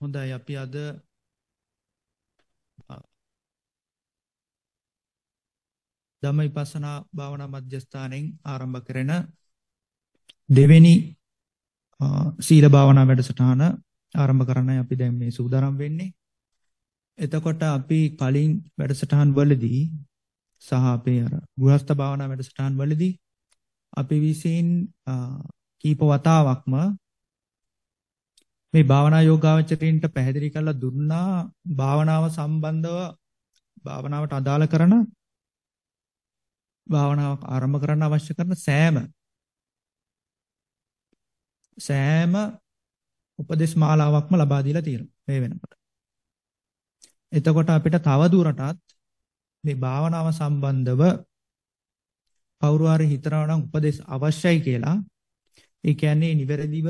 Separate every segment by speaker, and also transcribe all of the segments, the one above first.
Speaker 1: හොඳයි අපි අද ධම්ම විපස්සනා භාවනා මධ්‍යස්ථානයෙන් ආරම්භ කරන දෙවෙනි සීල භාවනා වැඩසටහන ආරම්භ කරන්නයි අපි දැන් මේ සූදානම් වෙන්නේ. එතකොට අපි කලින් වැඩසටහන් වලදී සහ අපේ අර ගෘහස්ත භාවනා වැඩසටහන් වලදී අපි විසින් කීප වතාවක්ම මේ භාවනා යෝගාවචරින්ට පැහැදිලි කරලා දුන්නා භාවනාව සම්බන්ධව භාවනාවට අදාළ කරන භාවනාවක් ආරම්භ කරන්න අවශ්‍ය කරන සෑම සෑම උපදේශ මාලාවක්ම ලබා දීලා තියෙනවා මේ වෙනකොට. එතකොට අපිට තව දුරටත් මේ භාවනාව සම්බන්ධව කවුරු හරි හිතනවා නම් උපදේශ අවශ්‍යයි කියලා ඒ කියන්නේ නිවැරදිව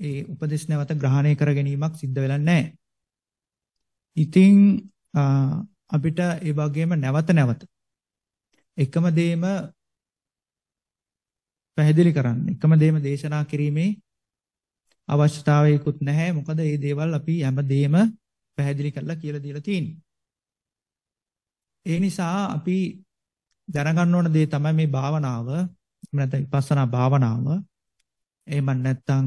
Speaker 1: ඒ උපදේශ නැවත ග්‍රහණය කර ගැනීමක් සිද්ධ වෙලා නැහැ. ඉතින් අපිට ඒ වගේම නැවත නැවත එකම දේම පැහැදිලි කරන්න එකම දේම දේශනා කිරීමේ අවශ්‍යතාවයකුත් නැහැ. මොකද මේ දේවල් අපි හැමදේම පැහැදිලි කරලා කියලා දීලා තියෙන්නේ. ඒ නිසා අපි දැනගන්න ඕන දේ තමයි මේ භාවනාව නැත්නම් විපස්සනා භාවනාව එහෙම නැත්නම්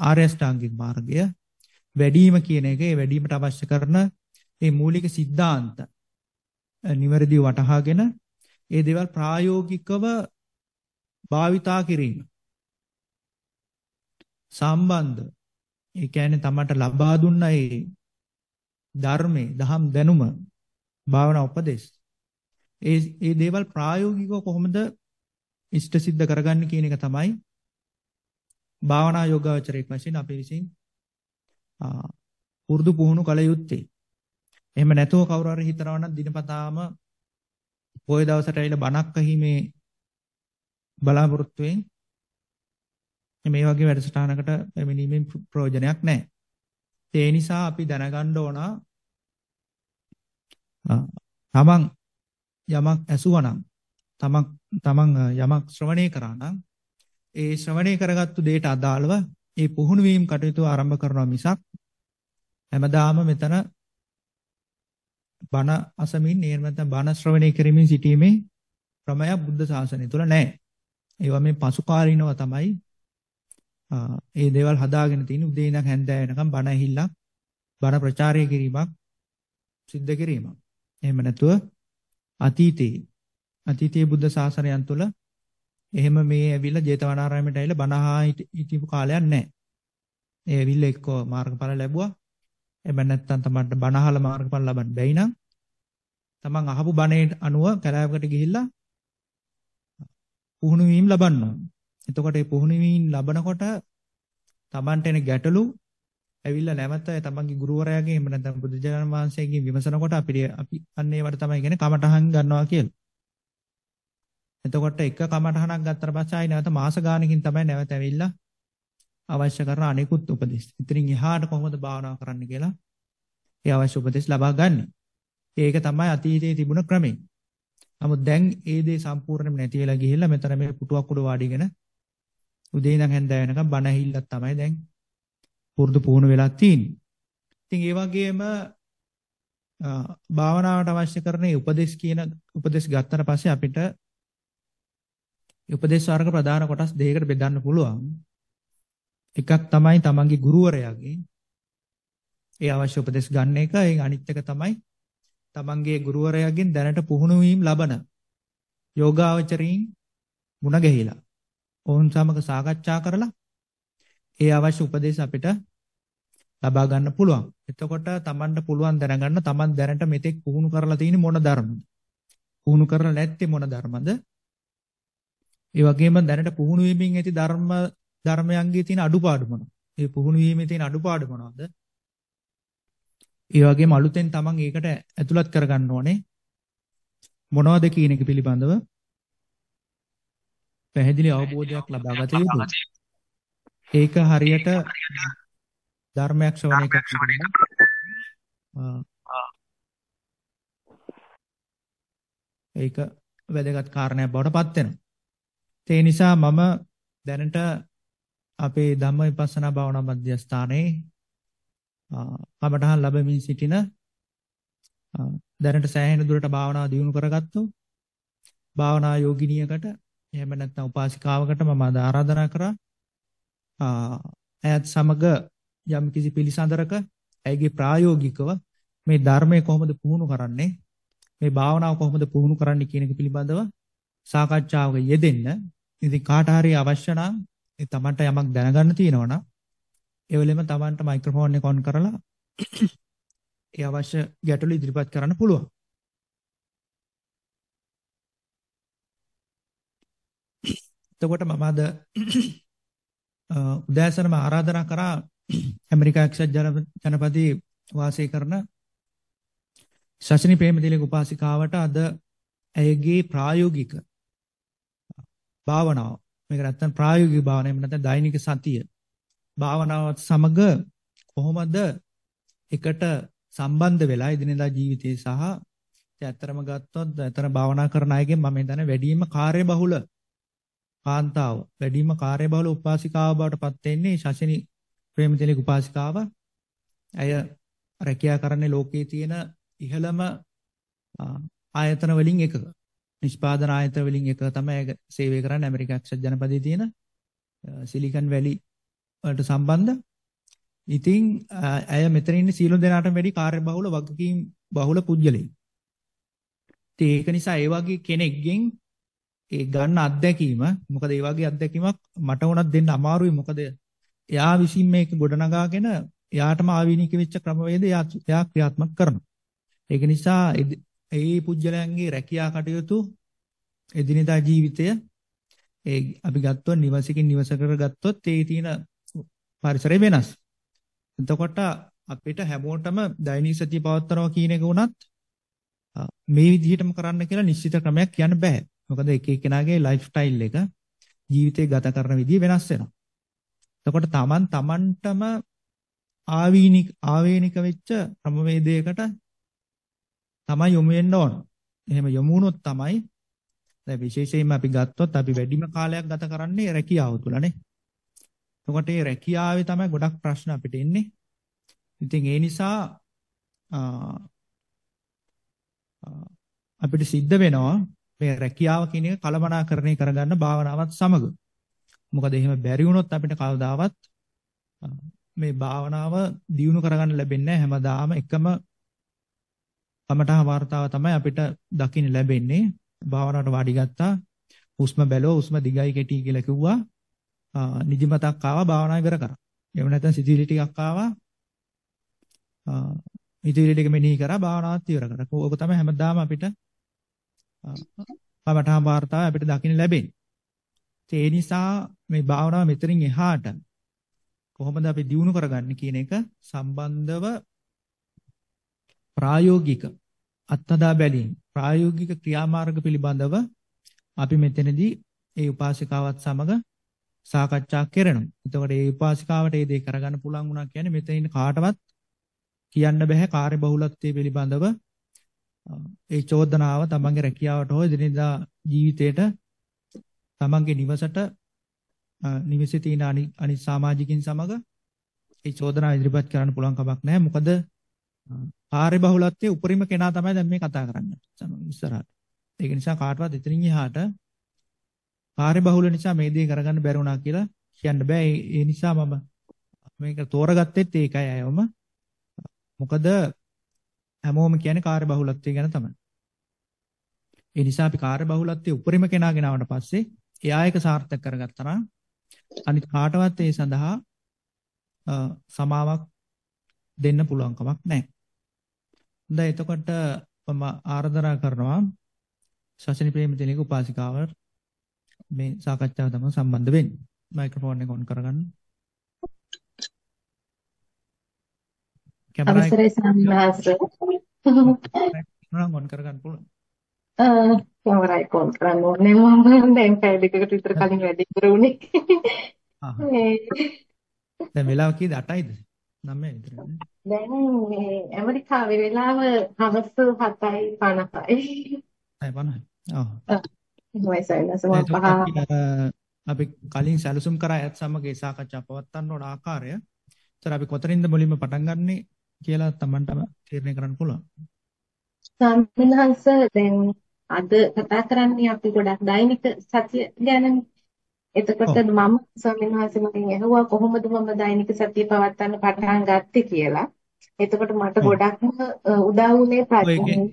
Speaker 1: ආර්ය අෂ්ටාංගික මාර්ගය වැඩිම කියන එක ඒ වැඩිමට අවශ්‍ය කරන ඒ මූලික સિદ્ધාන්ත නිවැරදි වටහාගෙන ඒ දේවල් ප්‍රායෝගිකව භාවිතා කිරීම. සම්බන්ධ ඒ කියන්නේ තමට ලබා දුන්න ඒ ධර්මයේ දහම් දැනුම භාවනා උපදේශ. ඒ ඒ දේවල් ප්‍රායෝගිකව කොහොමද ඉෂ්ට සිද්ධ කරගන්නේ කියන එක තමයි භාවනා යෝගාවචරයක් වශයෙන් අපි විසින් පුරුදු පුහුණු කළ යුත්තේ. එහෙම නැතුව කවුරු හරි හිතනවා නම් දිනපතාම පොය දවසට ඇවිල්ලා බණක් අහිමේ බලාපොරොත්තුෙන් මේ වගේ වැඩසටහනකට පැමිණීමෙන් ප්‍රයෝජනයක් නැහැ. ඒ නිසා අපි දැනගන්න ඕන තමන් යමක් ඇසුවනම් තමන් තමන් යමක් ශ්‍රවණය කරා නම් ඒ ශ්‍රවණය කරගත්තු දෙයට අදාළව ඒ පුහුණු වීම කටයුතු ආරම්භ කරනවා මිසක් හැමදාම මෙතන බණ අසමින් එහෙම බණ ශ්‍රවණය කරමින් සිටීමේ ක්‍රමයක් බුද්ධ ශාසනය තුල නැහැ. ඒවා මේ පසු කාලිනව තමයි ඒ දේවල් හදාගෙන තියෙන උදේ ඉඳන් හැන්දෑව වෙනකම් බණ ඇහිල්ලක් බණ ප්‍රචාරය කිරීමක් සිද්ධ කිරීමක්. එහෙම නැතුව අතීතයේ අතීතයේ බුද්ධ ශාසනයන් තුල එහෙම මේ ඇවිල්ලා ජේතවනාරාමයට ඇවිල්ලා බණහා හිටපු කාලයක් නැහැ. ඒ ඇවිල්ලා එක්ක මාර්ගඵල ලැබුවා. එහෙම නැත්නම් තමන්ට බණහල මාර්ගඵල ලබන්න බැයි නම් තමන් අහපු බණේ අනුව කලාවකට ගිහිල්ලා පුහුණු වීම ලබන්න ඕන. එතකොට මේ පුහුණු වීම ලබනකොට තමන්ට එන ගැටලු ඇවිල්ලා නැවත තමන්ගේ ගුරුවරයාගෙන් එහෙම නැත්නම් බුදුජානක වහන්සේගෙන් විමසනකොට අපිට අපි අන්න ඒවට තමයි කියන්නේ කමටහන් ගන්නවා කියලා. එතකොට එක කමටහනක් ගත්තට පස්සේ ආයි නැවත මාස ගානකින් තමයි නැවත ඇවිල්ලා අවශ්‍ය කරන අනිකුත් උපදෙස්. ඉතින් එහාට කොහොමද භාවනා කරන්න කියලා ඒ අවශ්‍ය උපදෙස් ලබා ගන්න. ඒක තමයි අතීතයේ තිබුණ ක්‍රමය. නමුත් දැන් ඒ දේ සම්පූර්ණයෙන්ම නැති වෙලා ගිහිල්ලා මෙතන මේ පුටුවක් උඩ වාඩිගෙන උදේ ඉඳන් හැන්ද වෙනකම් බණ ඇහිල්ලක් තමයි දැන් පුරුදු පුහුණු වෙලා තියෙන්නේ. ඉතින් ඒ වගේම භාවනාවට අවශ්‍ය කරන උපදේශ කියන උපදේශ ගත්තට පස්සේ අපිට උපදේශ වර්ග ප්‍රධාන කොටස් දෙකකට බෙදන්න පුළුවන්. එකක් තමයි තමන්ගේ ගුරුවරයාගේ ඒ අවශ්‍ය උපදෙස් ගන්න එක. ඒ අනිත් එක තමයි තමන්ගේ ගුරුවරයාගෙන් දැනට පුහුණු වීම ලබන යෝගාවචරීන් මුණ ගැහිලා ඔවුන් සමග සාකච්ඡා කරලා ඒ අවශ්‍ය උපදේශ අපිට ලබා ගන්න පුළුවන්. එතකොට තමන්ට පුළුවන් දැනගන්න තමන් දැනට මෙතෙක් පුහුණු කරලා තියෙන මොන ධර්මද? පුහුණු කරලා නැත්තේ මොන ධර්මද? ඒ වගේම දැනට පුහුණු වීමෙන් ඇති ධර්ම ධර්මයන්ගේ තියෙන අඩුපාඩු මොනවද? ඒ පුහුණු වීමේ තියෙන අඩුපාඩු මොනවද? ඒ වගේම අලුතෙන් තමන් ඒකට ඇතුළත් කරගන්න ඕනේ මොනවද කියන එක පිළිබඳව පැහැදිලි අවබෝධයක් ලබා ගත යුතුයි. ඒක හරියට ධර්මයක් ශ්‍රවණය කරනකොට ඒක වැදගත් කාරණයක් බවට පත් වෙනවා. ඒ නිසා මම දැනට අපේ ධම්ම විපස්සනා භාවනා මධ්‍යස්ථානයේ කමඨහන් ලැබෙමින් සිටින දැනට සෑහෙන දුරට භාවනාව දියුණු කරගත්තෝ භාවනා යෝගිනියකට එහෙම නැත්නම් උපාසිකාවකට මම ආරාධනා කරා ඇයත් සමග යම් කිසි පිළිසඳරක ඇයගේ ප්‍රායෝගිකව මේ ධර්මය කොහොමද පුහුණු කරන්නේ මේ භාවනාව කොහොමද පුහුණු කරන්නේ කියන එක පිළිබඳව සාකච්ඡාවක යෙදෙන්න. ඉතින් කාට හරි අවශ්‍ය නම් ඒ තමන්ට යමක් දැනගන්න තියෙනවා නම් ඒ වෙලෙම තමන්ට මයික්‍රොෆෝන් එක ඔන් කරලා ඒ අවශ්‍ය ගැටලු ඉදිරිපත් කරන්න පුළුවන්. එතකොට මම අද උදෑසනම ආරාධනා කරා ඇමරිකා එක්සත් ජනපදයේ වාසය කරන ශෂිනී ප්‍රේමතිලක උපාසිකාවට අද ඇයගේ ප්‍රායෝගික භාවනාව මේක නැත්තම් ප්‍රායෝගික භාවනාව එහෙම නැත්නම් දෛනික සතිය භාවනාවත් සමග කොහොමද එකට සම්බන්ධ වෙලා එදිනෙදා ජීවිතේ සහ ඇත්තරම ගත්තොත් ඇතර භාවනා කරන අයගෙන් මම හිතන්නේ වැඩිම කාර්යබහුල කාන්තාව වැඩිම කාර්යබහුල උපාසිකාව බවට පත් වෙන්නේ ශෂිනී ප්‍රේමතිලක උපාසිකාව. ඇය රැකියා කරන්නේ ලෝකයේ තියෙන ඉහළම ආයතන වලින් එකක. නිෂ්පාදන ආයතන වලින් එකක තමයි ඇය සේවය කරන්නේ ඇමරිකා එක්සත් ජනපදයේ තියෙන සිලිකන් වැලි වලට සම්බන්ධ. ඉතින් ඇය මෙතන ඉන්නේ සීල දෙනාටම වැඩි කාර්යබහුල වගකීම් බහුල පුද්ගලෙක්. ඒක නිසා ඒ වගේ කෙනෙක්ගෙන් ඒ ගන්න අත්දැකීම මොකද ඒ වගේ අත්දැකීමක් මට උනත් දෙන්න අමාරුයි මොකද එයා විසින් මේක ගොඩනගාගෙන එයාටම ආවීනික වෙච්ච ක්‍රමවේද එයා ක්‍රියාත්මක කරනවා. ඒක නිසා ඒ පුජ්‍යලයන්ගේ රැකියා කටයුතු එදිනෙදා ජීවිතය ඒ අපි ගත්තොත් නිවසකින් නිවසකට ගත්තොත් ඒ තියෙන පරිසරය වෙනස්. එතකොට අපිට හැමෝටම දෛනික සතිය පවත්වනවා කියන එක උනත් මේ විදිහටම කරන්න කියලා නිශ්චිත ක්‍රමයක් කියන්න බෑ. මොකද එක එක්කෙනාගේ ලයිෆ් ස්ටයිල් එක ජීවිතේ ගත කරන විදිය වෙනස් වෙනවා. එතකොට Taman Tamanටම ආවීනික ආවේනික වෙච්ච ක්‍රමවේදයකට තමයි යොමු වෙන්න ඕන. එහෙම යොමු වුණොත් තමයි දැන් විශේෂයෙන්ම අපි ගත්තොත් අපි වැඩිම කාලයක් ගත කරන්නේ රැකියාව තුලනේ. එතකොට මේ රැකියාවේ තමයි ගොඩක් ප්‍රශ්න අපිට එන්නේ. ඉතින් ඒ නිසා අපිට සිද්ධ වෙනවා මේ රැකියාව කියන එක කලමනාකරණය කරගන්න භාවනාවත් සමග. මොකද එහෙම බැරි වුණොත් අපිට කවදාවත් මේ භාවනාව දියුණු කරගන්න ලැබෙන්නේ හැමදාම එකම කමඨහ වார்த்தාව තමයි අපිට දකින්න ලැබෙන්නේ. භාවනාවට වාඩි ගත්තා. හුස්ම බැලුවා. හුස්ම දිගයි කෙටි කියලා කිව්වා. නිදිමතක් ආවා භාවනා ඉවර කරා. එහෙම නැත්නම් සිතිවිලි ටිකක් ආවා. හිතවිලි ටික මෙනෙහි කරා භාවනාවත් ඉවර කරා. ඕක තමයි හැමදාම අපිට කමඨහ වார்த்தාව අපිට දකින්න ලැබෙන්නේ. ඒ නිසා මේ භාවනාව මෙතනින් එහාට කොහොමද අපි දියුණු කරගන්නේ කියන එක සම්බන්ධව ප්‍රායෝගික අත්හදා බැලීම ප්‍රායෝගික ක්‍රියාමාර්ග පිළිබඳව අපි මෙතනදී ඒ උපාසිකාවත් සමග සාකච්ඡා කරනවා. එතකොට ඒ උපාසිකාවට මේ දේ කරගන්න පුළුවන් වුණා කියන්නේ මෙතන ඉන්න කාටවත් කියන්න බෑ කාර්යබහුලත්වයේ පිළිබඳව ඒ චෝදනාව තමන්ගේ රැකියාවට හෝ දිනදා ජීවිතේට තමන්ගේ නිවසට නිවසේ තියෙන අනිත් සමාජිකින් සමග ඒ චෝදනාව ඉදිරිපත් කරන්න පුළුවන් කමක් නැහැ. මොකද කාර්ය බහුලත්වයේ උපරිම කෙනා තමයි දැන් මේ කතා කරන්නේ. ඉස්සරහට. ඒක නිසා කාටවත් එතනින් එහාට කාර්ය බහුල නිසා මේ දේ කරගන්න බැරි වුණා කියලා කියන්න බෑ. ඒ නිසා මම මේක තෝරගත්තෙත් ඒකයි අයවම. මොකද හැමෝම කියන්නේ කාර්ය බහුලත්වය ගැන තමයි. ඒ නිසා අපි කාර්ය බහුලත්වයේ උපරිම කෙනා ගෙනාවට පස්සේ එයා එක සාර්ථක කරගත්තා නම් අනිත් කාටවත් ඒ සඳහා සමාවක් දෙන්න පුළුවන් කමක් නැහැ. හොඳයි එතකොට මම ආරාධනා කරනවා ශාසනී ප්‍රේමතිලක උපාසිකාව මේ සාකච්ඡාව තමයි සම්බන්ධ වෙන්නේ. මයික්‍රොෆෝන් එක ඔන් කරගන්න.
Speaker 2: කැමරා එක අවසරයි සම්මාස.
Speaker 1: ඔන් කරගන්න පුළුවන්.
Speaker 2: කැමරා එක ඔන් කරන්න ඕනේ මම දැන් පැය දෙකකට විතර කලින් වැඩි ඉවර වුණේ.
Speaker 1: දැන් වෙලාව කීයද 8යිද? 9යි විතර.
Speaker 2: දැන් මේ ඇමරිකාවේ වෙලාව හවස 7යි 50යි.
Speaker 1: 7යි 50යි. ඔව්. අපි කලින් සැලසුම් කරා ඇත් සමග සාකච්ඡා පවත්වන්න ඕන ආකාරය ඒතර අපි කොතනින්ද මුලින්ම පටන් ගන්නෙ කියලා Tamanටම තීරණය කරන්න පුළුවන්.
Speaker 2: සම්මිනහංශ දැන් අද කතා කරන්නේ අපි ගොඩක් දෛනික සතිය ගැනනේ. එතකොට මම ස්වාමීන් මගෙන් ඇහුවා කොහොමද මම දෛනික සතිය පවත්වන්න පටන් ගත්තේ කියලා. එතකොට මට ගොඩක්ම උදා වුණේ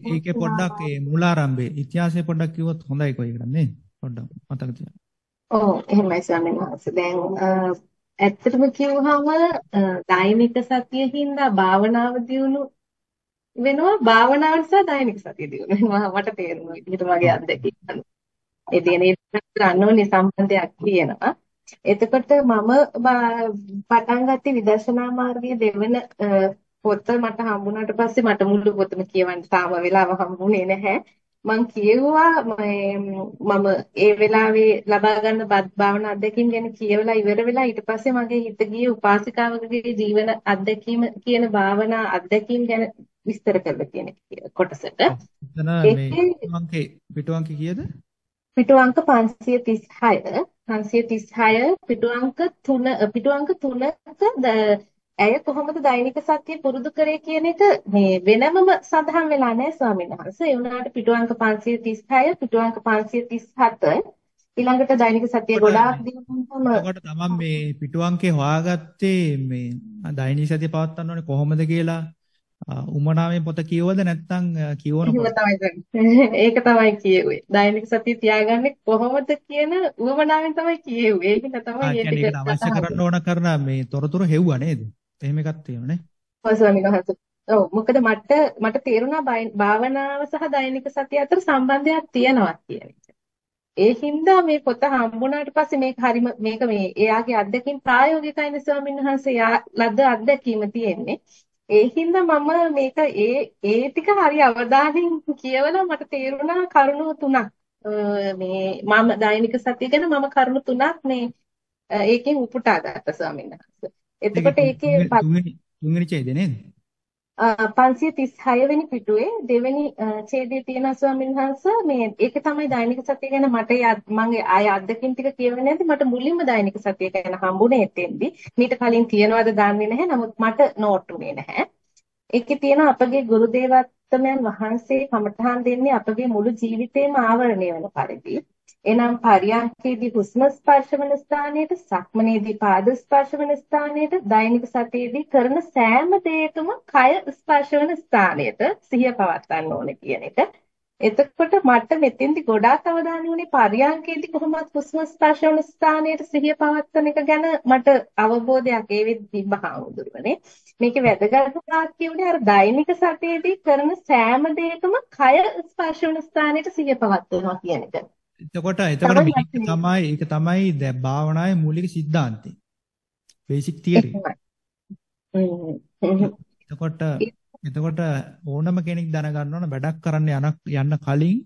Speaker 1: ඒකේ පොඩ්ඩක් ඒ මූලාරම්භයේ ඉතිහාසය පොඩ්ඩක් කිව්වොත් හොඳයි එකද නේද? පොඩ්ඩක් මතක තියාගන්න.
Speaker 2: ඔව් එහෙමයි ස්වාමීන් වහන්සේ. දැන් ඇත්තටම කිව්වහම දෛනික සතිය හින්දා භාවනාව දියුණු වෙනවා භාවනාව නිසා දෛනික සතිය දියුණු වෙනවා මට තේරුණා විදිහට මගේ අත්දැකීම. ඒ ගන්න ඕනේ සම්බන්ධයක් තියෙනවා. එතකොට මම පටන් ගත්තේ විදර්ශනා මාර්ගයේ දෙවන පොත මට හම්බුණාට පස්සේ මට මුළු පොතම කියවන්න තාම වෙලාව හම්බුනේ නැහැ. මං කියෙව්වා මම ඒ වෙලාවේ ලබා ගන්න භාවනා අත්දැකීම් ගැන කියවලා ඉවර වෙලා ඊට පස්සේ මගේ හිත ගියේ උපාසිකාවකගේ ජීවන අත්දැකීම කියන භාවනා අත්දැකීම් ගැන විස්තර කරලා කියන කොටසට.
Speaker 1: එතන මේ පිටු අංක කීයද?
Speaker 2: පිටු අංක 536 536 පිටු අංක 3 පිටු අංක 3ක ඇය කොහොමද දෛනික සත්‍ය පුරුදු කරේ කියන එක මේ වෙනමම සඳහන් වෙලා නැහැ ස්වාමීන් වහන්සේ. ඒ වුණාට පිටු අංක 536 පිටු අංක 537 ඊළඟට දෛනික සත්‍ය ගොඩාක් දිනුනම
Speaker 1: ඔකට තමන් මේ පිටු අංකේ හොයාගත්තේ මේ දෛනික සත්‍ය පවත්වන්න ඕනේ කොහොමද කියලා උමනාවේ පොත කියවද නැත්නම් කියවනකොට
Speaker 2: ඒක තමයි කියුවේ. දෛනික සතිය තියාගන්නේ කොහොමද කියන උවමනාවෙන් තමයි කියුවේ. ඒක තමයි
Speaker 1: ඒක අවශ්‍ය කරන්න ඕන කරන මේ තොරතුරු හෙව්වා නේද? එහෙම එකක්
Speaker 2: ස්වාමීන් වහන්සේ. ඔව් මොකද මට මට තේරුණා භාවනාව සහ දෛනික සතිය අතර සම්බන්ධයක් තියෙනවා කියන එක. ඒ හින්දා මේ පොත හම්බුණාට පස්සේ මේක හරිම මේක මේ එයාගේ අත්දැකීම් ප්‍රායෝගිකයිනේ ස්වාමීන් වහන්සේ ලද්ද අත්දැකීම තියෙන්නේ. ඒ හින්දා මම මේක ඒ ඒ ටික හරි අවධානයෙන් කියවලා මට තේරුණා කරුණු තුනක්. මේ මම දෛනික සතිය ගැන මම කරුණු තුනක් මේ ඒකෙන් උපුටා ගත්තා ස්වාමීන් වහන්සේ. එතකොට ඒකේ
Speaker 1: තුන්වෙනි ඡේදය නේද?
Speaker 2: 536 වෙනි පිටුවේ දෙවෙනි ඡේදයේ තියෙන ස්වාමීන් වහන්සේ මේ ඒක තමයි දෛනික සතිය ගැන මට මගේ ආය අත්දැකීම් ටික කියවෙන්නේ නැති මට මුලින්ම දෛනික සතිය ගැන හම්බුනේ එතෙන්දි. මීට කලින් තියනවද දන්නේ නැහැ. නමුත් මට නෝට් උනේ නැහැ. ඒකේ තියෙන අපගේ ගුරු දේවත්තමයන් වහන්සේ කමඨහන් දෙන්නේ අපගේ මුළු ජීවිතේම ආවරණය වෙන පරිදි එනම් පරියන්කේදී හුස්ම ස්පර්ශ වන ස්ථානයට, සක්මනේදී පාද ස්පර්ශ වන ස්ථානයට, දෛනික සතියේදී කරන සෑම දෙයකම කය ස්පර්ශ වන ස්ථානයට සිහිය පවත්වන්න ඕනේ කියන එක. එතකොට මට මෙතෙන්දි ගොඩාක් අවධානය උනේ පරියන්කේදී කොහොමද හුස්ම ස්පර්ශ වන ස්ථානයට සිහිය පවත්වන එක ගැන මට අවබෝධයක් ඒ වෙද්දි තිබ්බහා උදුරනේ. මේකේ වැදගත් වාක්‍ය උනේ අර දෛනික සතියේදී කරන සෑම දෙයකම කය ස්පර්ශ වන ස්ථානයට සිහිය පවත්වනවා කියන එක.
Speaker 1: එතකොට එතකොට තමයි ඒක තමයි දැන් භාවනාවේ මූලික સિદ્ધාන්තය. Basic theory. එතකොට එතකොට ඕනම කෙනෙක් දැනගන්න ඕන වැඩක් කරන්න යන්න කලින්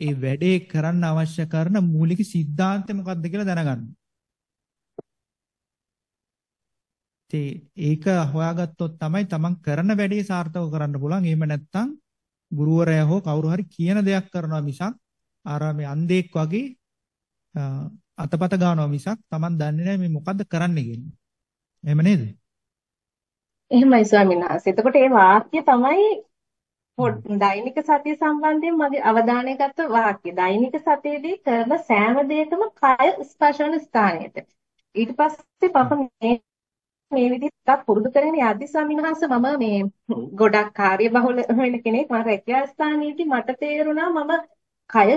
Speaker 1: ඒ වැඩේ කරන්න අවශ්‍ය කරන මූලික સિદ્ધාන්තය මොකක්ද කියලා දැනගන්න. ඒක හොයාගත්තොත් තමයි තමන් කරන වැඩේ සාර්ථක කරන්න පුළුවන්. එහෙම නැත්නම් ගුරුවරයා හෝ කවුරු හරි කියන දෙයක් කරනවා මිසක් අර මේ අන්ධෙක් වගේ අතපත ගන්නවා මිසක් Taman දන්නේ නැහැ මේ මොකද්ද කරන්න කියන්නේ. එහෙම නේද?
Speaker 2: එහෙමයි ස්වාමීන් වහන්සේ. එතකොට මේ වාක්‍ය තමයි දෛනික සතිය සම්බන්ධයෙන් මගේ අවධානය ගත්ත වාක්‍ය. දෛනික සතියේදී කරන සෑම දෙයකම කය ස්පර්ශ වන ස්ථානයට. ඊට පස්සේ පප මේ මේ විදිහට පුරුදු කරගෙන යද්දි ස්වාමීන් වහන්සේ මම මේ ගොඩක් කාර්යබහුල වෙන කෙනෙක්. මම රැකියා ස්ථානයේදී මට තේරුණා මම කය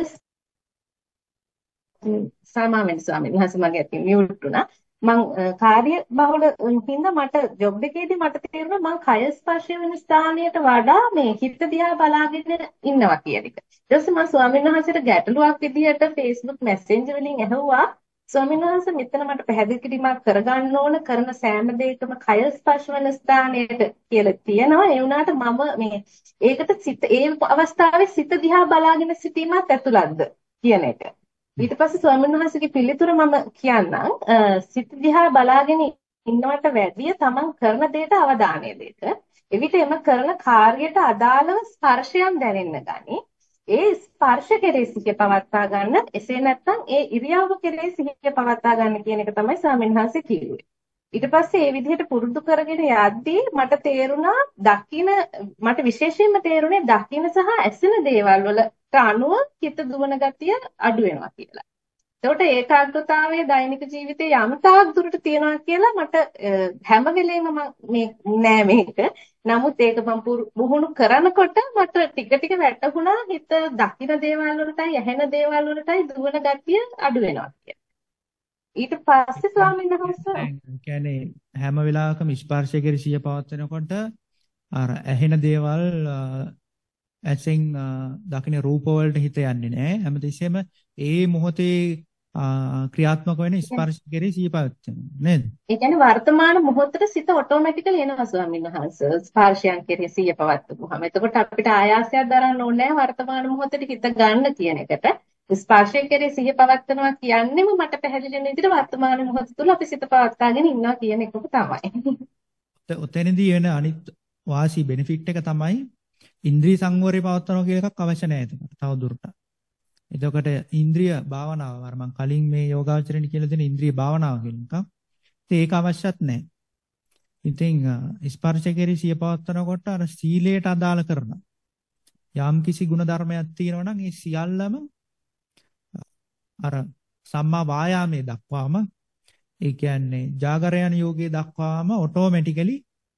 Speaker 2: සාමාන්‍යයෙන් ස්වාමීන් වහන්සේ මගේ අතින් මියුට් වුණා. මං කාර්ය බහුල හින්දා මට ජොබ් එකේදී මට තේරුණා මං කය ස්පර්ශ වෙන ස්ථානයට වඩා මේ හිත දිහා බලාගෙන ඉන්නවා කියන එක. ඊට පස්සේ මම ස්වාමීන් වහන්සේට ගැටලුවක් විදිහට Facebook Messenger වලින් ඇහුවා ස්වාමීන් වහන්සේ මෙතන මට පැහැදිලි කිරීමක් කරගන්න ඕන කරන සෑම දෙයකම කය ස්පර්ශ වෙන ස්ථානයට කියලා තියෙනවා. ඒ වුණාට මම මේ ඒකට සිත ඒ අවස්ථාවේ සිත දිහා බලාගෙන සිටීමත් ඇතුළත්ද කියන එක. ඊට පස්සේ ස්වාමීන් වහන්සේගේ පිළිතුර මම කියන්නම් සිත දිහා බලාගෙන ඉන්නවට වැඩිය තමන් කරන දෙයට අවධානය දෙන්න. එවිට එම කරන කාර්යයට අදාළව ස්පර්ශයන් දැනෙන්න ගනි. ඒ ස්පර්ශ කෙරෙහි සිහිය පවත්වා ගන්න එසේ නැත්නම් ඒ ඉරියව්ව කෙරෙහි සිහිය පවත්වා ගන්න කියන එක තමයි ස්වාමීන් වහන්සේ කිව්වේ. ඊට පස්සේ ඒ විදිහට පුරුදු කරගෙන යද්දී මට තේරුණා දකින මට විශේෂයෙන්ම තේරුණේ දකින සහ ඇසෙන දේවල් වලට අනුව හිත දුවන ගතිය අඩු වෙනවා කියලා. එතකොට ඒකාග්‍රතාවයේ දෛනික ජීවිතේ යම් තාක් දුරට තියනවා කියලා මට හැම වෙලේම මේ නෑ මේක. නමුත් ඒක මම පුහුණු කරනකොට මට ටික ටික වැටහුණා හිත දකින දේවල් වලටයි ඇහෙන දේවල් වලටයි දුවන ගතිය අඩු වෙනවා කියලා. ඊට පස්සේ ස්වාමීන් වහන්සේ
Speaker 1: කියන්නේ හැම වෙලාවකම ස්පර්ශය කෙරෙහි සිය පවත්වනකොට අර ඇහෙන දේවල් ඇසෙන් දකින්න රූප වලට හිත යන්නේ නැහැ හැමතිස්සෙම ඒ මොහොතේ ක්‍රියාත්මක වෙන ස්පර්ශ කෙරෙහි සියපත් නේද?
Speaker 2: ඒ කියන්නේ වර්තමාන මොහොතට සිත ඔටෝමැටිකලි එනවා ස්වාමීන් වහන්සේ. ස්පර්ශයන් කෙරෙහි සිය පවත්වපුවාම. එතකොට අපිට ආයාසයක් දරන්න ඕනේ වර්තමාන මොහොතට හිත ගන්න කියන එකට. ස්පර්ශය කෙරෙහි සිහිය පවත්වනවා කියන්නේම මට පැහැදිලි වෙන විදිහට වර්තමාන මොහොත තුළ අපි සිත පවත්වාගෙන ඉන්නවා කියන එක තමයි.
Speaker 1: ඔතනදී වෙන අනිත් වාසි බෙනිෆිට් එක තමයි ඉන්ද්‍රිය සංවරය පවත්වනවා කියලා එකක් අවශ්‍ය නැහැ එතකොට. තව දුරටත්. එතකොට ඉන්ද්‍රිය භාවනාව අර මම කලින් මේ යෝගාචරණ කියලා දෙන ඉන්ද්‍රිය භාවනාව කියන එක. ඉතින් ඒක අවශ්‍යත් නැහැ. ඉතින් ස්පර්ශ කෙරෙහි සිය පවත්වනකොට අර සීලයට අදාළ කරන යම් කිසි ගුණ ධර්මයක් තියෙනවා නම් ඒ සියල්ලම අර සම්මා වායාමයේ දක්වාම ඒ කියන්නේ ජාගරයන් යෝගයේ දක්වාම ඔටෝමැටිකලි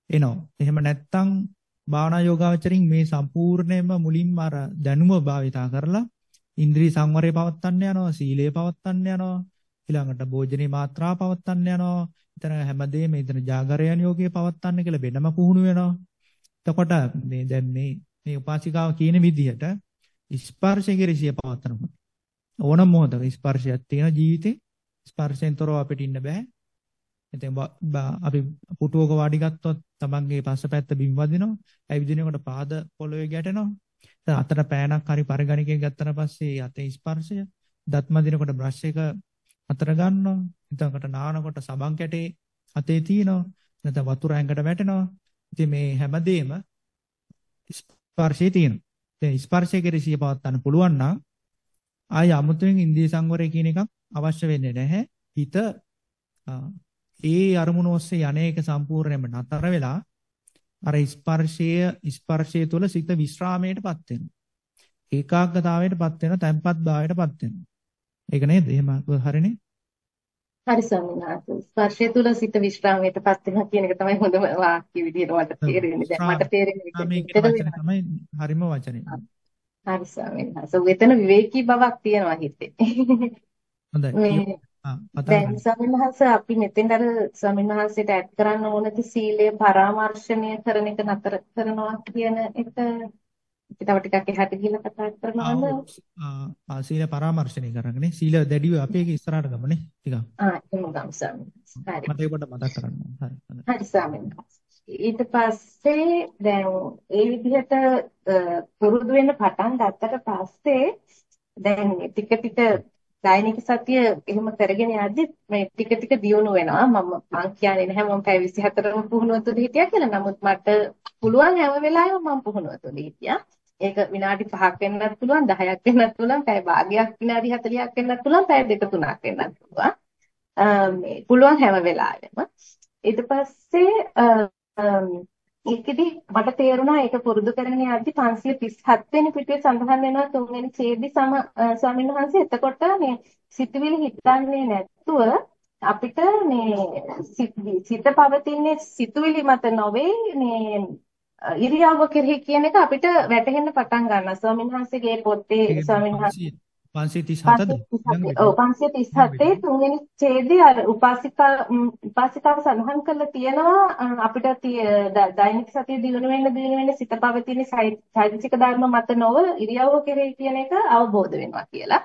Speaker 1: එනවා. එහෙම නැත්නම් භාවනා යෝගාවචරින් මේ සම්පූර්ණයෙන්ම මුලින්ම අර දැනුම භාවිතා කරලා ඉන්ද්‍රිය සංවරය පවත්වන්න යනවා, සීලය පවත්වන්න යනවා, ඊළඟට භෝජනේ මාත්‍රා පවත්වන්න යනවා. එතන හැමදේම එතන ජාගරයන් යෝගයේ පවත්වන්න කියලා වෙනම පුහුණු වෙනවා. එතකොට මේ දැන් මේ මේ උපාසිකාව කියන විදිහට ස්පර්ශ කිරිසිය පවත්වනකොට ඕනම මොහොතක ස්පර්ශයක් තියෙන ජීවිතේ ස්පර්ශයෙන් තොරව අපිට ඉන්න බෑ. ඉතින් අපි පුටුවක වාඩි ගත්තොත් තමන්ගේ පස්සපැත්ත බිම් වදිනවා. ඇවිදිනකොට පාද පොළවේ ගැටෙනවා. අතට පෑනක් හරි පරිගණකයෙන් ගත්තට පස්සේ අතේ ස්පර්ශය දත් මදිනකොට බ්‍රෂ් එක අතර ගන්නවා. එතකොට නානකොට සබන් කැටේ අතේ තියෙනවා. නැත්නම් වතුර ඇඟට වැටෙනවා. ඉතින් මේ හැමදේම ස්පර්ශයේ තියෙනවා. දැන් ස්පර්ශය කෙරෙහි පවත්වන්න පුළුවන් නම් ආය අමුතුවෙන් ඉන්දිය සංවරය කියන එකක් අවශ්‍ය වෙන්නේ නැහැ. හිත ඒ අරමුණ ඔස්සේ යන්නේක සම්පූර්ණයෙන්ම නතර වෙලා අර ස්පර්ශය ස්පර්ශය තුළ සිත විශ්‍රාමයටපත් වෙනවා. ඒකාග්‍රතාවයටපත් වෙනවා, තැම්පත් භාවයටපත් වෙනවා. ඒක නේද? එහෙම හරිනේ?
Speaker 2: හරි ස්වාමීනාත් ස්පර්ශය තුළ සිත විශ්‍රාමයටපත් වෙනවා කියන එක තමයි හොඳම වාක්‍ය විදිහට මට තේරෙන්නේ. දැන් මට තේරෙන්නේ
Speaker 1: තමයි හරිම වචනේ.
Speaker 2: හරි ස්වාමීනාත්. එතන විවේකී බවක් තියෙනවා හිතේ.
Speaker 1: හොඳයි.
Speaker 2: දැන් ස්වාමින්වහන්සේ අපි මෙතෙන් අර ස්වාමින්වහන්සේට ඇඩ් කරන්න ඕනති සීලය පරාමර්ශණය කරන එක නතර කරනවා කියන එක තව ටිකක් එහාට ගිහිල්ලා කතා කරනවද?
Speaker 1: ආ සීල පරාමර්ශණය කරන්නේ සීල දැඩිව අපේ ඉස්සරහට ගමනේ ටිකක්.
Speaker 2: ආ එහෙම ගමු ස්වාමින්වහන්සේ. හරි.
Speaker 1: මට ඒක පොඩ්ඩක් මතක් කරන්න. හරි.
Speaker 2: හරි ස්වාමින්වහන්සේ. ඊට පස්සේ දැන් ඒ විදිහට පුරුදු වෙන්න පටන් ගත්තට පස්සේ දැන් ටික ටික දෛනික සතිය එහෙම කරගෙන යද්දි මේ ටික ටික දියුණු වෙනවා. මම මං කියන්නේ නැහැ මම පැය 24ම පුහුණුව තුල හිටියා කියලා. නමුත් මට පුළුවන් හැම වෙලාවෙම මම පුහුණුව තුල හිටියා. ඒක විනාඩි 5ක් වෙන්නත් පුළුවන් 10ක් වෙන්නත් පුළුවන් පැය භාගයක් විනාඩි 40ක් වෙන්නත් පුළුවන් පැය දෙක තුනක් වෙන්නත් පුළුවන්. මේ පුළුවන් හැම වෙලාවෙම. ඊට පස්සේ ඒකෙදි මට තේරුණා ඒක පුරුදු කරගෙන යද්දි 537 වෙනි පිටුවේ සඳහන් වෙනවා තුන්වෙනි ඡේදි සම ස්වාමීන් වහන්සේ. එතකොට මේ සිතුවිලි හිතන්නේ නැතුව අපිට මේ සිත පවතින්නේ සිතුවිලි මත නොවේ මේ ඉරියව්ව කෙරෙහි කියන එක අපිට වැටහෙන්න පටන් ගන්නවා. ස්වාමීන් වහන්සේගේ පොතේ ස්වාමීන් වහන්සේ
Speaker 1: 537ද?
Speaker 2: ඔව් 537 තුන්වෙනි ඡේදයේ අර උපාසිකා උපාසිකාව සඳහන් කරලා තියෙනවා අපිට දෛනික සතිය දිනු වෙන්න දිනු වෙන්න සිත පවතින චෛතසික ධර්ම මත නොව ඉරියව්ව කෙරෙහි කියන එක අවබෝධ වෙනවා කියලා.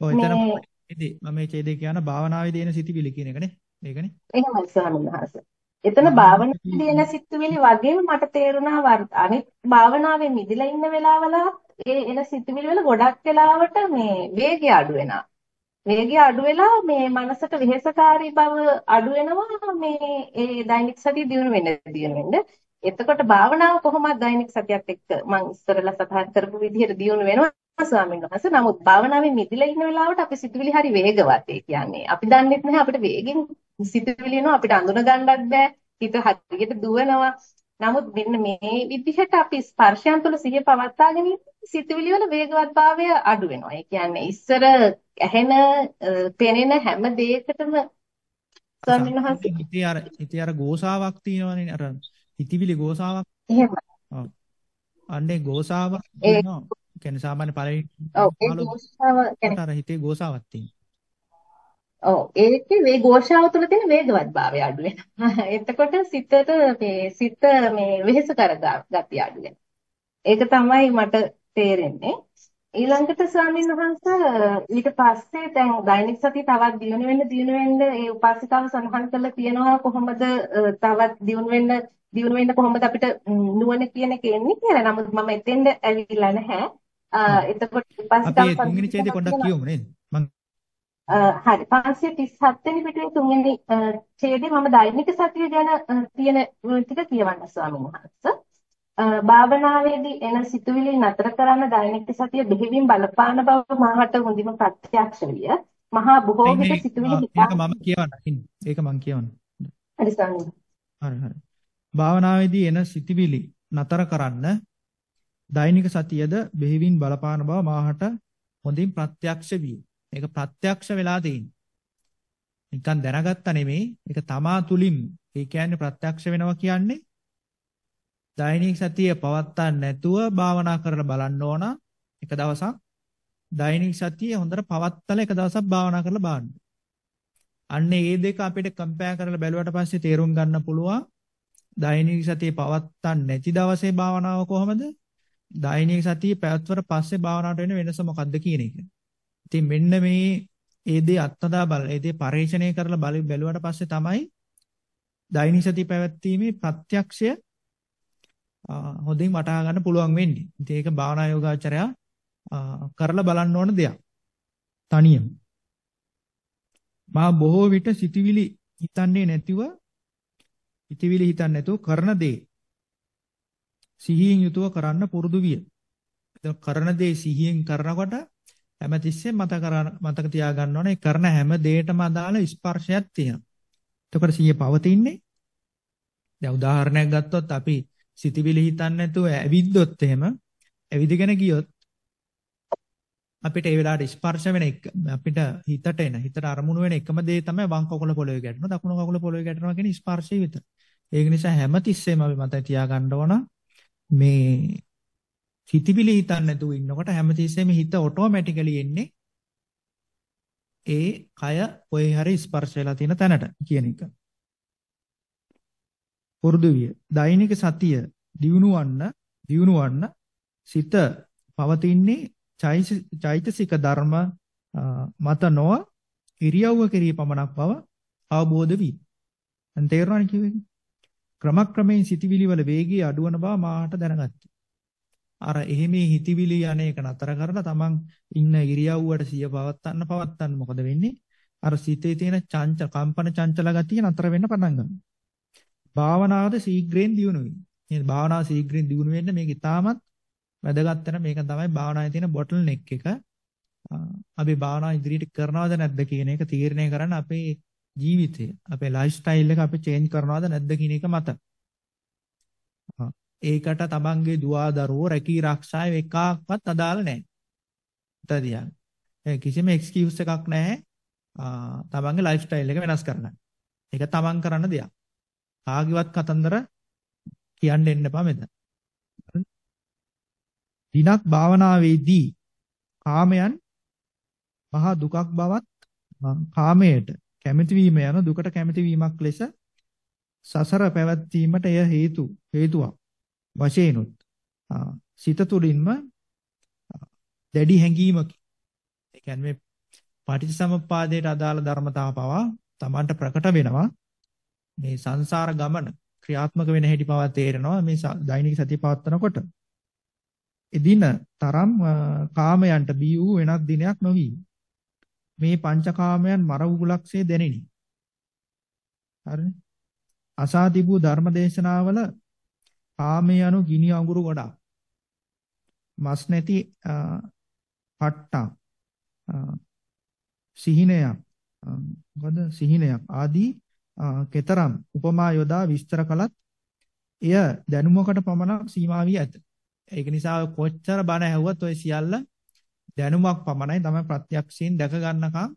Speaker 1: ඔව් එතන මම මේ ඡේදේ කියන භාවනාවේදී එන සිතිවිලි කියන එකනේ. ඒකනේ.
Speaker 2: එහෙමයි ස්වාමීන් වහන්සේ. එතන භාවනාවේදී එන සිතුවිලි වගේම මට තේරුණා අනිත් භාවනාවේ මිදිලා ඉන්න වෙලාවල ඒ එන සිතුවිලි වල ගොඩක් වෙලාවට මේ වේගය අඩු වෙනවා. වේගය අඩු වෙලා මේ මනසට වෙහෙසකාරී බව අඩු වෙනවා මේ ඒ දෛනික සතිය දිනු වෙන්න දිනු වෙන්න. එතකොට භාවනාව කොහොමද දෛනික සතියත් එක්ක මම ඉස්සරලා සතහන් කරපු විදිහට දිනු වෙනවා ස්වාමීන් වහන්සේ. නමුත් භාවනාවේ මිදිලා ඉන්න වෙලාවට අපි සිතුවිලි හරි වේගවත් ඒ කියන්නේ. අපි දන්නෙත් නැහැ අපිට වේගෙන් සිතුවිලි එනවා අපිට අඳුන ගන්නත් බෑ. හිත හරියට දුවනවා. නමුත් මෙන්න මේ විදිහට අපි ස්පර්ශයන් තුළ සිහිය පවත්වාගෙන සිතුවිලි වල වේගවත්භාවය අඩු වෙනවා. ඒ කියන්නේ ඉස්සර ඇහෙන පෙනෙන හැම දෙයකටම ස්වාමීන් වහන්සේ
Speaker 1: හිතේ අර හිතේ අර ගෝසාවක් තියෙනවනේ අර හිතවිලි ගෝසාවක්.
Speaker 2: එහෙමයි.
Speaker 1: ඔව්. අන්නේ ගෝසාවක් තියෙනවා. කියන්නේ සාමාන්‍ය පළවෙනි
Speaker 2: ඔව් ඒ ගෝසාව කියන්නේ
Speaker 1: අර හිතේ ගෝසාවක් තියෙනවා.
Speaker 2: ඔව් ඒකේ මේ ഘോഷාව තුළ තියෙන වේගවත්භාවය අඩු වෙනවා. එතකොට සිතට මේ සිත මේ වෙහෙස කර ගතිය අඩු වෙනවා. ඒක තමයි මට තේරෙන්නේ. ඊළඟට ස්වාමීන් වහන්සේ ඊට පස්සේ දැන් දෛනික සතිය තවත් දියුණු වෙන්න දියුණු වෙන්න ඒ උපාසිකාව සඳහන් කරලා තියෙනවා කොහොමද තවත් දියුණු වෙන්න දියුණු වෙන්න කොහොමද අපිට නුවණ කියන එක එන්නේ කියලා. නමුත් මම එතෙන්ද ඇවිල්ලා නැහැ. එතකොට උපාසිකාව
Speaker 1: අපි තුන්වෙනි ඡේදය පොඩ්ඩක් කියමු නේද? මම
Speaker 2: හරි 537 වෙනි පිටුවේ තුන්වෙනි ඡේදේ මම දෛනික සතිය ගැන තියෙන ටික කියවන්න ස්වාමීන් වහන්සේ. භාවනාවේදී එන සිතුවිලි නතර කරන්න දෛනික සතිය බෙහෙවින් බලපාන බව මාහට හොඳින් ප්‍රත්‍යක්ෂ විය. මහා බොහෝ විට සිතුවිලි
Speaker 1: ඒක මම කියවන්න. ඒක මම කියවන්න.
Speaker 2: හරි ස්වාමීන්
Speaker 1: හරි හරි. භාවනාවේදී එන සිතුවිලි නතර කරන්න දෛනික සතියද බෙහෙවින් බලපාන බව මාහට හොඳින් ප්‍රත්‍යක්ෂ විය. ඒක ප්‍රත්‍යක්ෂ වෙලා තියෙන්නේ. නිකන් දැනගත්තා නෙමෙයි. ඒක තමා තුලින් ඒ කියන්නේ ප්‍රත්‍යක්ෂ වෙනවා කියන්නේ දෛනික සතිය පවත්තා නැතුව භාවනා කරලා බලන්න ඕන එක දවසක් දෛනික සතිය හොඳට පවත්තලා එක දවසක් භාවනා කරලා බලන්න. අන්න ඒ දෙක අපිට කම්පෙයාර් කරලා බැලුවට පස්සේ තේරුම් ගන්න පුළුවන් දෛනික සතිය පවත්තන්න නැති දවසේ භාවනාව කොහොමද? දෛනික සතිය පැවැත්වර පස්සේ භාවනාවට වෙන වෙනස මොකක්ද කියන එක. ඉතින් මෙන්න මේ ඒ දේ අත්දා බල ඒ දේ පරිශ්‍රණය කරලා බල බැලුවට පස්සේ තමයි දෛනික සති පැවැත්ීමේ ප්‍රත්‍යක්ෂය හොඳින් වටහා ගන්න පුළුවන් වෙන්නේ. ඉතින් ඒක භාවනා යෝගාචරය කරලා බලන්න ඕන දෙයක්. තනියම. මා බොහෝ විට සිටිවිලි හිතන්නේ නැතිව හිතවිලි හිතන්නේ නැතුව කරන දේ සිහියෙන් යුතුව කරන්න පුරුදු විය. කරන දේ සිහියෙන් කරනකොට හැමතිස්සෙම මතක මතක තියාගන්න ඕනේ කරන හැම දෙයකටම අදාළ ස්පර්ශයක් තියෙනවා. එතකොට සිහිය පවතින්නේ. දැන් උදාහරණයක් ගත්තොත් අපි සිතවිලි හිතන්නේ නැතුව ඇවිද්දොත් එහෙම ඇවිදගෙන ගියොත් අපිට ඒ වෙලාවට ස්පර්ශ වෙන එක අපිට හිතට එන හිතට අරමුණු වෙන එකම දේ තමයි වම් කකුල පොළවේ ගැටෙනවා දකුණු කකුල පොළවේ ගැටෙනවා කියන ස්පර්ශය විතර. ඒක නිසා හැමතිස්සෙම අපි මතක තියාගන්න ඕන මේ සිතිවිලි හිතන්නේ නැතුව ඉන්නකොට හැමතිස්සෙම හිත ඔටෝමැටිකලි එන්නේ ඒ කය කොහේ හරි ස්පර්ශ වෙලා තියෙන තැනට කියන එක. පුරුදු විය. දෛනික සතිය දියුණුවන්න දියුණුවන්න සිත පවතින්නේ චෛතසික ධර්ම මත නොව ඉරියව්ව කෙරෙහි පමණක් බව අවබෝධ වී. දැන් තේරුණානේ කිව්වේ. ක්‍රමක්‍රමයෙන් සිටිවිලි වල වේගය අඩුවන බව මාහට දැනගත්තා. අර එහෙමේ හිතවිලි අනේක නතර කරලා තමන් ඉන්න ඉරියව්වට සිය පවත්තන්න පවත්තන්න මොකද වෙන්නේ? අර සිතේ තියෙන චංච කම්පන චංචල ගතිය නතර වෙන්න පටන් ගන්නවා. භාවනාවද ශීඝ්‍රයෙන් දියුණු වෙනවා. මේ භාවනාව ශීඝ්‍රයෙන් දියුණු වෙන්න මේක ඉතාමත් වැදගත් වෙන මේක තමයි භාවනාවේ තියෙන බොටල් නෙක් එක. අපි භාවනාව ඉදිරියට කරනවද නැද්ද කියන එක තීරණය කරන්න අපේ ජීවිතය, අපේ ලයිෆ් ස්ටයිල් එක අපි චේන්ජ් කරනවද නැද්ද කියන එක මත. ඒකට තමන්ගේ දුවා දරුවෝ රැකී ආරක්ෂාව එකක්වත් අදාළ නැහැ. තදියන්. කිසිම එක්ස්කියුස් එකක් නැහැ. තමන්ගේ ලයිෆ් ස්ටයිල් එක වෙනස් කරගන්න. ඒක තමන් කරන්න දෙයක්. කාගේවත් කතන්දර කියන්න එන්න එපා මෙතන. දිනක් භාවනාවේදී කාමයන් මහා දුකක් බවත් කාමයට කැමැති වීම යන දුකට කැමැති වීමක් ලෙස සසර පැවැත්වීමට එය හේතු හේතුවක්. වශයෙන්ුත් සිත තුළින්ම දැඩි හැඟීමක්. ඒ කියන්නේ මේ පටිච්චසමුප්පාදයට අදාළ ධර්මතාව පවා Tamanට ප්‍රකට වෙනවා. මේ සංසාර ගමන ක්‍රියාත්මක වෙන හැටි පවා තේරෙනවා මේ දෛනික සතිය පවත්වනකොට. එදින තරම් කාමයන්ට බී වූ වෙනත් දිනයක් නොවි මේ පංචකාමයන් මර උගුලක්සේ දැනිනි. හරිනේ? අසාතිබු ධර්මදේශනාවල කාමයේ anu ගිනි අඟුරු ගොඩක්. මස් නැති පට්ටම් සිහිනයක් මොකද සිහිනයක් ආදී කතරම් උපමා යොදා විස්තර කළත් එය දැනුමකට පමණක් සීමා වී ඇත. ඒක නිසා කොච්චර බණ ඇහුවත් ඔය සියල්ල දැනුමක් පමණයි තමයි ප්‍රත්‍යක්ෂයෙන් දැක ගන්නකම්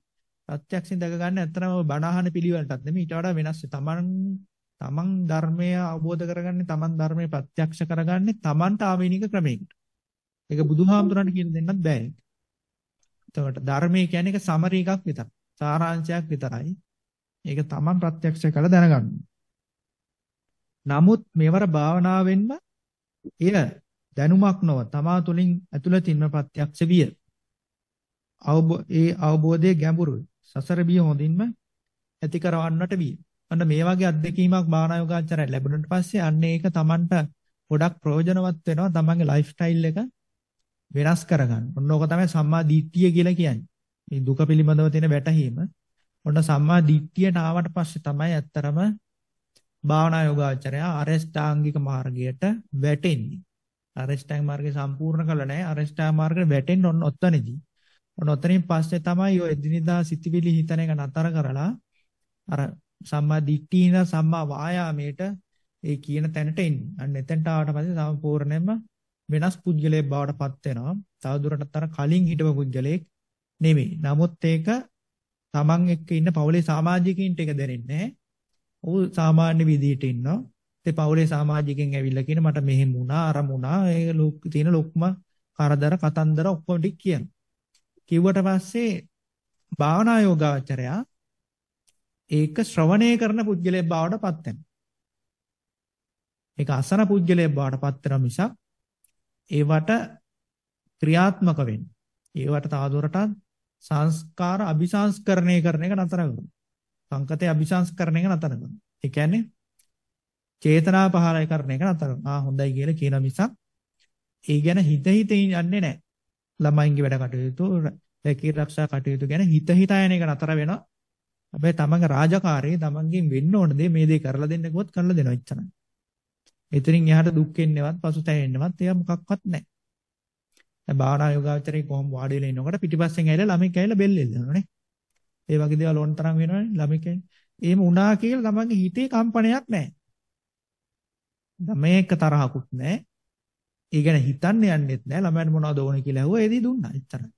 Speaker 1: ප්‍රත්‍යක්ෂයෙන් දැක ගන්න ඇත්තම බණ අහන පිළිවෙලටත් නෙමෙයි ඊට වඩා වෙනස්. තමන් තමන් ධර්මය අවබෝධ කරගන්නේ තමන් ධර්මය ප්‍රත්‍යක්ෂ කරගන්නේ තමන්ට ආවේනික ක්‍රමයකට. ඒක බුදුහාමුදුරන්ට කියන දෙන්නත් බෑ. එතකොට ධර්මය කියන්නේ ඒක සමරි එකක් විතරයි. සාරාංශයක් විතරයි. ඒක තමන් ප්‍රත්‍යක්ෂ කළ දැනගන්න. නමුත් මේවර භාවනාවෙන්ම එය දැනුමක් නොව තමා තුළින් ඇතුළතින්ම ප්‍රත්‍යක්ෂ විය. ඒ අවබෝධයේ ගැඹුරුයි. සසර බිය හොඳින්ම ඇති කරවන්නට විය. අන්න මේ වගේ අත්දැකීමක් භාවනා යෝගාචරය ලැබුණාට පස්සේ අන්න ඒක Tamanට ගොඩක් ප්‍රයෝජනවත් වෙනවා තමන්ගේ ලයිෆ් ස්ටයිල් එක වෙනස් කරගන්න. ඔන්න ඕක තමයි සම්මා දිට්ඨිය කියලා කියන්නේ. මේ දුක පිළිබඳව තියෙන වැටහීම. ඔන්න සම්මා දිට්ඨියට ආවට පස්සේ තමයි ඇත්තරම භාවනා යෝගාචරය අරෂ්ඨාංගික මාර්ගයට වැටෙන්නේ. අරෂ්ඨාංග මාර්ගය සම්පූර්ණ කළා නැහැ. අරෂ්ඨාංග මාර්ගයට වැටෙන්න ඔන්න ඔතනදී. ඔන්න ඔතනින් පස්සේ තමයි ඔය එදිනෙදා සිතිවිලි හිතන එක නතර කරලා අර සම්මා දිට්ඨියන සම්මා වායාමයට ඒ කියන තැනට එන්නේ. අන්න එතනට ආවට පස්සේ සම්පූර්ණයෙන්ම වෙනස් පුද්ගලයෙක් බවට පත් වෙනවා. තවදුරටත් අර කලින් හිටපු පුද්ගලයෙක් නෙමෙයි. නමුත් ඒක තමන් එක්ක ඉන්න පවුලේ සමාජිකයින්ට ඒක දැනෙන්නේ නැහැ. ඌ සාමාන්‍ය විදිහට ඉන්නවා. ඒ පවුලේ සමාජිකෙන් ඇවිල්ලා කියන මට මෙහෙම වුණා අර වුණා ඒ ලොක් තියෙන ලොක්ම කරදර කතන්දර ඔක්කොම ටික කියන. කිව්වට පස්සේ භාවනා යෝගාචරයා ඒක ශ්‍රවණය කරන පුද්ගලයෙක් බවට පත් වෙනවා. ඒක අසන පුද්ගලයෙක් බවට පත් වෙන මිසක් ඒවට ක්‍රියාත්මක වෙන්නේ. ඒවට තවදුරටත් සංස්කාර අபிසංස්කරණය කරන එක නතර කරනවා. සංකතේ අபிසංස්කරණය එක නතර කරනවා. ඒ කියන්නේ චේතනා පහලයි කරන එක නතර කරනවා. ආ හොඳයි කියලා කියන මිසක් ඒ ගැන හිත හිත යන්නේ නැහැ. ළමයින්ගේ වැඩ කටයුතු, රැකී ආරක්ෂා කටයුතු ගැන හිත හිත යන එක නතර වෙනවා. හැබැයි තමන්ගේ රාජකාරිය තමන්ගෙන් වෙන්න ඕන දේ මේ දේ කරලා දෙන්න කිව්වොත් කරලා දෙනවා එච්චරයි. එතනින් එහාට දුක් එන්නේවත් පසුතැවෙන්නේවත් එයා මොකක්වත් නැහැ. දැන් භාවනා යෝගාවචරේ කොහොම වාඩි වෙලා ඉන්නකොට පිටිපස්සෙන් ඇවිල්ලා ළමෙක් ඇවිල්ලා බෙල් එල්ලනවානේ. ඒ වගේ දේවල් ඕන තරම් වෙනවනේ ළමෙක්. එහෙම වුණා කියලා තමන්ගේ හිතේ කම්පනයක් නැහැ. මේක තරහකුත් නැහැ. ඒ ගැන හිතන්න යන්නෙත් නැහැ. ළමයන්ට මොනවද ඕනේ කියලා ඇහුවා. ඒදී දුන්නා. එච්චරයි.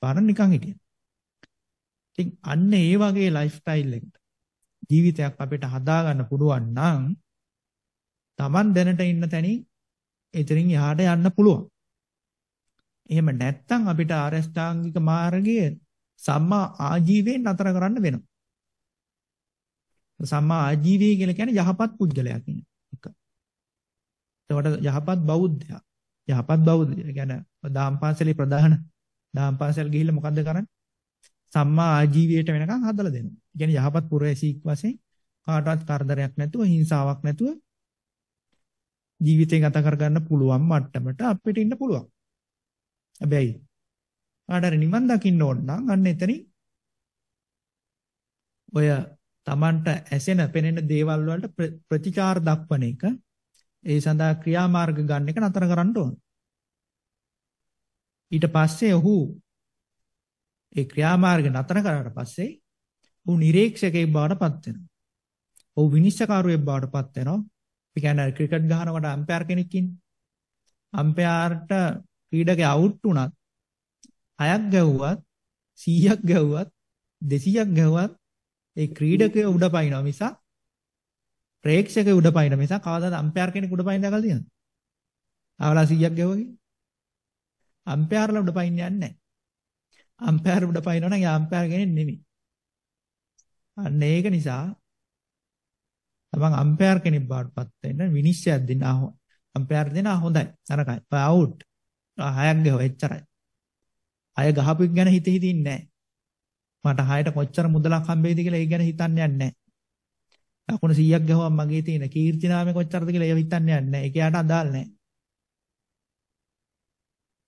Speaker 1: පාරන් නිකන් හිටියා. ඉතින් අන්න ඒ වගේ ලයිෆ් ස්ටයිල් එකකට ජීවිතයක් අපිට හදාගන්න පුළුවන් නම් Taman දැනට ඉන්න තැනින් එතනින් එහාට යන්න පුළුවන්. එහෙම නැත්නම් අපිට ආරෂ්ඨාංගික මාර්ගයේ සම්මා ආජීවයෙන් නතර කරන්න වෙනවා. සම්මා ආජීවය කියලා කියන්නේ යහපත් පුජ්‍යලයා කියන එක. එතකොට යහපත් බෞද්ධයා. යහපත් බෞද්ධය කියන්නේ දාම් පාසලේ ප්‍රධාන දාම් පාසල් ගිහිල්ලා මොකද්ද කරන්නේ? සම්මා ආජීවයට වෙනකන් හදලා දෙනවා. කියන්නේ යහපත් පුරවැසියෙක් වශයෙන් කාටවත් කරදරයක් නැතුව හිංසාවක් නැතුව ජීවිතය ගත කරගන්න පුළුවන් මට්ටමට අපිට ඉන්න පුළුවන්. හැබැයි ආඩර නිවන් දකින්න ඕන නම් අන්න එතනින් ඔය Tamanට ඇසෙන පෙනෙන දේවල් වලට ප්‍රතිචාර දක්වන එක ඒ සඳහා ක්‍රියාමාර්ග ගන්න එක නතර කරන්න ඕන. ඊට පස්සේ ඔහු ඒ ක්‍රියාමාර්ග නතර කරාට පස්සේ ඔහු නිරීක්ෂකයෙක් බවට පත් වෙනවා. ඔහු විනිශ්චයකාරයෙක් බවට පත් වෙනවා. ඒ කියන්නේ ක්‍රිකට් ගහනකොට අම්පයර් කෙනෙක් ඉන්නේ. අම්පයර්ට ක්‍රීඩකයා අවුට් වුණත් 6ක් ගැව්වත් 100ක් ගැව්වත් 200ක් ගැව්වත් ඒ ක්‍රීඩකයා උඩ පයින්නවා මිසක් ප්‍රේක්ෂකයා උඩ පයින්න මිසක් කවදාද අම්පයර් කෙනෙක් උඩ පයින්න දැකලා තියෙනවද? ආවලා 100ක් ගැව්වගේ. අම්පයර්ලා උඩ පයින්න යන්නේ නැහැ. අම්පයර් උඩ පයින්නවනම් ඒ අම්පයර් කෙනෙක් නෙමෙයි. අන්න ඒක නිසා තමන් අම්පයර් කෙනෙක් බාටපත් වෙන්න විනිශ්චයක් දෙන්න අම්පයර් දෙන හොඳයි නරකයි අවුට් හයක් ගහුව එච්චරයි. අය ගහපු එක ගැන හිත හිතින්නේ නැහැ. මට හයට කොච්චර මුදලක් හම්බෙයිද කියලා ඒ ගැන හිතන්නේ නැහැ. ලකුණු 100ක් ගහුවම මගේ තියෙන කීර්ති නාමය කොච්චරද කියලා ඒව හිතන්නේ නැහැ. ඒක යාට අදාළ නැහැ.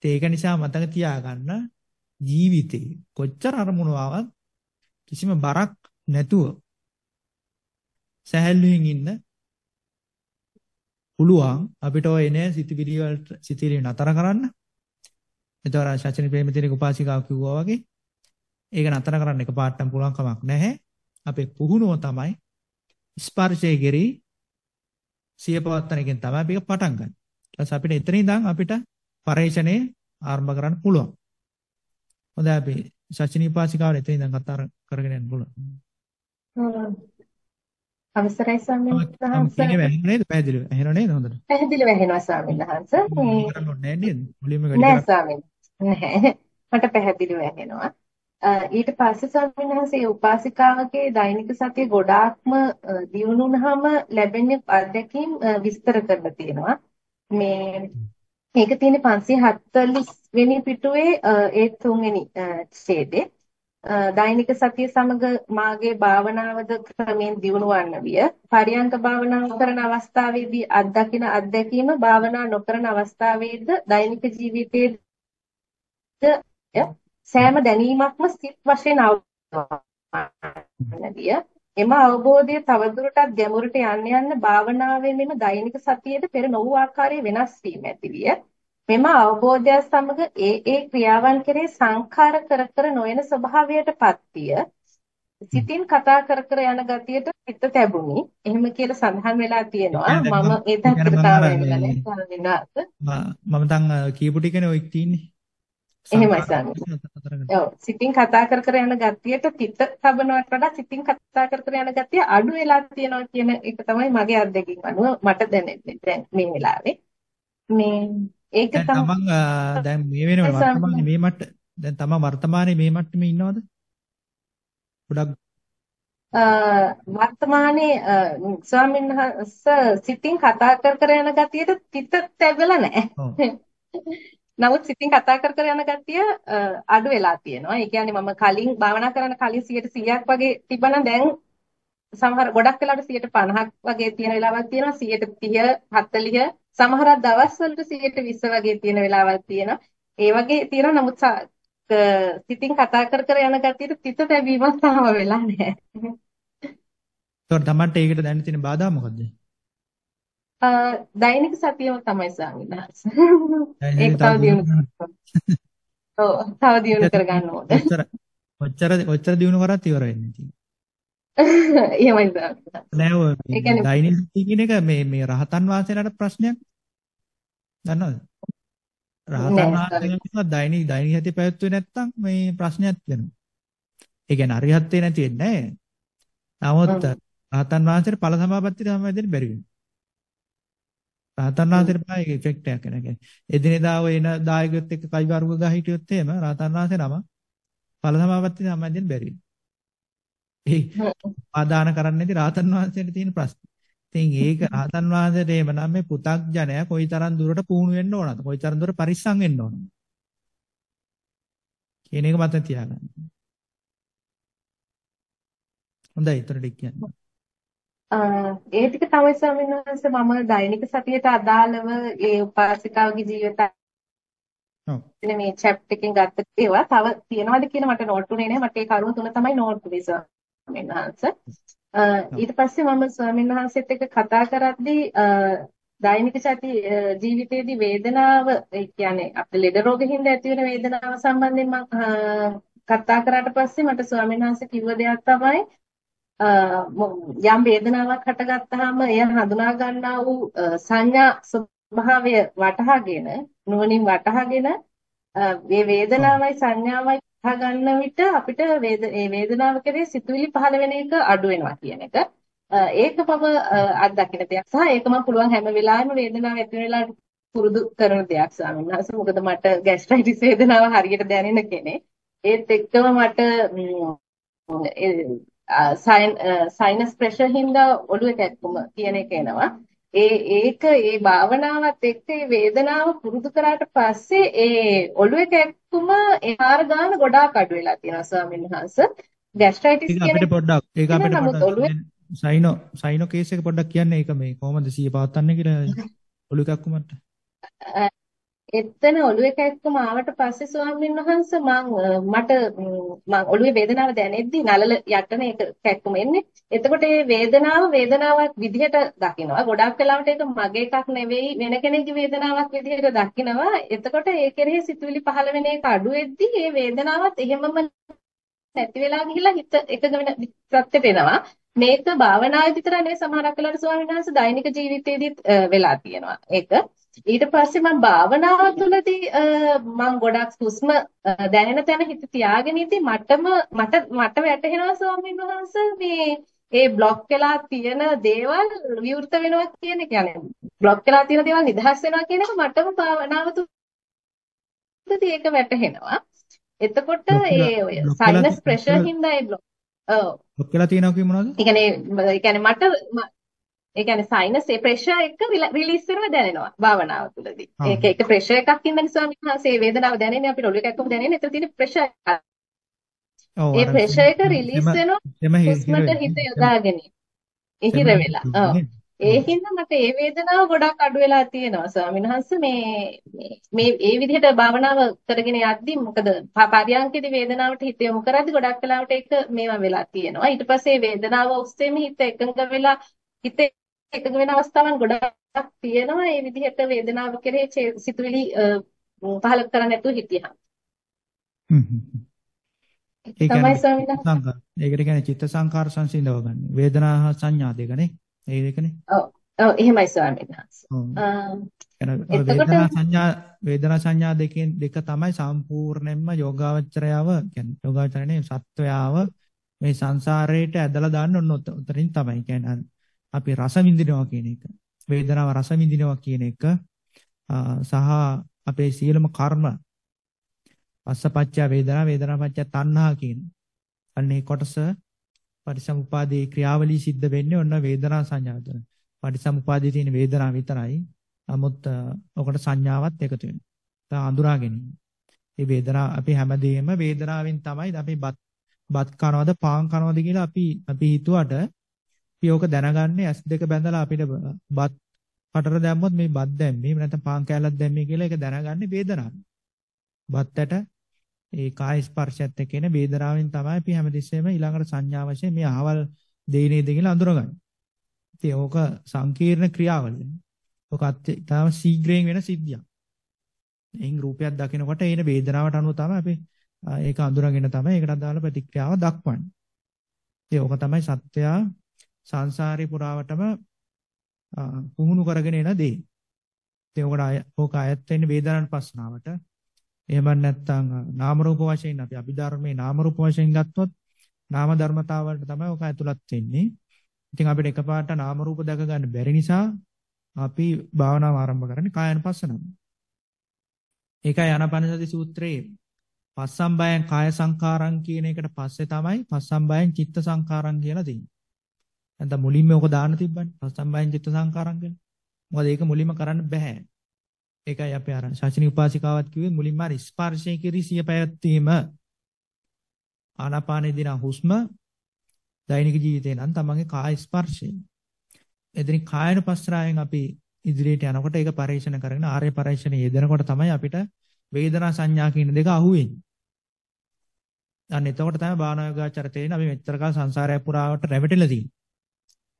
Speaker 1: ඒක නිසා මතක තියාගන්න ජීවිතේ කොච්චර අරමුණු ආවත් කිසිම බරක් නැතුව සැහැල්ලුවෙන් ඉන්න පුළුවන් අපිට ඔය එන සිතිවිලි වලට සිතිවිලි නතර කරන්න. එතකොට ශාචිනි ප්‍රේමතිරේ උපාසිකාව කිව්වා වගේ ඒක නතර කරන්න එකපාරටම පුළුවන් කමක් නැහැ. අපේ පුහුණුව තමයි ස්පර්ශය කෙරෙහි සිය පවත්තන එකෙන් තමයි මේක පටන් ගන්න. ඊට අපිට එතන ඉඳන් අපිට පරේෂණය ආරම්භ කරන්න පුළුවන්. හොඳයි අපි සචිනී පාසිකාව එතන ඉඳන් කතා කරගෙන යන්න පුළුවන්.
Speaker 2: අවසරයි ස්වාමීන් වහන්සේ.
Speaker 1: මේක වැහෙන්නේ නේද? පැහැදිලිව. ඇහෙනව නේද හොඳට?
Speaker 2: පැහැදිලිව ඇහෙනවා ස්වාමීන් වහන්සේ. මේ
Speaker 1: නේද? මුලින්ම වැඩි
Speaker 2: නෑ ස්වාමීන්. නැහැ. මට පැහැදිලිව ඇහෙනවා. ඊට පස්සේ ස්වාමීන් වහන්සේ උපාසිකාවගේ දෛනික සතිය ගොඩාක්ම දියුණු වුනහම ලැබෙන අත්දැකීම් විස්තර කරලා තියෙනවා. මේ මේක තියෙන්නේ 540 වෙනි පිටුවේ ඒ තුන්වෙනි ඡේදේ. දෛනික සතිය සමග මාගේ භාවනාවද ක්‍රමෙන් දියුණු වන්න විය. පරියංක භාවනාව කරන අවස්ථාවේදී අත්දකින අත්දැකීම භාවනා නොකරන අවස්ථාවේද දෛනික ජීවිතයේ සෑම දැනීමක්ම සිත් වශයෙන් අවබෝධ එම අවබෝධය තවදුරටත් ගැඹුරට යන්න යන්න භාවනාවේ මෙම දෛනික සතියේද පෙර නොවූ ආකාරයේ වෙනස් වීම ඇතිවිය. මෙම අවබෝධය සමග ඒ ඒ ක්‍රියාවන් කෙරේ සංඛාර කර කර නොයන ස්වභාවයටපත් විය. සිතින් කතා කර කර යන ගතියට හිත තැබුණි. එහෙම කියලා සඳහන් වෙලා තියෙනවා. මම ඒ තත්ත්වයට
Speaker 1: මම දැන් කීපු ටිකනේ ඔය තියෙන්නේ.
Speaker 2: එහෙමයි සාමි. ඔව් සිතින් කතා කර කර යන ගතියට තිත තබනවට වඩා සිතින් කතා කර කර යන ගතිය අඩු වෙලා තියෙනවා කියන එක තමයි මගේ අත්දැකීම අනුව මට දැනෙන්නේ දැන් මේ වෙලාවේ. මේ ඒක
Speaker 1: තමයි දැන් මේ වෙනකොට වර්තමානයේ මේ මට්ට දැන් තමයි වර්තමානයේ මේ මට්ටමේ ඉන්නවද? ගොඩක්
Speaker 2: වර්තමානයේ ස්වාමීන් වහන්සේ සිතින් කතා කර කර යන ගතියට තිත තැබෙලා නැහැ. නමුත් සිතින් කතා කර කර යන ගතිය අඩු වෙලා තියෙනවා. ඒ කියන්නේ මම කලින් භාවනා කරන කලින් 100%ක් වගේ තිබ්බනම් දැන් සමහර ගොඩක් වෙලාවට 50ක් වගේ තියෙන වෙලාවක් තියෙනවා 130 40 සමහර දවස් වලට 120 වගේ තියෙන වෙලාවක් තියෙනවා. ඒ වගේ තියෙනවා නමුත් සිතින් කතා කර කර යන ගතියට තිත තැබීමක් තාම වෙලා නැහැ.
Speaker 1: ඒතකොට තමන්ට ඒකට දැනෙන තියෙන බාධා මොකද්ද?
Speaker 2: දෛනික සතියම තමයි ස්වාමීන් වහන්සේ. ඒක තව දියුණු කරගන්න. ඔව් තව දියුණු කරගන්න ඕනේ.
Speaker 1: ඔච්චර ඔච්චර දියුණු කරත් ඉවර වෙන්නේ නැහැ.
Speaker 2: එහෙමයි
Speaker 1: නෑ ඔය දෛනික සතිය කියන එක මේ මේ රහතන් වහන්සේලාට ප්‍රශ්නයක් දන්නවද? රහතන් වහන්සේලා දෛනික දෛනික සතිය පැවැත්වුවේ නැත්නම් මේ ප්‍රශ්නයක් වෙනවා. ඒ කියන්නේ අරිහත්ත්වේ නැති වෙන්නේ නැහැ. නමුත් රහතන් වහන්සේට ඵල සමාපත්තිය සම්බන්ධයෙන් බැරි වෙනවා. රහතන් වහන්සේට පායක ඉෆෙක්ට් එකක් නැහැ. එදිනෙදා ඔය එන දායකයොත් එක්ක කයිවාරුක ගහ හිටියොත් එහෙම රහතන් වහන්සේ නම ඵල සමාපත්තිය සම්බන්ධයෙන් බැරි ඒ ආදාන කරන්නේ නැති රහතන් වහන්සේට තියෙන ප්‍රශ්න. ඉතින් ඒක රහතන් වහන්සේට එහෙම නම් මේ පු탁ජනයා කොයිතරම් දුරට පුහුණු වෙන්න ඕනද? කොයිතරම් දුරට පරිස්සම් වෙන්න ඕනද? කියන එක මතක තියාගන්න. හොඳයි, ඊටර ටික කියන්න.
Speaker 2: ඒ ටික තමයි ස්වාමීන් වහන්සේ මම දෛනික සතියට අදාළව ඒ උපාසිකාවගේ ජීවිතය මේ චැප්ටර් එකෙන් ගත්ත ඒවා තව තියනවාද කියන මට නෝට් උනේ නැහැ මට ඒ කරුණු තුන තමයි නෝට් උනේ ස්වාමීන් වහන්සේ. ඊට පස්සේ මම ස්වාමීන් වහන්සේත් එක්ක කතා කරද්දී දෛනික සති ජීවිතයේදී වේදනාව ඒ කියන්නේ අපේ ලෙඩ රෝගෙකින් ඇති වෙන වේදනාව සම්බන්ධයෙන් මම කතා කරාට පස්සේ මට ස්වාමීන් වහන්සේ කිව්ව දෙයක් තමයි යම් වේදනාවක් හටගත්තාම එය හඳුනා ගන්නා වූ සංඥා ස්වභාවය වටහාගෙන නුවණින් වටහාගෙන මේ වේදනාවයි සංඥාවයි වටහා ගන්න විට අපිට මේ වේදනාව කෙරේ සිතුවිලි පහළ වෙන එක අඩු වෙනවා කියන එක. ඒක මම අත්දකින්න දෙයක් සහ ඒක මම පුළුවන් හැම වෙලාවෙම වේදනාව ඇති වෙන වෙලාවට පුරුදු කරන දෙයක් ස්වාමීන් වහන්සේ. මොකද මට ગેස්ට්‍රයිටිස් වේදනාව හරියට දැනෙන කෙනෙක්. ඒත් එක්කම මට සයිනස් ප්‍රෙෂර් හින්දා ඔළුවේ කැක්කුම කියන එක එනවා. ඒ ඒක ඒ භාවනාවත් එක්ක ඒ වේදනාව පුරුදු කරාට පස්සේ ඒ ඔළුවේ කැක්කුම ඒ ආර ගන්න ගොඩාක් අඩු වෙලා තියෙනවා ස්වාමීන් වහන්සේ. ગેස්ට්‍රයිටිස්
Speaker 1: කියන අපිට පොඩ්ඩක් ඒක අපිට පොඩ්ඩක් සයිනෝ සයිනෝ කේස් එක පොඩ්ඩක් කියන්න ඒක මේ කොහොමද සිය පවත්න්නේ කියලා ඔළුව කැක්කුමට.
Speaker 2: එතන ඔළුවේ කැක්කම ආවට පස්සේ ස්වාමීන් වහන්සේ මම මට මම ඔළුවේ වේදනාව දැනෙද්දි නලල යටන එක කැක්කම එන්නේ. එතකොට මේ වේදනාව වේදනාවක් විදිහට දකිනවා. ගොඩක් වෙලාවට ඒක මගේ එකක් නෙවෙයි වෙන කෙනෙක්ගේ වේදනාවක් විදිහට දකිනවා. එතකොට ඒ කෙරෙහි සිතුවිලි පහළ වෙන එක අඩු වෙද්දි මේ වේදනාවත් එහෙමම නැති වෙලා ගිහිල්ලා හිත එකග වෙන සත්‍යට එනවා. මේක භාවනාවේ විතර නෙවෙයි සමහරක් වෙලාවට ස්වාමීන් වහන්සේ දෛනික ජීවිතේදීත් වෙලා තියෙනවා. ඒක ඊට පස්සේ මම භාවනාව තුළදී මම ගොඩක් හුස්ම දැනෙන තැන හිත තියාගෙන ඉති මටම මට මට වැටහෙනවා ස්වාමීන් වහන්සේ මේ ඒ બ્લોක් වෙලා තියෙන දේවල් විවෘත වෙනවා කියන එක يعني બ્લોක් වෙලා තියෙන දේවල් නිදහස් වෙනවා කියන එක මටම භාවනාව තුළදී ඒක වැටහෙනවා එතකොට ඒ ඔය සයිනස් ප්‍රෙෂර් හින්දා ඒ බ්ලොක් ඔව්
Speaker 1: බ්ලොක් වෙලා තියෙනවා කිව්ව මොනවද?
Speaker 2: ඒ කියන්නේ ඒ කියන්නේ මට ඒ කියන්නේ සයිනස් ඒ ප්‍රෙෂර් එක රිලීස් වෙනවා දැනෙනවා භාවනාව තුළදී. ඒක ඒක ප්‍රෙෂර් එකක් ඉඳන් ස්වාමීන් වහන්සේ වේදනාව දැනෙන්නේ අපිට ඔළුව එකක්ම දැනෙන්නේ. ඒතර තියෙන ප්‍රෙෂර් එකක්. ඒ ප්‍රෙෂර් එක රිලීස් වෙනවා හුස්මට හිත යොදාගෙන. ඉහිර වෙලා. ඔව්. ඒ හින්දා මට ඒ වේදනාව ගොඩක් අඩු වෙලා තියෙනවා ස්වාමීන් වහන්සේ මේ මේ ඒ විදිහට භාවනාව කරගෙන යද්දි මොකද පරියන්කේදී වේදනාවට හිත යොමු කරද්දි ගොඩක් වෙලාවට ඒක මේවා වෙලා තියෙනවා ඊට පස්සේ වේදනාව ඔස්සේම හිත එකඟ වෙලා හිත එකඟ වෙන අවස්ථාවන් ගොඩක් තියෙනවා ඒ විදිහට වේදනාව කෙරෙහි සිතුවිලි පහල කරන්නේ නැතුව හිටියා
Speaker 1: හ්ම් හ්ම් ඒ සංකාර. ඒකට කියන්නේ චිත්ත සංකාර සංසිඳව ගන්න. වේදනා හා සංඥා දෙකනේ. ඒ දෙකනේ.
Speaker 2: ඔව්. ඔව් එහෙමයි ස්වාමීන් වහන්සේ.
Speaker 1: වේදනා සංඥා වේදනා සංඥා දෙකෙන් දෙක තමයි සම්පූර්ණයෙන්ම යෝගාවචරයව කියන්නේ යෝගාවචරනේ සත්වයාව මේ සංසාරයට ඇදලා දාන්න ඕන උතරින් තමයි. කියන්නේ අපි රස විඳිනවා කියන එක. වේදනාව රස විඳිනවා කියන එක සහ අපේ සියලුම කර්ම පස්සපච්චය වේදනා වේදනාපච්චය තණ්හා කියන. අන්නේ කොටස පටිසමුපාදේ ක්‍රියාවලිය සිද්ධ වෙන්නේ ඔන්න වේදනා සංඥාවද. පටිසමුපාදේ තියෙන වේදනාව විතරයි. නමුත් ඔකට සංඥාවත් එකතු වෙනවා. දැන් අඳුරා ගැනීම. මේ වේදනාව අපි හැමදේම වේදනාවෙන් තමයි අපි බත් බත් කනවද පාන් කනවද කියලා අපි අපි හිතුවට අපි ඕක දැනගන්නේ S2 බැඳලා අපිට බත් කටර දැම්මොත් මේ බත් දැම්මේ නැත්නම් පාන් කෑල්ලක් දැම්මේ කියලා ඒක දැනගන්නේ වේදනාව. බත්තට ඒ කාය ස්පර්ශයත් එක්ක එන වේදනාවෙන් තමයි අපි හැමතිස්සෙම ඊළඟට සංඥා වශයෙන් මේ අහවල් දෙයි නේද කියලා අඳුරගන්නේ. ඉතින් ඕක සංකීර්ණ ක්‍රියාවලිය. ඕක තාම ශීඝ්‍රයෙන් වෙන සිද්ධියක්. එයින් රූපයක් දකිනකොට එන වේදනාවට අනුව තමයි අපි ඒක අඳුරගෙන තමයි ඒකට අදාළ ප්‍රතික්‍රියාව දක්වන්නේ. ඉතින් ඕක තමයි සත්‍යය සංසාරේ පුරාවටම පුහුණු කරගෙන එන දේ. ඉතින් ඕකට ඕක අයත් වෙන්නේ වේදනාන් පස්සනාවට. එහෙම නැත්නම් නාම රූප වශයෙන් අපි අභිධර්මයේ නාම රූප වශයෙන් ගත්තොත් නාම ධර්මතාවලට තමයි ඔක ඇතුළත් වෙන්නේ. ඉතින් අපිට එකපාරට නාම රූප දැක ගන්න බැරි නිසා අපි භාවනාව ආරම්භ කරන්නේ කායानुපස්සනාව. ඒකයි ආනාපානසති සූත්‍රයේ පස්සම්බයං කාය සංකාරං කියන එකට පස්සේ තමයි පස්සම්බයං චිත්ත සංකාරං කියලා තියෙන්නේ. නැත්නම් මුලින්ම ඔක දාන්න තිබ්බනේ පස්සම්බයං චිත්ත සංකාරං කියලා. මොකද ඒක මුලින්ම කරන්න බෑ. ඒකයි අපි අර ශාසනික උපාසිකාවත් කිව්වේ මුලින්ම අර ස්පර්ශයේ කිරි සිය පැවැත්වීම ආනාපානේ දින හුස්ම දෛනික ජීවිතේ නම් තමන්ගේ කාය ස්පර්ශය. එදින කායන පස්රායෙන් අපි ඉදිරියට යනකොට ඒක පරිශන කරගෙන ආර්ය පරිශන යෙදෙනකොට තමයි අපිට වේදනා සංඥා කියන දෙක අහුවෙන්නේ. අන්න එතකොට තමයි භාවනා යෝගාචර තේරෙන අපි මෙච්චර කාල සංසාරය පුරාවට රැවටිලා තියෙන්නේ.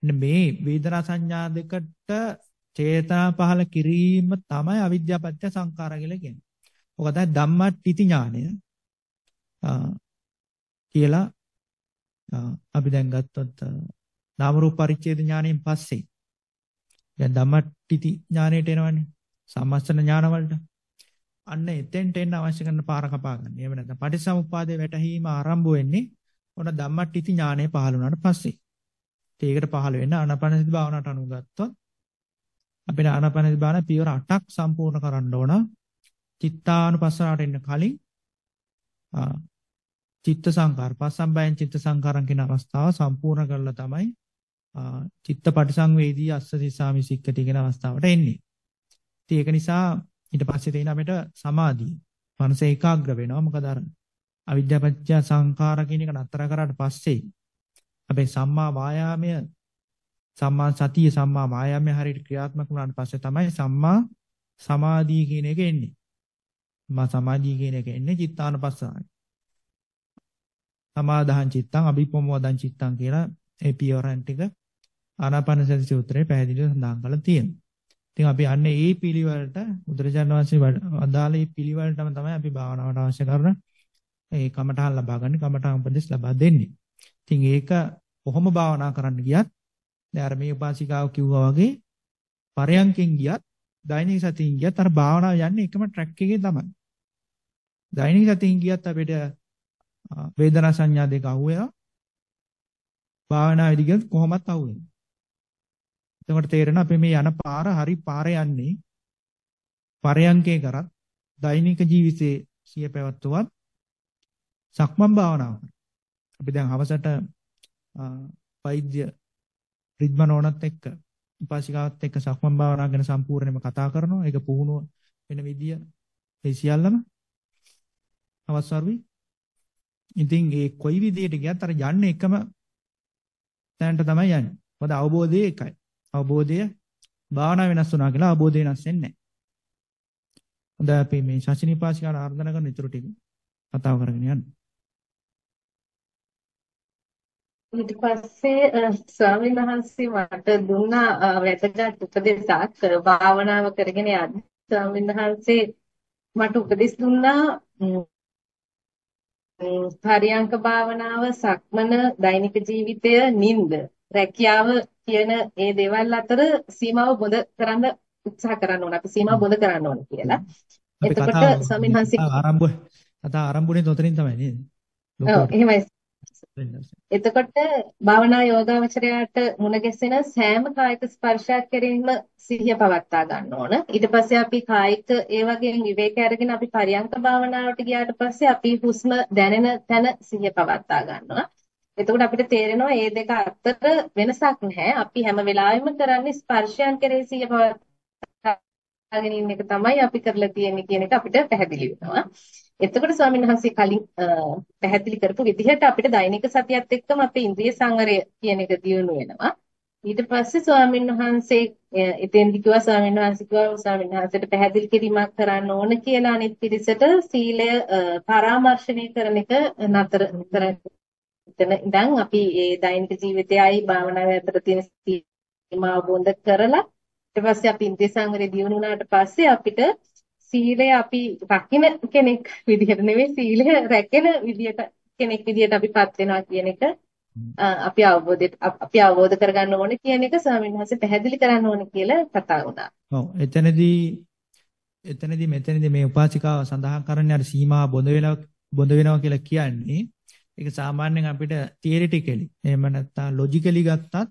Speaker 1: මේ වේදනා සංඥා දෙකට චේතනා පහල කිරීම තමයි අවිද්‍යාපත්‍ය සංඛාර කියලා කියන්නේ. ඔක තමයි ධම්මටිති ඥානය. කියලා අපි දැන් ගත්තොත් නාම රූප පරිච්ඡේද ඥාණයෙන් පස්සේ දැන් ධම්මටිති ඥාණයට එනවනේ. සම්මස්තන ඥාන වලට. අන්න එතෙන්ට එන්න අවශ්‍ය කරන පාර කපා ගන්න. එහෙම නැත්නම් පටිසමුප්පාදේ වැටහීම ආරම්භ වෙන්නේ ඔන්න ධම්මටිති ඥාණය පහළ වුණාට පස්සේ. ඒකට පහළ වෙන්න ආනාපානසති භාවනාවට අනුගත්තොත් අපිට ආනාපානසති භාවනා පියවර 8ක් සම්පූර්ණ කරන්න ඕන. චිත්තානුපස්සනාවට එන්න කලින් චිත්ත සංකාර පස්සම්බයන් චිත්ත සංකාරම් කියන අවස්ථාව සම්පූර්ණ කරලා තමයි චිත්ත පටිසංවේදී අස්ස සිසාමි සික්කති කියන අවස්ථාවට එන්නේ. ඉතින් ඒක නිසා ඊට පස්සේ තියෙන අපිට සමාධිය. මනස ඒකාග්‍ර වෙනවා. මොකද අර අවිද්‍යාපත්‍ය සංඛාර කියන එක නතර කරාට පස්සේ අපේ සම්මා වායාමය සම්මා සතිය සම්මා මායාමය හරියට ක්‍රියාත්මක වුණාට පස්සේ තමයි සම්මා සමාධිය කියන එක එන්නේ. මා සමාධිය කියන එක එන්නේ චිත්තානපස්සනායි. සමාදාහං චිත්තං අභිප්‍රමෝදං චිත්තං කියලා ඒ පියවරන් ටික ආනාපානසති සූත්‍රයේ පැහැදිලිව සඳහන් කරලා තියෙනවා. ඉතින් අපි අන්නේ මේ පිළිවෙලට බුදුරජාණන් වහන්සේ අදාළ මේ පිළිවෙලටම තමයි අපි භාවනාවට අවශ්‍ය කරන ඒ කමඨහන් ලබා ගන්න කමඨහන් උපදෙස් ලබා දෙන්නේ. ඉතින් ඒක කොහොම භාවනා කරන්න ගියත් දැන් අර මේ උපාසිකාව කිව්වා වගේ පරයන්කෙන් ගියත් දෛනික සතියින් ගියත් අර භාවනාව යන්නේ එකම ට්‍රැක් එකේ තමයි. දෛනික සතියින් ගියත් අපිට වේදනා සංඥා දෙක අහුවෙනවා. භාවනාවේදී ගියත් කොහොමත් අහුවෙනවා. එතකොට තේරෙනවා අපි මේ යන පාර හරි පාර යන්නේ පරයන්කේ කරත් දෛනික ජීවිතයේ සිය පැවැත්වුවත් සක්මන් භාවනාව කරා. අපි දැන් හවසට වෛද්‍ය රිද්මනෝනත් එක්ක උපාසිකාවත් එක්ක සක්මන් භාවනාව ගැන සම්පූර්ණයෙන්ම කතා කරනවා. ඒක පුහුණුව වෙන විදිය ඒ සියල්ලම අවස්වරුයි. ඉතින් ඒ කොයි විදියට ගියත් අර යන්නේ එකම තැනට තමයි යන්නේ. මොකද අවබෝධය එකයි. අවබෝධය භාවනා වෙනස් වුණා කියලා අවබෝධය වෙනස් වෙන්නේ නැහැ. හොඳයි අපි මේ ශාසනීය පාසිකාර ආර්දනා කරන ඉතුරු ටික කතාව කරගෙන යන්න.
Speaker 2: ඊට පස්සේ ස්වාමීන් වහන්සේ මට දුන්නා වැදගත් උපදේශයක් භාවනාව කරගෙන යන්න. ස්වාමීන් වහන්සේ මට උපදෙස් දුන්නා පරියංක භාවනාව, සක්මන, දෛනික ජීවිතය, නිින්ද, රැකියාව කියන ඒ දේවල් අතර සීමාව බොඳ කරන්න උත්සාහ කරන්න ඕන. අපි සීමාව බොඳ කරන්න ඕන කියලා. එතකොට ස්වාමීන් වහන්සේ
Speaker 1: ආරම්භ කතා ආරම්භුනේ තොතරින් තමයි නේද?
Speaker 2: ඔව් එහෙමයි. එතකොට භාවනා යෝගාවචරයට මුණ ගැසෙන සෑම කායික ස්පර්ශයක් කෙරෙහිම සිහිය පවත්වා ගන්න ඕන. ඊට පස්සේ අපි කායික ඒ වගේ විවේක අරගෙන අපි පරියංක භාවනාවට ගියාට පස්සේ අපි හුස්ම දැනෙන තැන සිහිය පවත්වා ගන්නවා. එතකොට අපිට තේරෙනවා මේ දෙක අතර වෙනසක් නැහැ. අපි හැම වෙලාවෙම කරන්නේ ස්පර්ශයන් කෙරෙහි සිහිය පවත්වාගෙන ඉන්න එක තමයි අපි කරලා තියෙන්නේ කියන එක අපිට පැහැදිලි වෙනවා. එතකොට ස්වාමීන් වහන්සේ කලින් පැහැදිලි කරපු විදිහට අපිට දෛනික සතියත් එක්කම අපේ ඉන්ද්‍රිය සංවරය කියන එක දියුණු වෙනවා. ඊට පස්සේ ස්වාමීන් වහන්සේ එතෙන්දි කිව්වා ස්වාමීන් වහන්සේ කිව්වා ස්වාමීන් වහන්සේට පැහැදිලි කිරීමක් කරන්න ඕන කියලා අනිත් පිරිසට සීලය පරාමර්ශණය කරන එක නතර එතන ඉඳන් අපි මේ දෛනික ජීවිතයයි භාවනාව අතර තියෙන සීමාව බොඳ කරලා ඊට පස්සේ අපි ඉන්ද්‍රිය සංවරය දියුණු වුණාට පස්සේ අපිට සීලය අපි රකින්න කෙනෙක් විදිහට නෙවෙයි සීලය රැකෙන විදිහට කෙනෙක් විදිහට අපිපත් වෙනවා කියන එක අපි අවබෝධයට අපි අවබෝධ කරගන්න ඕනේ කියන එක ස්වාමීන් වහන්සේ පැහැදිලි කරන්න ඕනේ කියලා කතා වුණා.
Speaker 1: ඔව් එතනදී එතනදී මෙතනදී මේ උපාසිකාව සඳහන් කරන්නේ අර සීමා බොඳ වෙලා බොඳ වෙනවා කියලා කියන්නේ ඒක සාමාන්‍යයෙන් අපිට තියරිටිකලි එහෙම නැත්නම් ලොජිකලි ගත්තත්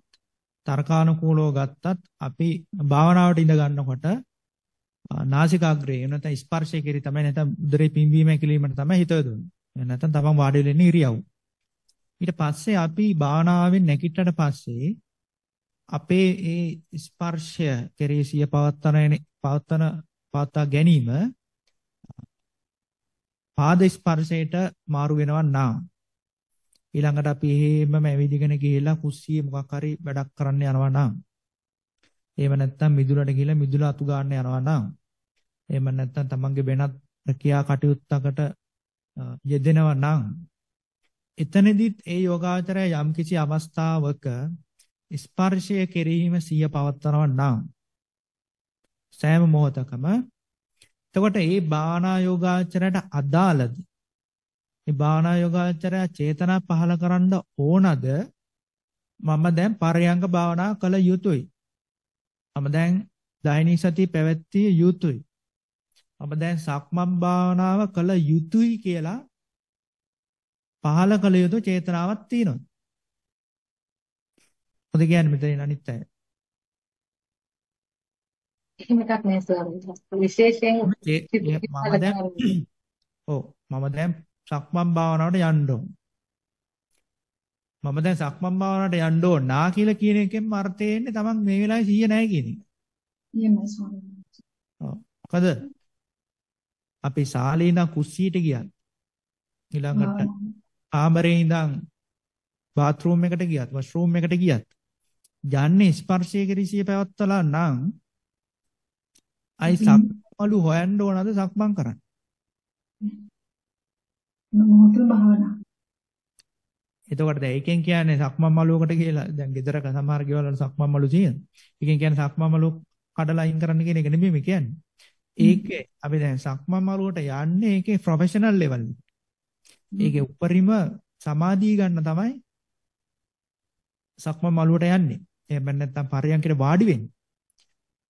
Speaker 1: තර්කානුකූලව ගත්තත් අපි භාවනාවට ඉඳ ගන්නකොට නාසිකාග්‍රේ නැත්නම් ස්පර්ශය කෙරි තමයි නැත්නම් උදරේ පිම්බීම හැකිලීමට තමයි හිත යොදන්නේ. නැත්නම් තමන් වාඩි වෙලා ඉන්න ඉරියව්. ඊට පස්සේ අපි භාවනාවෙන් නැගිටට පස්සේ අපේ ඒ ස්පර්ශය කෙරෙහි සිය පවත්තන පවත්තන පවත්තා ගැනීම පාද ස්පර්ශයට මාරු වෙනවා නා. ඊළඟට අපි එහෙමම ඇවිදගෙන ගිහිල්ලා කුස්සියේ මොකක් හරි වැඩක් කරන්න යනවා නම් එහෙම නැත්නම් මිදුලට ගිහිල්ලා මිදුල අතු ගන්න යනවා නම් එහෙම නැත්නම් තමන්ගේ වෙනත් ක්‍රියා කටයුත්තකට යෙදෙනවා නම් එතනදිත් ඒ යෝගාචරය යම්කිසි අවස්ථාවක ස්පර්ශය කෙරෙහිම සිය පවත්වනවා නම් සෑම මොහොතකම එතකොට ඒ බාහනා යෝගාචරයට අදාළද? මේ බාහනා යෝගාචරය චේතනා පහල කරන්න ඕනද? මම දැන් පරයංග භාවනා කළ යුතුයි. මම දැන් දෛනික සතිය පැවැත්විය යුතුයි. මම දැන් සක්මන් භාවනාව කළ යුතුයි කියලා පහල කළ යුතු චේතනාවක් තියෙනවා. මොකද කියන්නේ මෙතන අනිත් අය.
Speaker 2: එහෙම එකක් නෑ ස්වාමීන්. විශේෂයෙන්
Speaker 1: මම දැන් ඔව් මම දැන් සක්මන් භාවනාවට යන්න ඕන. මම දැන් සක්මන් භාවනාවට යන්න ඕන නා කියලා කියන එකෙන් අර්ථය එන්නේ තමන් මේ වෙලාවේ සීය නැහැ කියන එක.
Speaker 3: එහෙමයි ස්වාමීන්.
Speaker 1: ඔව්. මොකද අපි ශාලේ ඉඳන් කුස්සියට ගියත් ඊළඟට ආමරේ ඉඳන් බාත් รู ම් එකට ගියත් වොෂ්රූම් එකට ගියත් යන්නේ ස්පර්ශයේ කිරිසිය පැවත්තලා නම් අයි සක්මලු හොයන්න ඕනද සක්මන් කරන්න
Speaker 3: මොහොතේ භාවනා
Speaker 1: එතකොට දැන් ඒකෙන් කියන්නේ සක්මන් මලුවකට කියලා දැන් ගෙදරක සමහර ගෙවල් වල සක්මන් මලු තියෙන. ඒකෙන් කියන්නේ සක්මන් මලු කඩලා අයින් කරන්න කියන එක නෙමෙයි මේ කියන්නේ. ඒකේ අපි දැන් සක්මන් මරුවට යන්නේ ඒකේ ප්‍රොෆෙෂනල් ලෙවල් එකේ උපරිම සමාධිය ගන්න තමයි සක්මන් මළුවට යන්නේ. එහෙම නැත්නම් පරයන්කට වාඩි වෙන්නේ.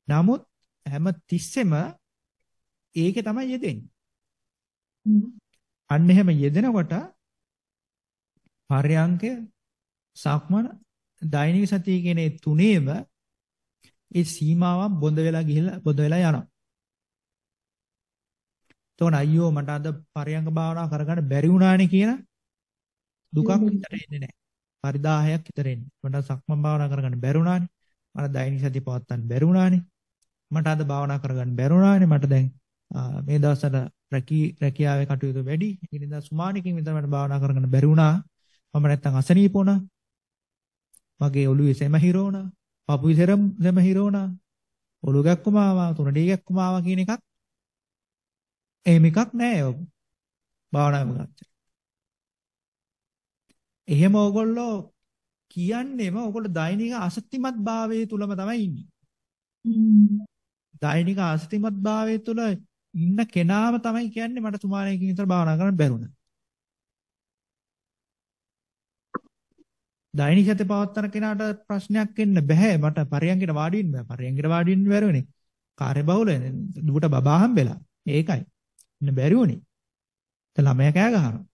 Speaker 1: නමුත් හැම තිස්සෙම ඒකේ තමයි යෙදෙන්නේ. අන්න එහෙම යෙදෙනකොට පරයන්ක සක්මන දෛනික සතිය කියන තුනේම ඒ සීමාවන් බොඳ වෙලා ගිහිල්ලා බොඳ වෙලා යනවා. එතකොට අයියෝ මට අද පරයන්ක භාවනා කරගන්න බැරි වුණානේ කියන දුකක් විතර එන්නේ නැහැ. පරිදාහයක් විතර එන්නේ. මට සක්මන් භාවනා කරගන්න බැරි වුණානේ. මට දෛනික සතිය පවත්වන්න බැරි වුණානේ. මට අද භාවනා කරගන්න බැරි වුණානේ. මට දැන් මේ දවස්වල රැකී රැකියාවේ කටයුතු වැඩි. ඒ නිසා සුමානිකින් විතර මට භාවනා කරගන්න බැරි වුණා. මම නැත්තම් අසනීප වුණා. මගේ ඔළුවේ සෙම හිරෝණා. පපුවේ සෙරම් සෙම හිරෝණා. ඔළුව ගැක්කුම ආවා, තුනඩේ ගැක්කුම ආවා කියන එකක් එහෙම එකක් නෑ ඔය. භාවනාවම ගත්තා. එහෙම ඕගොල්ලෝ කියන්නේම ඕගොල්ලෝ දෛනික අසත්‍යමත් භාවයේ තුලම තමයි ඉන්නේ. දෛනික අසත්‍යමත් භාවයේ තුල ඉන්න කෙනාම තමයි කියන්නේ මට තුමාලයකින් විතර භාවනා කරන්න බැරුණා. දෛනික සත්‍ය පවත්තන කෙනාට ප්‍රශ්නයක් එන්න බෑ මට පරියන්කට වාඩි වෙන්න බෑ පරියන්කට වාඩි වෙන්න බැරුවනේ කාර්ය බහුල දුවට බබා හම්බෙලා ඒකයි ඉන්න බැරි වුණේ දැන් ළමයා කෑ ගහනවා.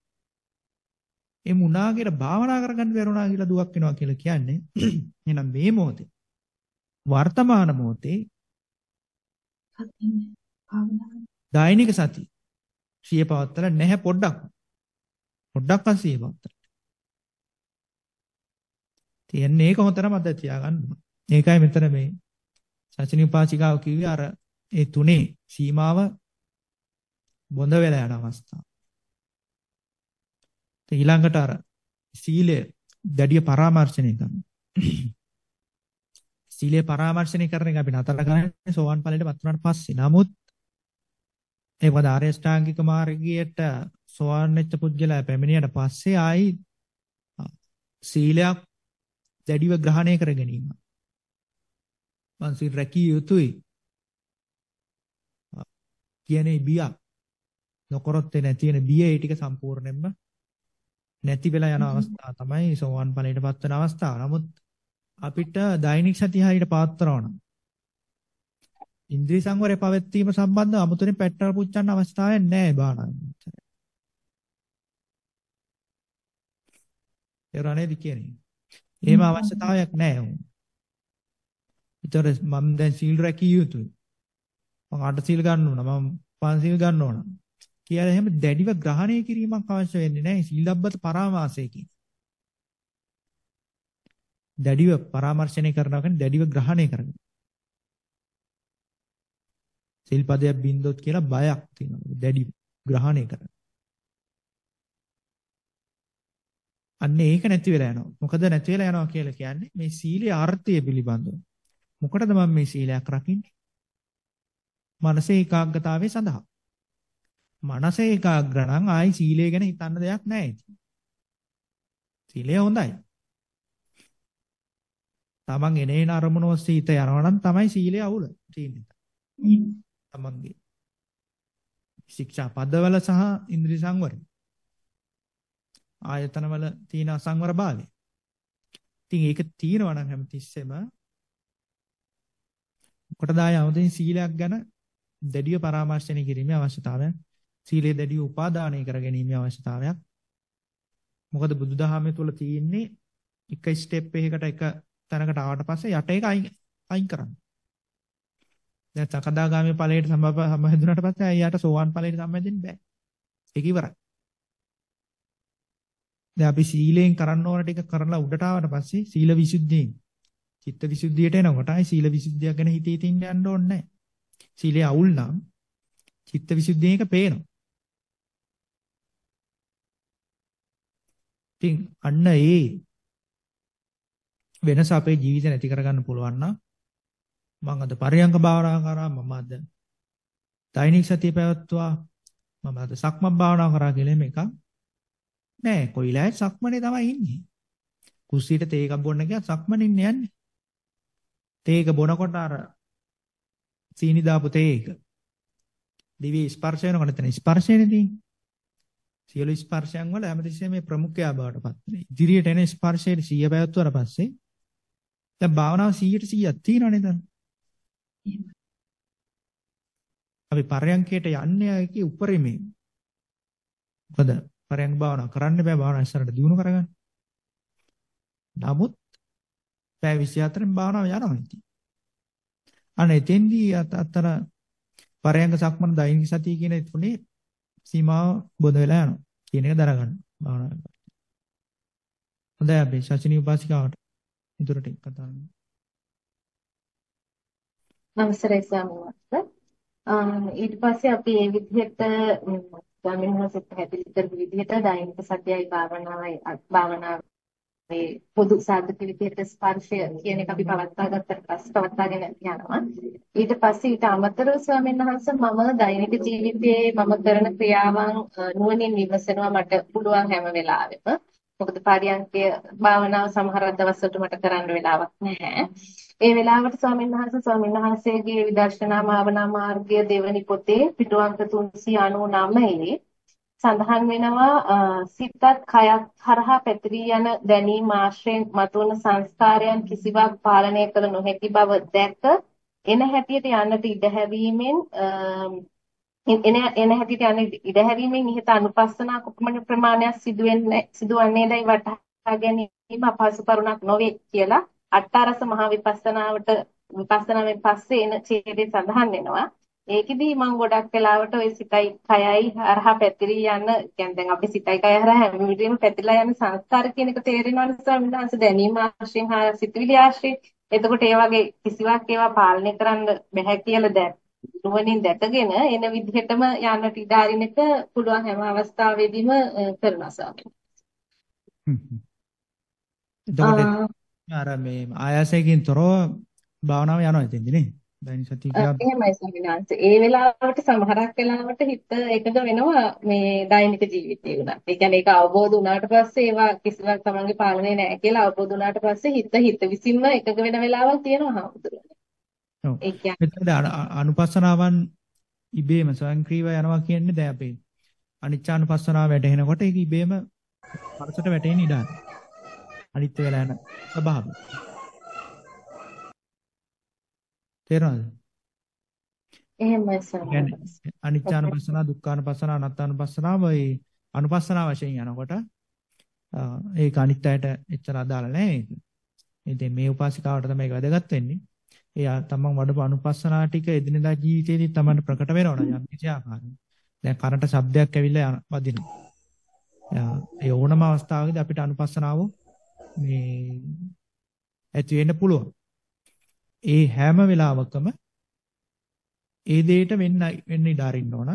Speaker 1: ඒ මුණා කියලා භාවනා කරගන්න බැරුණා කියලා දුවක් වෙනවා කියලා කියන්නේ එහෙනම් මේ මොහොතේ වර්තමාන මොහොතේ දෛනික සති සිය පවත්තලා නැහැ පොඩ්ඩක්. පොඩ්ඩක්වත් සිය පවත්තලා. තියන්නේ ඒක හොතර මතක තියාගන්න. ඒකයි මෙතන මේ සචිනී උපාසිකාව කිව්වේ අර ඒ තුනේ සීමාව බොඳ වෙලා යන අවස්ථාව. ඊළඟට අර සීලය දැඩිය පරාමර්ශණය කරනවා. සීලය පරාමර්ශණය කරන එක අපි නතර කරන්නේ සෝවන් ඵලයට පත් වුණාට පස්සේ. නමුත් ඒ වද ආර්යෂ්ටාංගික මාර්ගයට සෝවන් වෙච්ච පුද්ගලයා පැමිණියට පස්සේ ආයි සීලයක් දැඩිව ග්‍රහණය කර ගැනීම. මං සිල් රැකිය යුතුයි. කියන්නේ බියක්. නොකරොත් නැති වෙන බිය ඒ ටික සම්පූර්ණයෙන්ම නැති වෙලා යන අවස්ථාව තමයි සෝවන් ඵලයට පත් වෙන අවස්ථාව. නමුත් අපිට දෛනික සතිය හරියට පවත්වනවා නම් ඉන්ද්‍රිය සංවරය පවත්වීම සම්බන්ධව 아무තෙන් පෙට්‍රල් පුච්චන්න අවස්ථාවක් නැහැ බාහනයි. ඒ රණේදි කියන්නේ. එහෙම අවශ්‍යතාවයක් නැහැ උන්. ඒතර මම දැන් සීල් රැකිය යුතුයි. මම අට සීල් ගන්න ඕන. මම පංච සීල් ගන්න ඕන. කියලා එහෙම දැඩිව ග්‍රහණය කිරීමක් අවශ්‍ය වෙන්නේ නැහැ සීලබ්බත පරාමාසයකින්. දැඩිව පරාමර්ශණය කරනවා කියන්නේ දැඩිව ග්‍රහණය කරගන්න. සිල්පදයක් බින්දොත් කියලා බයක් තියෙනවා. දැඩි ග්‍රහණය කරන. අන්න ඒක නැති වෙලා යනවා. මොකද නැති වෙලා යනවා කියලා කියන්නේ මේ සීලේ අර්ථය පිළිබඳව. මොකටද මම මේ සීලයක් රකින්නේ? මනසේ ඒකාග්‍රතාවය සඳහා. මනසේ ඒකාග්‍ර නම් ආයි සීලය ගැන හිතන්න දෙයක් නැහැ. සීලය හොඳයි. තමන් එනේන අරමුණ ඔස්සේ හිත යනවා නම් තමයි සීලය අවුල තියෙන්නේ. තමන්ගේ ශික්ෂා පදවල සහ ඉන්ද්‍රිය සංවරය. ආයතනවල තියෙන අසංවර භාවය. ඉතින් ඒක තියෙනවා නම් හැමතිස්සෙම මොකටද ආය 아무තෙන් සීලයක් ගැන දැඩිව පරාමර්ශණය කිරීමේ අවශ්‍යතාවය. සීලය දැඩිව උපාදානය කර ගැනීමේ අවශ්‍යතාවයක්. මොකද බුදුදහමේ තුල තියෙන්නේ එක ස්ටෙප් එකකට එක තැනකට ආවට පස්සේ යට එක අයින් කරන්න. දැන් සකදාගාමී ඵලයට සම්බන්ධ පස්සේ අයියාට සෝවාන් ඵලයට සම්බන්ධ වෙන්න බෑ. ඒක ඉවරයි. දැන් අපි සීලයෙන් කරන්න ඕන ටික කරලා උඩට ආවට පස්සේ සීල විසුද්ධියෙන් චිත්ත විසුද්ධියට එනකොට ආයි සීල විසුද්ධිය ගැන හිතේ තින්න යන්න ඕනේ නැහැ. සීලේ අවුල් නම් චිත්ත විසුද්ධියෙන් එක පේනවා. ඉතින් අන්න ඒ වෙනස අපේ ජීවිතේ නැති කරගන්න පුළුවන් නම් මම අද පරියංග භාවනා කරා මම අද දෛනික සතිය පැවැත්තුවා මම අද සක්මන් භාවනා කරා කියලා මේක නෑ කොයිලායි සක්මනේ තමයි ඉන්නේ. කුස්සියට තේ එකක් බොන්න ගියා සක්මනින් යන්නේ. තේ එක බොනකොට අර සීනි දාපු තේ එක. දිවි ස්පර්ශ වෙනකොට එතන ස්පර්ශයනේ තියෙන්නේ. සියලු ස්පර්ශයන් වල හැමතිස්සෙම මේ ප්‍රමුඛයා බවට පත් වෙනවා. ඉදිරියට එන ස්පර්ශයේ සිය පැවැත්වුවාට පස්සේ දැන් භාවනාව 100ට 100ක් තියෙනවනේ දැන්.
Speaker 3: එහෙමයි.
Speaker 1: අපි පරයන්කයට යන්නේ ඒකේ උපරිමේ. මොකද පරයන්ක භාවනාව කරන්න බෑ භාවනාව ඉස්සරහට දියුණු කරගන්න. නමුත් පැය 24න් භාවනාව යනවා ඉතින්. අන්න එතෙන්දී අතර පරයන්ක සක්මන දෛනික සතිය කියන තුනේ සීමාව බොඳ වෙලා යනවා කියන එක දරගන්න භාවනාව. හොඳයි අපි ශාසිනී උපාසිකාවට ඉදිරියට කතා කරමු.
Speaker 2: නමස්කාරයි ස්වාමීන් වහන්සේ. ඊට පස්සේ අපි මේ විදිහට ස්වාමීන් වහන්සේ පැහැදිලි කරපු විදිහට දෛනික සතියයි භාවනාවයි භාවනාවේ පොදු සාධක විදිහට ස්පර්ශය කියන එක අපි පවත්වා ගත්තට පස්සේ පවත්වාගෙන යනවා. ඊට පස්සේ ඊට අමතරව ස්වාමීන් වහන්සේ මම දෛනික ජීවිතයේ මම කරන ක්‍රියාවන් නුවණින් විමසනවා මට පුළුවන් හැම වෙලාවෙම. මොකද පාරියන්කය භාවනාව සමහර දවස්වලට මට කරන්න වෙලාවක් නැහැ. ඒ වෙලාවට ස්වාමීන් වහන්සේ ස්වාමීන් වහන්සේගේ විදර්ශනා භාවනා මාර්ගය දෙවනි පොතේ පිටුවංක 399 සඳහන් වෙනවා සිතත් කයත් හරහා පැතිරී යන දැනීම ආශ්‍රයෙන් මතුවන සංස්කාරයන් කිසිවක් පාලනය කළ නොහැකි බව දැක එන හැටියට යන්නට ඉඩ හැවීමෙන් එන එන හැටියට යන ඉඩ හැරීමෙන් ඉහත අනුපස්සනා කුපමණ ප්‍රමාණයක් සිදුවෙන්නේ සිදුවන්නේදයි වටහා ගැනීම අපහසු කරුණක් නොවේ කියලා අට්ඨාරස මහා විපස්සනාවට විපස්සනාවෙන් පස්සේ එන ඡේදේ සඳහන් වෙනවා. ඒකෙදි මම ගොඩක් වෙලාවට ওই සිතයි කයයි හරහා පැතිරී යන කියන්නේ දැන් අපි සිතයි කය හරහා හැම විටම පැතිරලා යන සංස්කාර කියන එක තේරෙනවා නිසා මිනිහාස දැනීම ආශ්‍රයෙන් හා සිතවිලි ආශ්‍රයෙන් එතකොට ඒ වගේ කිසිවක් ඒවා පාලනය කරන්න බැහැ කියලා දැන් නුවණින් දැකගෙන එන විදිහටම යන්නට ඉඩ අරින එක පුළුවන් හැම අවස්ථාවෙදීම කරනවා ස්වාමීනි.
Speaker 1: එතකොට අර මේ ආයාසයෙන් තොරව භාවනාව යනවා ඉතින්දී නේ. දැන් සතිය කියලා
Speaker 2: එහෙමයි ස්වාමීනාංශ. ඒ වෙලාවට සමහරක් වෙලාවට හිත එකඟ වෙනවා මේ දෛනික ජීවිතේ උනත්. ඒ කියන්නේ ඒක අවබෝධ වුණාට පස්සේ ඒවා කිසිවක් තමන්ගේ පාලනේ නැහැ කියලා අවබෝධ වුණාට පස්සේ හිත හිත විසින්ම එකඟ වෙන වෙලාවල් තියෙනවා
Speaker 1: මෙතනද අනුපස්සනාවන් ඉබේම ස්වයංක්‍රීයව යනවා කියන්නේ දැන් අපේ අනිච්චානුපස්සනාව වැටෙනකොට ඒක ඉබේම පරසට වැටෙන්න ඉඩ අනිත්‍ය වෙලා යන ස්වභාවය. තේරෙනවද?
Speaker 2: එහෙමයි ස්වාමීනි.
Speaker 1: අනිච්චානුපස්සනා, දුක්ඛානුපස්සනා, අනාත්මානුපස්සනා මේ අනුපස්සනා වශයෙන් යනකොට ඒක අනිත්‍යයට එච්චර අදාළ නැහැ. ඉතින් මේ උපාසිකාවට තමයි ඒක වැදගත් වෙන්නේ. ඒ තමන් වඩපු අනුපස්සනා ටික එදිනදා ජීවිතේදී තමන්ට ප්‍රකට වෙනවනේ යම් කිසි ආකාරයක. දැන් කරට ශබ්දයක් ඇවිල්ලා වදිනවා. ඒ ඕනම අවස්ථාවකදී අපිට අනුපස්සනාව මේ ඇති වෙන්න පුළුවන්. ඒ හැම වෙලාවකම ඒ දෙයට වෙන්න වෙන්න ඉඩ අරින්න ඕන.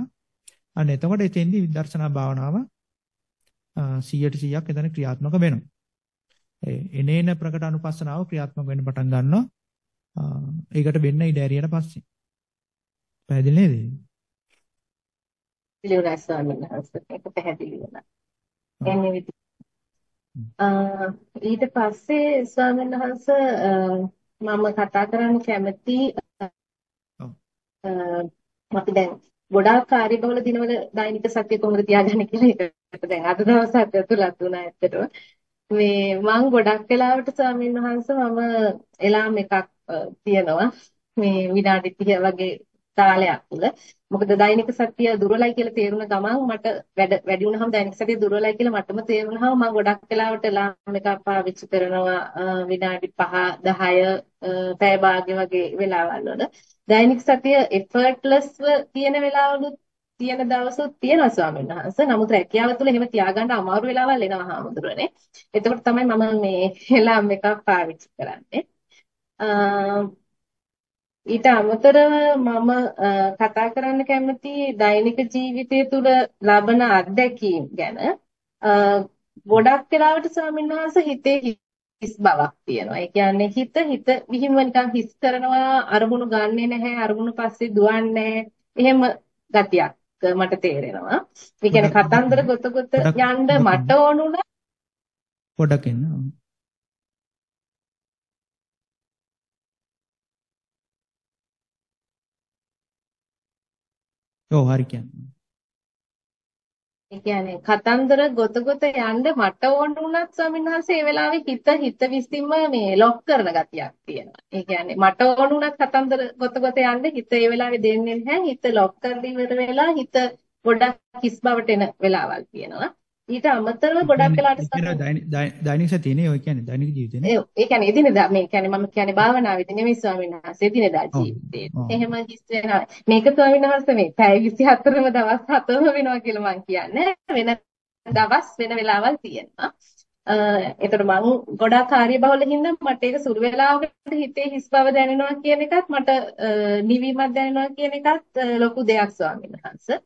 Speaker 1: අන්න එතකොට එතෙන්දී විදර්ශනා භාවනාව 100ට 100ක් එතන ක්‍රියාත්මක වෙනවා. ඒ එනේන ප්‍රකට අනුපස්සනාව ක්‍රියාත්මක වෙන්න පටන් ගන්නවා. ඒකට වෙන්න ඉඩ ඇරියට පස්සේ. පැහැදිලි නේද?
Speaker 2: පිළිවෙලයි ස්වාමීන් වහන්සේ. ඒක පැහැදිලි වුණා. එන්නේ ඊට පස්සේ ස්වාමීන් වහන්සේ මම කතා කරන්න කැමති අපි දැන් ගොඩාක් කාර්යබහුල දිනවල දෛනික සත්‍ය කොහොමද තියාගන්නේ කියලා ඒකට දැන් අද දවස් ඇතුළත් වුණා ඇත්තටම. මේ මම ගොඩක් වෙලාවට ස්වාමීන් වහන්සේ මම එලාම් එකක් තියනවා. මේ විනාඩි 30 වගේ කාලයක් තුළ මොකද දෛනික සත්‍ය දුර්වලයි කියලා තේරුණ ගමන් මට වැඩ වැඩි වුණාම දෛනික සත්‍ය දුර්වලයි කියලා මටම තේරුණාම මම ගොඩක් වෙලාවට ලාම් එකක් පාවිච්චි කරනවා විනාඩි 5 10 පැය භාගය වගේ වෙලාවල් වල දෛනික සත්‍ය effortlessව තියෙන වෙලාවලුත් තියෙන දවසුත් තියෙනවා ස්වාමීන් වහන්සේ. නමුත් රැකියාව තුළ එහෙම තියාගන්න අමාරු වෙලාවල් එනවා හාමුදුරනේ. එතකොට තමයි මම මේ ලාම් එකක් පාවිච්චි කරන්නේ. ඊට අමතරව මම කතා කරන්න කැමති දෛනික ජීවිතය තුළ ලබන අත්දැකීම් ගැන ගොඩක් වෙලාවට ස්වාමීන් වහන්සේ හිතේ හිස් බවක් තියෙනවා. ඒ කියන්නේ හිත හිත විහිම නිකන් හිස් කරනවා අරමුණු ගන්නෙ නැහැ අරමුණු පස්සේ දුවන්නේ එහෙම ගතියක් මට තේරෙනවා. ඒ කියන්නේ කතන්දර ගොත ගොත යන්න මට ඕනුණා
Speaker 1: පොඩක් ඔව් හරි කියන්නේ.
Speaker 2: ඒ කියන්නේ කතන්දර ගොත ගොත යන්න මට ඕන වුණත් ස්වාමීන් වහන්සේ ඒ වෙලාවේ හිත හිත විසින්ම මේ ලොක් කරන ගතියක් තියෙනවා. ඒ කියන්නේ මට ඕන වුණත් කතන්දර ගොත ගොත යන්න හිත ඒ වෙලාවේ දෙන්නේ නැහැ. හිත ලොක් කරලා ඉවර වෙලා හිත ගොඩක් කිස් බවට එන වෙලාවල් තියෙනවා. ඊට අමතරව ගොඩක් වෙලාට
Speaker 1: දෛනික සතියනේ ඔය කියන්නේ දෛනික ජීවිතේනේ.
Speaker 2: ඒ කියන්නේ එදිනෙදා මේ කියන්නේ මම කියන්නේ භාවනාවේදී නෙමෙයි ස්වාමීන් වහන්සේ එදිනෙදා ජීවිතේ. එහෙම හිස් වෙනවා. මේක ස්වාමීන් වහන්සේ මේ පැය 24ම දවස් 7ම වෙනවා කියලා මම කියන්නේ. වෙන දවස් වෙන වෙලාවල් තියෙනවා. එතකොට මම ගොඩාක් කාර්යබහුල හින්දා මට ඒක සුළු වෙලාවකට හිතේ හිස් බව දැනෙනවා කියන එකත් මට නිවීමක් දැනෙනවා කියන එකත් ලොකු දෙයක් ස්වාමීන් වහන්සේ.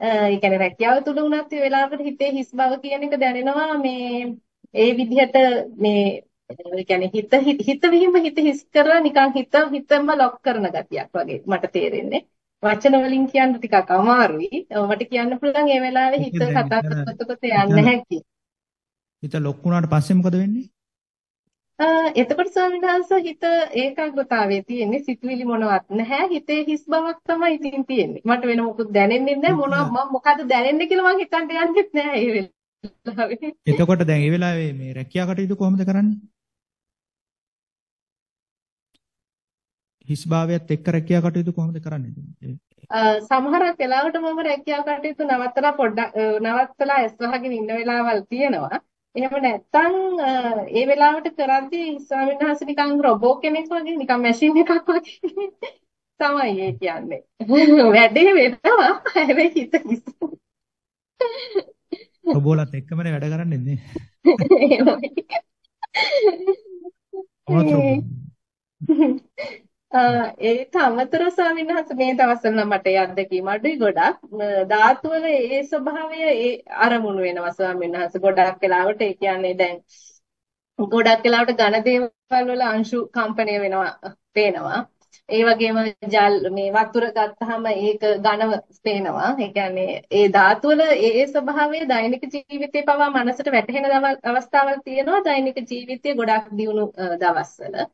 Speaker 2: ඒ කියන්නේ රැකියාව තුල වුණත් ඒ වෙලාවකට හිතේ හිස් බව කියන එක දැනෙනවා. මේ ඒ විදිහට මේ ඒ කියන්නේ හිත හිත විහිම හිත හිස් කරලා නිකන් හිත හිතම ලොක් කරන ගතියක් වගේ මට තේරෙන්නේ. වචන වලින් කියන්න ටිකක් අමාරුයි. මට කියන්න පුළුවන් ඒ වෙලාවේ හිත කතා කරනකොට යන්නේ නැහැ කියලා
Speaker 1: හිත ලොක් වුණාට පස්සේ මොකද වෙන්නේ
Speaker 2: එතකොට ස්වාමීන් වහන්සේ හිත ඒකාග්‍රතාවයේ තියෙන්නේ සිතුවිලි මොනවත් නැහැ. හිතේ හිස් බවක් තමයි ඉතින් තියෙන්නේ. මට වෙන මොකුත් දැනෙන්නේ නැහැ. මොනවා මම මොකද්ද දැනෙන්නේ කියලා මං හිතන්න යන්නෙත් නැහැ ඒ වෙලාවේ.
Speaker 1: එතකොට දැන් ඒ වෙලාවේ මේ රැකියා කටයුතු කොහොමද කරන්නේ? හිස් භාවයත් එක්ක රැකියා කටයුතු කොහොමද කරන්නේ?
Speaker 2: සමහරක් වෙලාවට මම රැකියා කටයුතු නවත්තලා පොඩ්ඩක් නවත්තලා ඇස් වහගෙන ඉන්න වෙලාවල් තියෙනවා එහෙම නැත්තම් ඒ වෙලාවට කරද්දී ස්වාමීන් වහන්සේ නිකන් රොබෝ කෙනෙක් වගේ නිකන් මැෂින් එකක් වගේ තමයි ඒ කියන්නේ. වැඩේ වෙනවා හැබැයි හිත කිසි.
Speaker 1: රොබෝලත් එක්කමනේ වැඩ කරන්නේ නේ.
Speaker 2: ඒට අමතරව ස්වාමීන් වහන්සේ මේ දවස්වල නම් මට ඒ අත්දැකීම අඩුයි ගොඩක්. ධාතු වල ඒ ස්වභාවය ඒ අරමුණු වෙනවා ස්වාමීන් වහන්සේ ගොඩක් වෙලාවට ඒ කියන්නේ දැන් ගොඩක් වෙලාවට ඝන දේවල් වල අංශු කම්පණය වෙනවා පේනවා. ඒ වගේම ජල් මේ වතුර ගත්තාම ඒක ඝනව පේනවා. ඒ කියන්නේ ඒ ධාතු වල ඒ ස්වභාවය දෛනික ජීවිතේ පවා මනසට වැටහෙන අවස්ථාවල් තියෙනවා. දෛනික ජීවිතයේ ගොඩක් දියුණු දවස්වල.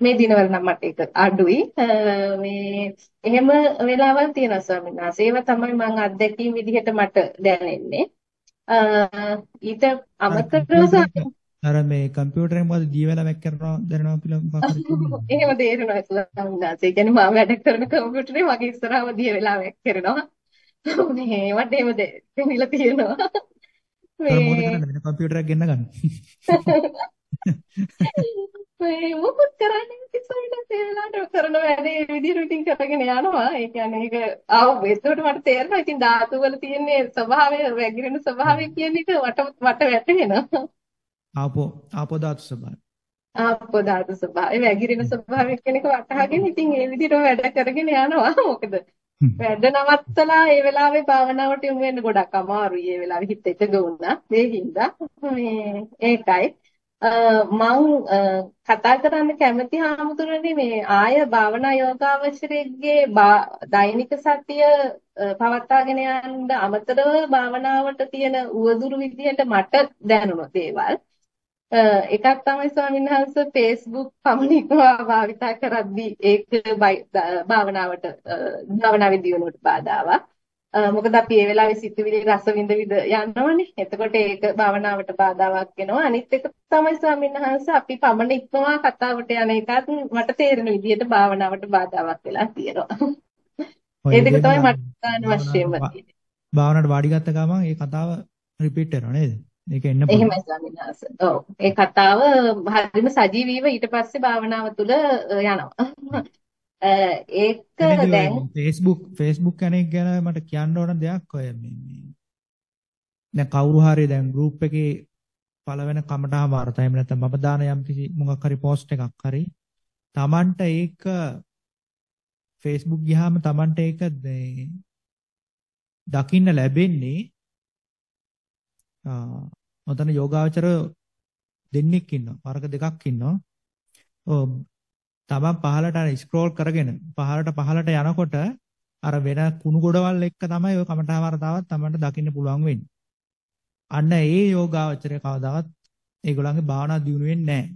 Speaker 2: මේ දිනවල නම් මට ඒක අඩුයි. මේ එහෙම වෙලාවල් තියෙනවා ස්වාමීන් වහන්සේ. ඒවා තමයි මම අත්දැකීම් විදිහට මට දැනෙන්නේ. ඊට අමතරව
Speaker 1: අර මේ කම්පියුටරෙන් මොකද දී වෙලා වැක් කරනවා දැනනවා කියලා.
Speaker 2: එහෙම තේරෙනවා ස්වාමීන් වහන්සේ. කියන්නේ මම වැඩ කරන කම්පියුටරේ මගේ ඉස්සරහම දී වෙලා වැක් කරනවා. මේ වට එහෙම දෙන්නilla තියෙනවා.
Speaker 1: මේ වෙන කම්පියුටරයක් ගෙන්න ගන්න.
Speaker 2: මේ මොකද කරන්නේ කිසිමකට තේරෙලාට කරන වැඩේ විදිහට ඉතින් කරගෙන යනවා. ඒ කියන්නේ ඒක ආව එතකොට මට තේරෙනවා ඉතින් ධාතු වල තියෙන ස්වභාවය වැగిරෙන ස්වභාවය කියන එක වට වට වැටෙනවා.
Speaker 1: ආපෝ ආපෝ ධාතු ස්වභාවය.
Speaker 2: ආපෝ ධාතු ස්වභාවය වැగిරෙන ස්වභාවය කියන එක වටහාගෙන ඉතින් ඒ විදිහට වැඩ කරගෙන යනවා. මොකද වැඩ නවත්තලා ඒ වෙලාවේ භාවනාවට යොමු වෙන්න ගොඩක් අමාරුයි. ඒ වෙලාවේ හිත එකඟ වුණා. ඒ හින්දා මේ ඒකයි. මම කතා කරන්න කැමති හාමුදුරනේ මේ ආය භාවනා යෝගාවචරයේ දෛනික සතිය පවත්වාගෙන යන්න අමතරව භාවනාවට තියෙන උවදුරු විදිහට මට දැනුණු දේවල්. එකක් තමයි ස්වාමීන් වහන්සේ Facebook පමණිකව භාවිතා කරද්දී ඒක භාවනාවට භාවනා විදියුණුවට බාධාවක්. මොකද අපි ඒ වෙලාවේ සිතුවිලි රස විඳ විඳ යනවනේ. එතකොට ඒක භාවනාවට බාධාවක් වෙනවා. අනිත් එක තමයි ස්වාමීන් වහන්සේ අපි පමණ ඉක්මවා කතාවට යන එකත් මට තේරෙන විදිහට භාවනාවට බාධාවක් වෙලා තියෙනවා. ඒ දෙක තමයි මට ගන්න වශයෙන්ම තියෙන්නේ.
Speaker 1: භාවනාවට වාඩි ගත්ත ගමන් ඒ කතාව රිපීට් වෙනවා නේද? ඒක එන්න
Speaker 2: පුළුවන්. එහෙමයි ස්වාමීන් වහන්සේ. ඔව්. ඒ කතාව හරිම සජීවීව ඊට පස්සේ භාවනාව තුළ යනවා. ඒක දැන්
Speaker 1: Facebook Facebook කෙනෙක් ගැන මට කියන්න ඕන දෙයක් ඔය මේ දැන් කවුරු හරි දැන් group එකේ පළවෙන කමටහම වර්තය එහෙම නැත්නම් මම දාන යම් කිසි මොකක් හරි post එකක් හරි Tamanට ඒක Facebook ගියාම Tamanට ඒක දකින්න ලැබෙන්නේ ඔතන යෝගාචර දෙන්නෙක් ඉන්නවා වර්ග දෙකක් ඉන්නවා තමන් පහලට අර ස්ක්‍රෝල් කරගෙන පහලට පහලට යනකොට අර වෙන කුණු ගොඩවල් එක්ක තමයි ඔය කමඨා වර්තාවත් තමන්ට දකින්න පුළුවන් වෙන්නේ. අන්න ඒ යෝගාවචරය කවදාවත් ඒගොල්ලන්ගේ භාවනා දියුණු වෙන්නේ නැහැ.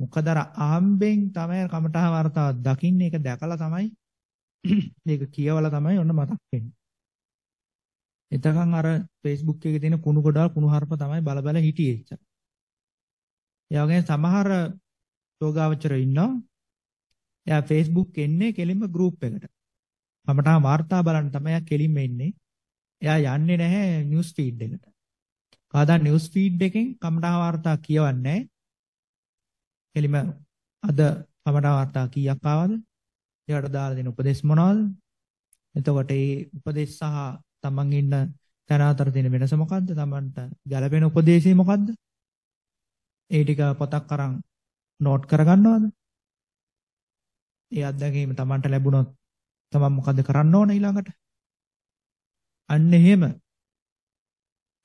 Speaker 1: මොකද අර ආම්බෙන් තමයි කමඨා වර්තාව දකින්නේ ඒක දැකලා තමයි මේක කියවලා තමයි ඔන්න මතක් වෙන්නේ. එතකන් අර Facebook එකේ තියෙන කුණු ගොඩාල් කුණු හarp තමයි බල බල හිටියේ එච්චර. ඒ වගේ සමහර යෝගාවචරයෝ ඉන්නවා. එයා Facebook එන්නේ කෙලින්ම group එකට. අපටම වාර්තා බලන්න තමයි එයා කෙලින්ම එන්නේ. එයා යන්නේ නැහැ news feed එකට. කවදා news feed එකෙන් කමඨා වාර්තා කියවන්නේ කෙලිම අද කමඨා වාර්තා කීයක් ආවද? ඒකට දාලා දෙන උපදේශ මොනවද? එතකොට ඒ උපදේශ සහ තමන් ඉන්න තැන අතර තියෙන වෙනස මොකද්ද? තමන්ට ගැළපෙන උපදේශය මොකද්ද? ඒ ටික පොතක් අරන් නෝට් කරගන්නවද? ඒ අත්දැකීම තමන්ට ලැබුණොත් තමන් මොකද කරන්න ඕන ඊළඟට? අන්න එහෙම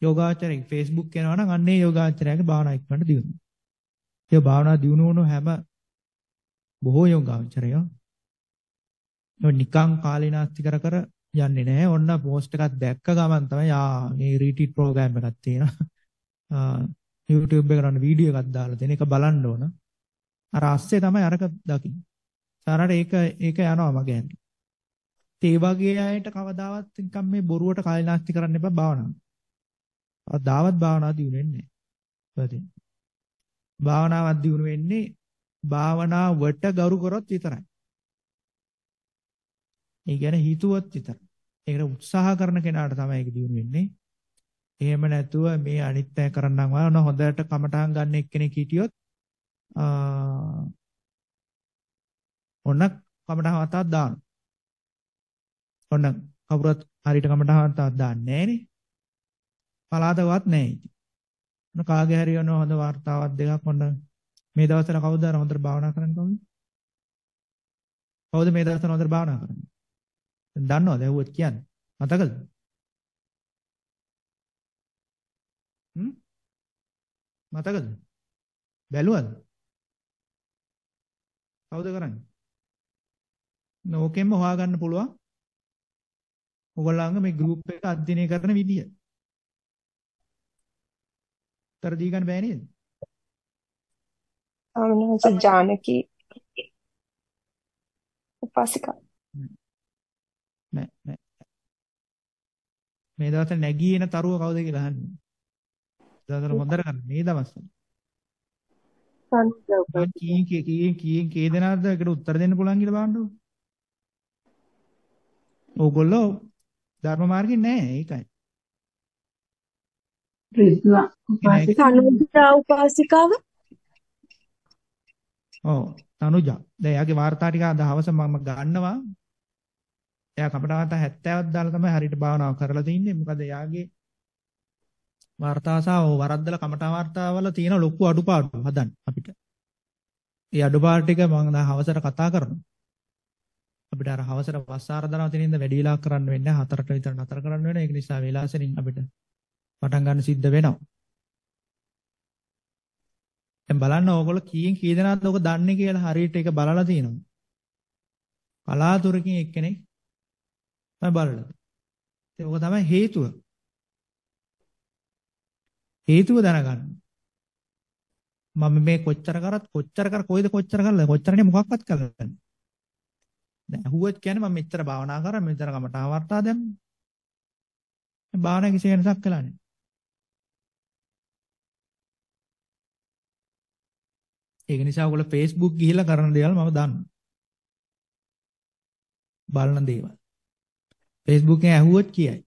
Speaker 1: යෝගාචරයේ Facebook යනවා නම් අන්නේ යෝගාචරයේ භාවනා ඉක්මනට දියුණු. ඒ භාවනා දියුණු වුණු හැම බොහෝ යෝගාචරයෝ නිකං කාලීනාස්ති කර කර යන්නේ නැහැ. ඔන්න පෝස්ට් එකක් දැක්ක ගමන් තමයි ආ මේ රීට්‍රීට් ප්‍රෝග්‍රෑම් එකක් තියෙනවා. YouTube එකට අන්න වීඩියෝ එකක් දාලා තියෙන එක බලන්න ඕන. අර ASCII තමයි අරක දකින්න. සාරාට ඒක ඒක යනවා මගේ ඇඟ. ඒ වගේ අයට කවදාවත් නිකන් මේ බොරුවට කාලනාස්ති කරන්න එපා භාවනාව. කවදාවත් භාවනාව දියුණු වෙන්නේ නැහැ. භාවනාවක් දියුණු වෙන්නේ භාවනාවට ගරු කරොත් විතරයි. ඒ කියන්නේ හිතුවත් විතරයි. ඒකට උත්සාහ කරන කෙනාට තමයි ඒක දියුණු වෙන්නේ. එහෙම නැතුව මේ අනිත්‍ය කරන්නම් වල හොඳට කමටහන් ගන්න එක්කෙනෙක් හිටියොත් ඔන්න කමටහන් වතාවක් දානවා. ඔන්න කවුරුත් හරියට කමටහන් වතාවක් දාන්නේ නැහනේ. පලාතවත් නැහැ ඉතින්. ඔන්න කාගේ හරි යන හොඳ වார்த்தාවක් දෙකක් ඔන්න මේ දවස්වල කවුද අර හොඳට භාවනා කරන්නේ කවුද? කවුද මේ දවස්වල හොඳට භාවනා කරන්නේ? දන්නවද ඇහුවත් කියන්නේ? මතකද? හ්ම් මතකද? බැලුවද? කවුද කරන්නේ? නෝකෙන්ම හොයාගන්න පුළුවන්. ඔයගොල්ලන්ගේ මේ ගෲප් එක අධ්‍යයනය කරන විදිය. තර දී ගන්න බෑ නේද?
Speaker 4: අනුනස ජානකි උපාසිකා
Speaker 1: නෑ නෑ. මේ දවස්වල නැගී එන තරුව කවුද කියලා අහන්නේ. දවස්වල හොඳට කරන්නේ මේ දවස්වල. කීයෙන් කීයෙන් කීයෙන් කී දෙනාද ඒකට උත්තර දෙන්න පුළුවන් කියලා බලන්නකො. ඕගොල්ලෝ ධර්ම මාර්ගේ නෑ ඒකයි.
Speaker 3: රිද්වා උපාසිකා
Speaker 4: උපාසිකාව
Speaker 1: ඔව් තනුජා දැන් යාගේ වාර්තා ටික අද හවස මම ගන්නවා එයා කපටාවත 70ක් දාලා තමයි හරියට භාවනාව කරලා තින්නේ. මොකද එයාගේ වර්තාසාව වරද්දලා කමටා වර්තාවල තියෙන ලොකු අඩුපාඩු හදන්න අපිට. ඒ අඩුපාඩු ටික මම දැන් හවසට කතා කරනවා. අපිට අර හවසට වස්සාර දානවා තියෙනින්ද වැඩි වෙලා කරන්න වෙන්නේ හතරට විතර නතර කරන්න වෙනවා. ඒක නිසා වේලාසෙනින් අපිට පටන් ගන්න සිද්ධ වෙනවා. දැන් බලන්න ඕගොල්ලෝ කීයෙන් කී දෙනාද ඔක දන්නේ කියලා හරියට ඒක බලලා තියෙනවා. කලාතුරකින් එක්කෙනෙක් මම බලලා. ඒක ඔක තමයි හේතුව. හේතුව දැනගන්න. මම මේ කොච්චර කරත් කොච්චර කර කොයිද කොච්චර කරලා කොච්චරනේ මොකක්වත් කරලා නැහැ. දැන් අහුවත් කියන්නේ මම මෙච්චර භාවනා කරා මෙච්චර කමට ආවර්තා දැම්ම. මේ භාවනා කිසි වෙනසක් කළා නෑ. ඒක නිසා ඔයගොල්ලෝ Facebook ගිහිල්ලා කරන දේවල් මම දන්නවා. බලන දේවල්. Facebook එකෙන් ඇහුවොත් කියයි.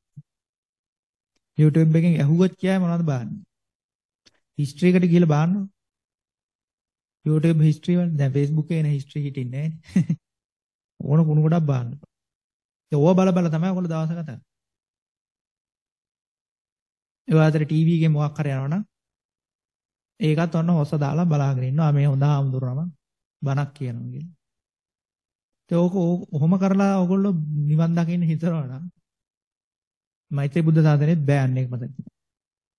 Speaker 1: YouTube එකෙන් ඇහුවොත් කියයි මොනවද බලන්නේ. History එකට ගිහලා බලන්න. YouTube history වල දැන් Facebook එකේ එන history හිටින්නේ නැහැ. ඕන කුණු ගොඩක් බලන්න. ඒ ඕව බල බල තමයි ඔයගොල්ලෝ දවස ගත කරන්නේ. ඒ වාතර TV එකේ මොකක් හරි යනවනම් ඒකත් ඔන්න හොස්ස දාලා බලාගෙන ඉන්නවා මේ හොඳ ආමුදුරනම බණක් කියනවා කියලා. ඒ ඕක ඔහොම කරලා ඕගොල්ලෝ නිවන් දකින්න හිතනවා නම් මෛත්‍රී බුද්ධ සාසනෙත් බෑන්නේ මතක.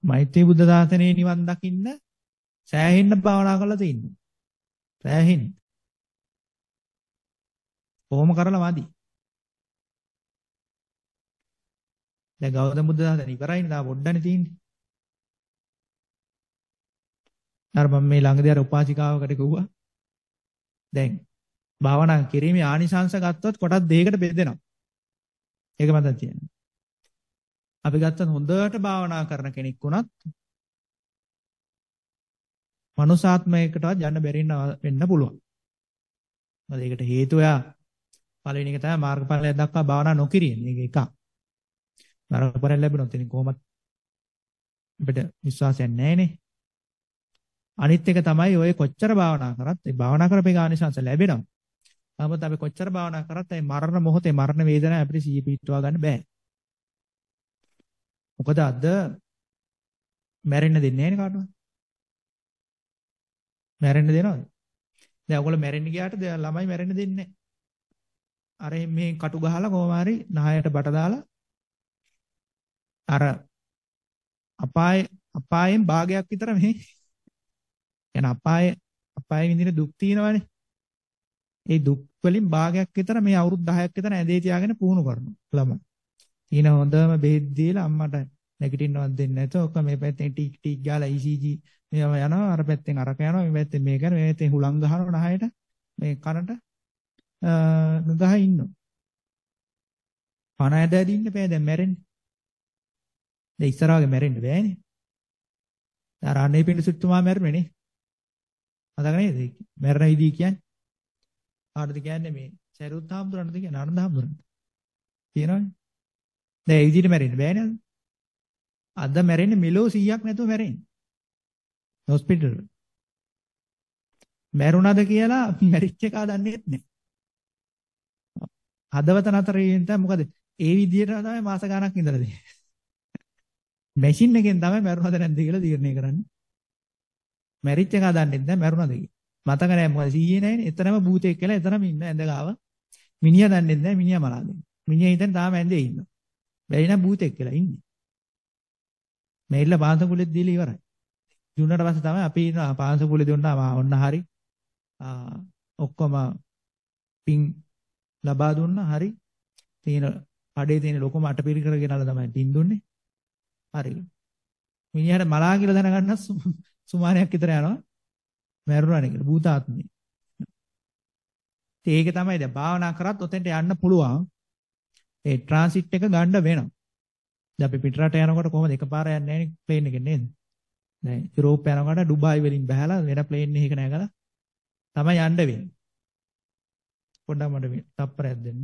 Speaker 1: මෛත්‍රී බුද්ධ සාසනේ නිවන් දකින්න සෑහෙන්න භාවනා කරලා තින්නේ. සෑහෙන්න. කොහොම කරලා මදි. දැන් ගෞතම බුද්ධ සාසනේ ඉවරයිනේ තා පොඩ්ඩනේ තියෙන්නේ. අර මම මේ ළඟදී අර උපාසිකාවකට කිව්වා. දැන් භාවනා කිරීමේ ආනිසංශ ගත්තොත් කොටස් දෙකකට බෙදෙනවා. ඒක මතක තියාගන්න. අපි ගත්තත් හොඳට භාවනා කරන කෙනෙක් වුණත් මනුසාත්මයකටවත් යන්න බැරි වෙන්න පුළුවන්. මොකද ඒකට හේතුව යා පළවෙනි එක තමයි මාර්ගඵලය දක්වා භාවනා නොකිරීම. මේක එකක්. මාර්ගඵලය ලැබුණොත් ඉතින් කොහොමද අපිට විශ්වාසයක් නැහැනේ. අනිත් එක තමයි ඔය කොච්චර භාවනා කරත් ඒ භාවනා කරපේ ගානිසංශ ලැබෙනවා. නමුත් අපි කොච්චර භාවනා කරත් ඒ මරණ මොහොතේ මරණ වේදනාව අපිට සිහි පිටවා ගන්න බෑ. මොකද අද මැරෙන්න දෙන්නේ නැහැ නේ කාටවත්. මැරෙන්න දෙනවද? දැන් ඔයගොල්ලෝ මැරෙන්න ගියාට ළමයි මැරෙන්න දෙන්නේ නැහැ. අර මේ කටු ගහලා කොහොම හරි නහයට බට දාලා අර අපාය අපායෙන් භාගයක් විතර මේ යන අපාය අපාය විඳින දුක් තියෙනවනේ. ඒ දුක් වලින් භාගයක් විතර මේ අවුරුදු 10ක් විතර ඇඳේ තියාගෙන පුහුණු කරනවා ළමයි. ඊන හොඳම බෙහෙත් දීලා අම්මට නැගිටින්නවත් දෙන්නේ නැතුව ඔක්ක මේ පැත්තෙන් ටික් ටික් ගාලා ECG මේවා යනවා අර පැත්තෙන් අරක යනවා මේ පැත්තෙන් මේක යනවා මේ පැත්තෙන් හුලං ගහනවා නහයට මේ කනට ගහ ඉන්නවා. පණ ඇද ඇදින්න බෑ දැන් මැරෙන්නේ. දැන් ඉස්සරහගේ මැරෙන්න බෑනේ. අර අනේ පිඬුසිටුමා මැරුණේ නේ. මතක නේද? මැරෙන විදිහ කියන්නේ. ආරද කියන්නේ මේ සරුත් හාමුදුරන්ද කියන්නේ ආනන්ද හාමුදුරන්ද. කියනවනේ. දැන් ඒ විදිහට මැරෙන්න බෑනේ අද. අද මැරෙන්නේ මෙලෝ 100ක් නැතුව මැරෙන්නේ. හොස්පිටල්. මැරුණාද කියලා මැරිච්ච එක දන්නේත් නැහැ. හදවත නතර වෙන තැන මොකද ඒ විදිහට තමයි මාස ගාණක් ඉඳලා තියෙන්නේ. මැෂින් එකෙන් තමයි මැරුණාද නැද්ද කියලා තීරණය කරන්නේ. මැරිච්ච එක දන්නේ නැහැ මැරුණාද කියලා. මතක නැහැ මොකද සීයේ නැහැනේ. එතරම් භූතෙක් කියලා එතරම් ඉන්න ඇඳ ගාව. මිනිහා දන්නේ නැහැ මිනිහා මලා දෙන්නේ. මිනිහා හිතන්නේ තාම ඇඳේ ඉන්නවා. බැරි නම් භූතෙක් කියලා ඉන්නේ. මෙල්ල පාංශකුලෙත් දීලා ඉවරයි. දුන්නට පස්සේ තමයි අපි ඉන්න පාංශකුලෙ දුන්නා ඔන්න හරි. ඔක්කොම පින් ලබා දුන්නා හරි. තියෙන කඩේ තියෙන ලොකම අටපිරිකර ගෙනල්ලා තමයි පින් දුන්නේ. හරි. මිනිහට මලා කියලා දැනගන්න සුමානයක් විතර යනවා. මැරුණානේ කියලා භූතාත්මේ. ඒක තමයි දැන් භාවනා කරත් ඔතෙන්ට යන්න පුළුවන්. ඒ ට්‍රාන්සිට් එක ගන්න වෙනවා. දැන් අපි පිටරට යනකොට කොහොමද එකපාර යන්නේ නැහැ ප්ලේන් එකෙන් නේද? දැන් යුරෝප් යනකොට ඩුබායි වලින් බහලා වෙන ප්ලේන් එකක නැගලා තමයි යන්න වෙන්නේ. පොඩ්ඩක් මට තප්පරයක් දෙන්න.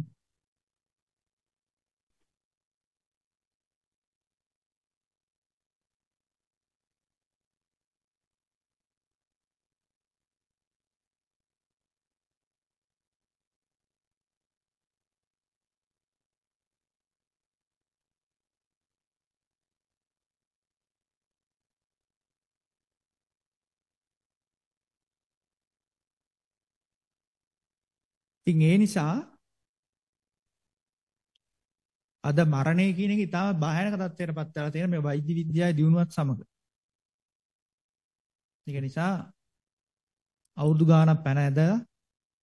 Speaker 1: ඉතින් ඒ නිසා අද මරණය කියන එක ඉතාම භයානක තත්ත්වයකට පත් වෙලා තියෙන මේ වෛද්‍ය විද්‍යාවේ දියුණුවත් සමග. ඒක නිසා අවුරුදු ගාණක් පැන ඇදලා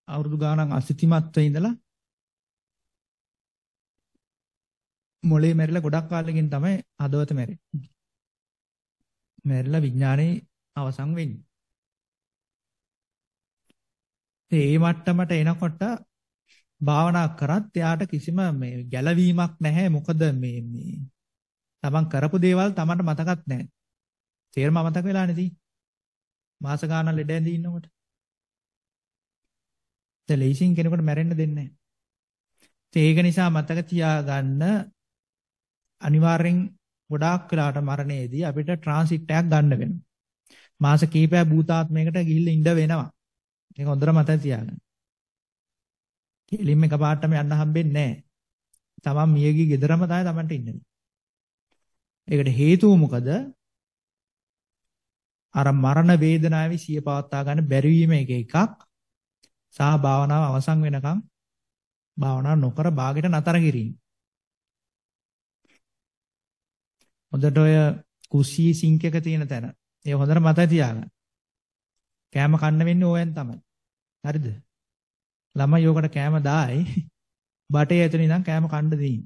Speaker 1: අවුරුදු ගාණක් අසිතිමත්ව ඉඳලා මොලේ මැරිලා ගොඩක් කාලෙකින් තමයි හදවත මැරෙන්නේ. මැරිලා විඥානේ අවසන් වෙන්නේ. ඒ මට්ටමට එනකොට භාවනා කරත් එයාට කිසිම මේ ගැළවීමක් නැහැ. මොකද මේ මේ තමන් කරපු දේවල් තමන්ට මතකත් නැහැ. තේරම මතක වෙලා නැති. මාස ගානක් ලෙඩ ඇඳී ඉන්නකොට. ඒ ලේසින් කෙනෙකුට මැරෙන්න දෙන්නේ නැහැ. ඒක නිසා මතක තියාගන්න අනිවාර්යෙන් ගොඩාක් වෙලාට මරණයේදී අපිට ට්‍රාන්සිට් එකක් ගන්න වෙනවා. මාස කීපයක් භූතාත්මයකට ගිහිල්ලා ඉඳ වෙනවා. මේක හොඳට මතක තියාගන්න. කෙලින්ම එකපාරටම යන්න හම්බෙන්නේ නැහැ. තමන් මියගිය ගෙදරම තමයි තමන්ට ඉන්නේ. ඒකට හේතුව මොකද? අර මරණ වේදනාවේ සිය පවත්වා ගන්න බැරි වීම එක එකක්. සහ භාවනාව අවසන් වෙනකම් භාවනාව නොකර භාගයට නතර කිරීම. හොඳට ඔය කුසී සිංක් එක තියෙන තැන. ඒ හොඳට මතක තියාගන්න. කෑම කන්න වෙන්නේ ඕවෙන් තමයි. හරිද? ළමයි යෝකට කෑම දායි බටේ ඇතුළේ ඉඳන් කෑම කන්න දෙයි.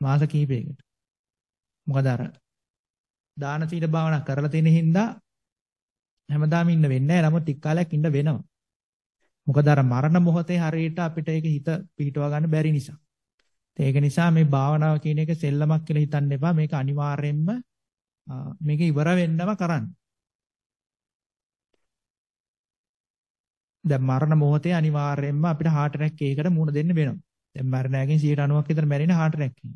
Speaker 1: මාස කිහිපයකට. මොකද අර දාන සීල භාවනා කරලා තියෙන හින්දා හැමදාම ඉන්න වෙන්නේ නැහැ. නමුත් ටික කාලයක් ඉන්න වෙනවා. මොකද අර මරණ මොහොතේ හරියට අපිට ඒක හිත පිහිටවා ගන්න බැරි නිසා. ඒක නිසා මේ භාවනාව කියන එක සෙල්ලමක් කියලා හිතන්න එපා. මේක අනිවාර්යෙන්ම මේක ඉවර වෙන්නම කරන්න. දැන් මරණ මොහොතේ අනිවාර්යෙන්ම අපිට heart attack එකකට මුහුණ දෙන්න වෙනවා. දැන් මරණයකින් 90ක් විතර මැරෙන heart attack එකකින්.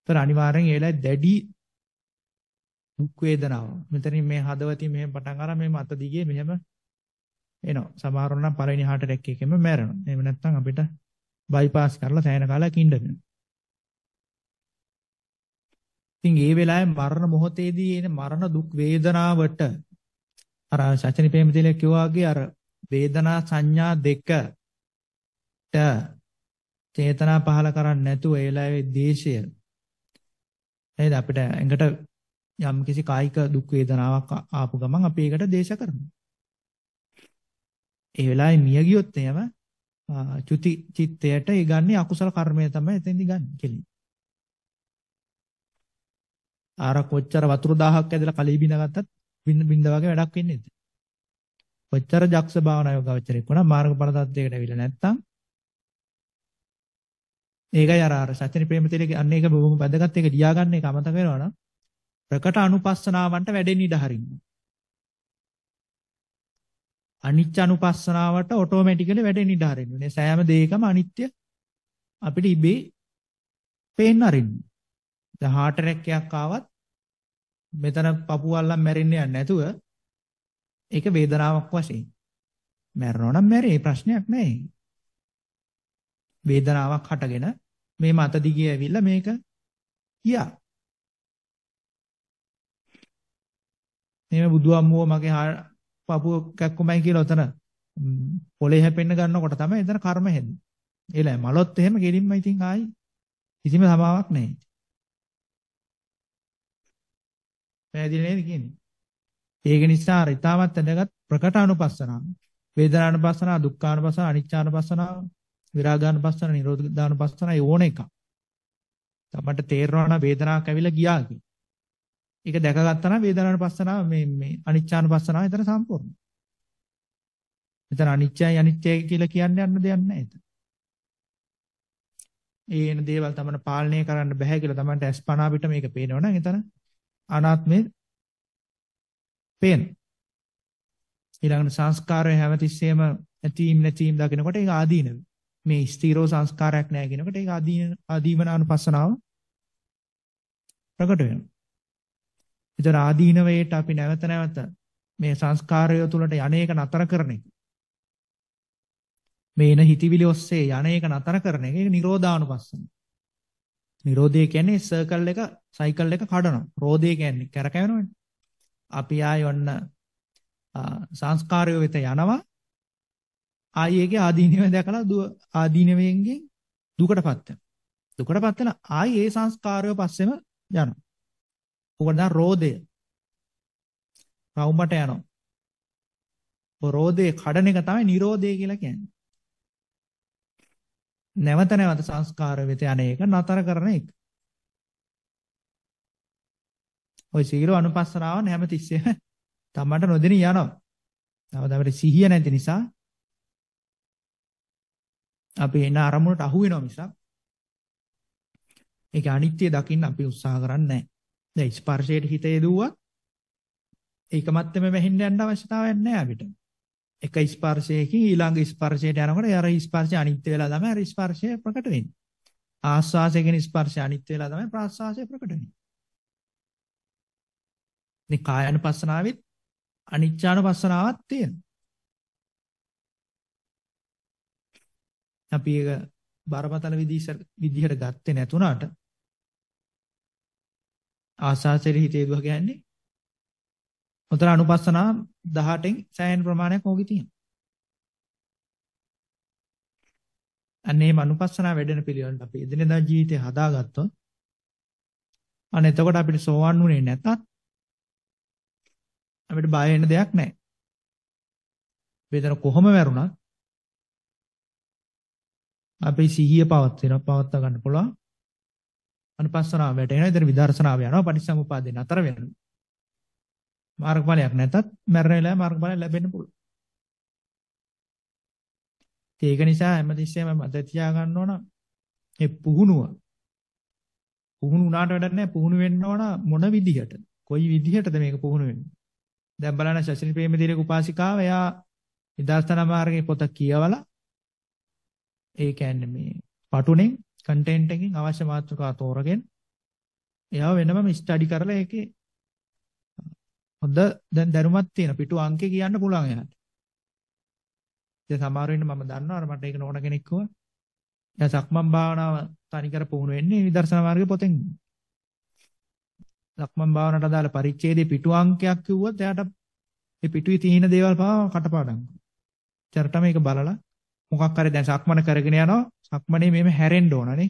Speaker 1: ඒතර අනිවාර්යෙන් ඒ වෙලාවේ දැඩි දුක් වේදනාව. මෙතනින් මේ හදවතින් මෙහෙම පටන් අරන් මේ මත දිගේ මෙහෙම එනවා. සමහරවල් නම් පළවෙනි heart attack එකෙම මැරෙනවා. එහෙම නැත්නම් අපිට බයිපාස් කරලා සෑහෙන කාලයක් ඉන්න වෙනවා. ඉතින් ඒ වෙලාවේ මරණ මොහොතේදී එන මරණ දුක් වේදනාවට අර සචනි ප්‍රේමතිලේ කිව්වාගේ අර වේදනා සංඥා දෙකට චේතනා පහල කරන්නේ නැතුව ඒ වෙලාවේ දේශය නේද අපිට එඟට යම් කිසි කායික දුක් වේදනාවක් ආපු ගමන් අපි ඒකට දේශ කරනවා. ඒ වෙලාවේ මිය ගියොත් එහෙම චුති චිත්තයට ඒ ගන්නේ අකුසල කර්මය තමයි එතෙන්දි ගන්න කෙලින්. ආර කොච්චර වතුර දහහක් ඇදලා කලී බිඳගත්තත් බින්ද බින්ද වගේ වැඩක් වෙන්නේ නැද්ද? කොච්චර ජක්ෂ භාවනා යෝගාවචරයක් වුණා මාර්ගඵල තත්ත්වයකට ඇවිල්ලා නැත්තම් ඒකයි අර අර සත්‍යනි ප්‍රේමතිලගේ අන්න ඒක බොහොම වැදගත් ඒක ලියාගන්න එක අමතක වෙනවා නම් ප්‍රකට අනුපස්සනාවන්ට වැඩෙන්න ඉඩ හරින්න. අනිච්ච අනුපස්සනාවට ඔටෝමැටිකලි වැඩෙන්න ඉඩ හරින්න. මේ සෑම දෙයකම අනිත්‍ය අපිට ඉබේ පේන්න අරින්න. දැන් heart attack එකක් ආවත් මෙතන පපුව අල්ලන් මැරෙන්න යන්නේ නැතුව ඒක වේදනාවක් වශයෙන්. මැරෙනවා නම් මැරේ ප්‍රශ්නයක් නැහැ. වේදනාවක් හටගෙන මේ මත දිගේ ඇවිල්ලා මේක කියා. මේ බුදුහම්මෝ මගේ පපුව කැක්කුමයි කියලා උතන පොලේ හැපෙන්න ගන්නකොට තමයි එතන කර්ම හැදෙන්නේ. ඒලයි මලොත් එහෙම ගෙලින්ම ඉතින් ආයි කිසිම සමාවක් නැහැ. පැහැදිලි නේද කියන්නේ? ඒක නිසා ඊටමත් වැදගත් ප්‍රකට අනුපස්සනාව. වේදනානුපස්සනාව, දුක්ඛානුපස්සනාව, අනිච්චානුපස්සනාව, විරාගානුපස්සනාව, නිරෝධානුපස්සනාව ඕන එකක්. තමන්ට තේරෙනවා නම් වේදනාවක් ඇවිල්ලා ගියා කියලා. ඒක දැකගත්තා නම් වේදනානුපස්සනාව මේ මේ අනිච්චානුපස්සනාව එතන සම්පූර්ණ. එතන අනිච්චයි අනිත්‍යයි කියලා කියන්න යන්න දෙයක් නැහැ එතන. ඒ එන දේවල් තමයි පාලනය කරන්න බෑ කියලා තමන්ට අස්පනා පිට මේක පේනවනම් එතන අනාත්මේ පේන. ඊළඟට සංස්කාරය හැමතිස්සෙම ඇතීම් නැතීම් දකිනකොට ඒක ආදීනව. මේ ස්ථීරෝ සංස්කාරයක් නැහැ කියනකොට ඒක ආදීන ආදීමන අනුපස්සනාව ප්‍රකට වෙනවා. ඒතර ආදීනවයට අපි නැවත නැවත මේ සංස්කාරය තුළට යන්නේක නතර කරන එක. මේ එන හිතවිලි ඔස්සේ යන්නේක නතර කරන එක ඒක නිරෝධානුපස්සන. නිරෝධය කියන්නේ සර්කල් එක සයිකල් එක කඩනවා. රෝධය කියන්නේ කරකැවෙනවනේ. අපි ආය ඔන්න සංස්කාරය වෙත යනවා. ආයි ඒකේ ආදීනව දැකලා ආදීනවෙන්ගෙන් දුකටපත් වෙනවා. දුකටපත් වෙලා ආයි ඒ සංස්කාරය පස්සෙම යනවා. උකට දැන් රෝදය. රවුමට යනවා. ඔය රෝදේ කඩන එක තමයි Nirodhe කියලා කියන්නේ. නැවත නැවත සංස්කාර වෙත යන එක නතර කරන එක. ওই සීල අනුපස්සනාව හැමතිස්සෙම තමන්ට නොදෙන යනවා. තවද අපිට සිහිය නැති නිසා අපි එන අරමුණට අහු වෙනවා මිසක් ඒක අනිත්‍ය දකින්න අපි උත්සාහ කරන්නේ නැහැ. දැන් ස්පර්ශයට හිත යදුවා ඒක මත්තම වැහින්න යන්න අවශ්‍යතාවයක් නැහැ අපිට. එක ස්පර්ශයකින් ඊළඟ ස්පර්ශයට යනකොට අර ස්පර්ශය අනිත්‍ය වෙලා තමයි අර ස්පර්ශය ප්‍රකට වෙන්නේ. ආස්වාසයෙන් ස්පර්ශය අනිත්‍ය වෙලා තමයි ප්‍රාස්වාසය ප්‍රකට වෙන්නේ. මේ කායानुපස්සනාවෙත් අනිච්චානුපස්සනාවක් තියෙනවා. අපි ඒක බරපතල විදිහට ගත්තේ නැතුණාට ආසාසෙරි හිතේ දුව කියන්නේ උතර අනුපස්සනා 18න් සෑහෙන ප්‍රමාණයක් ඕකේ තියෙනවා. අන්නේ මනුපස්සනා වැඩෙන පිළිවෙලට අපි එදිනෙදා ජීවිතේ හදාගත්තොත් අනේ එතකොට අපිට සෝවන් වුණේ නැතත් අපිට බය වෙන්න දෙයක් නැහැ. වේදන කොහොම වැරුණත් අපි සිහිය පවත්වන පවත්වා ගන්න පුළුවන්. අනුපස්සනාව වැටෙනවා. ඉතින් විදර්ශනාව යනවා. පටිච්චසමුපාදේ නතර වෙනවා. මාර්ගඵලයක් නැතත් මරණ වෙලාවේ මාර්ගඵලය ලැබෙන්න පුළුවන්. ඒක නිසා හැමතිස්සෙම මතක තියාගන්න ඕන ඒ පුහුණුව පුහුණු වුණාට වැඩක් නැහැ පුහුණු වෙන්න ඕන මොන විදිහට කොයි විදිහටද මේක පුහුණු වෙන්නේ දැන් බලන්න ශෂිනි ප්‍රේමදීරේ උපාසිකාව එයා විදර්ශනා මාර්ගයේ පොත කියවලා ඒ කියන්නේ මේ පටුනේ කන්ටෙන්ට් එකකින් අවශ්‍ය මාතෘකා තෝරගෙන එයාව වෙනම ස්ටඩි කරලා ඒකේ හොඳ දැන් දැනුමක් තියෙන පිටු අංකේ කියන්න පුළුවන් එයාට. දැන් සමහර වෙන්න මම දන්නවා මට ඒක නෝන කෙනෙක් කිව්වා. දැන් සක්මන් භාවනාව තනිකර පුහුණු වෙන්නේ විදර්ශනා මාර්ගයේ පොතෙන්. සක්මන් භාවනාවට අදාළ පරිච්ඡේදයේ පිටු අංකයක් කිව්වොත් එයාට ඒ පිටුවේ තියෙන දේවල් පාව කටපාඩම්. චරට මේක බලලා මොකක් හරි දැන් සක්මන කරගෙන යනවා සක්මනේ මෙහෙම හැරෙන්න ඕනනේ.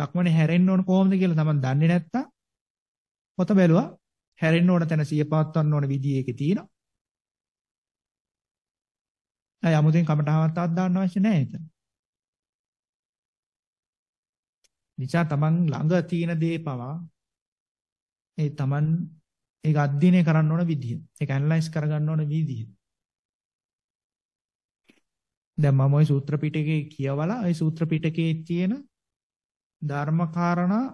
Speaker 1: සක්මනේ හැරෙන්න ඕන කොහොමද කියලා තමයි දන්නේ නැත්තම් පොත බැලුවා හැරෙන්න ඕන තැන සිය පවත්වන්න ඕන විදිය ඒකේ තියෙනවා. අය 아무තෙන් කමටහවත් තාත් දාන්න අවශ්‍ය නැහැ එතන. නිසා තමන් ළඟ තියෙන දේ පවා ඒ තමන් ඒක අධ්‍යයනය කරන්න ඕන විදිය. ඒක ඇනලයිස් කරගන්න ඕන විදිය. දැන් මම ওই සූත්‍ර පිටකේ කියවලා ওই සූත්‍ර පිටකේ තියෙන ධර්මකාරණා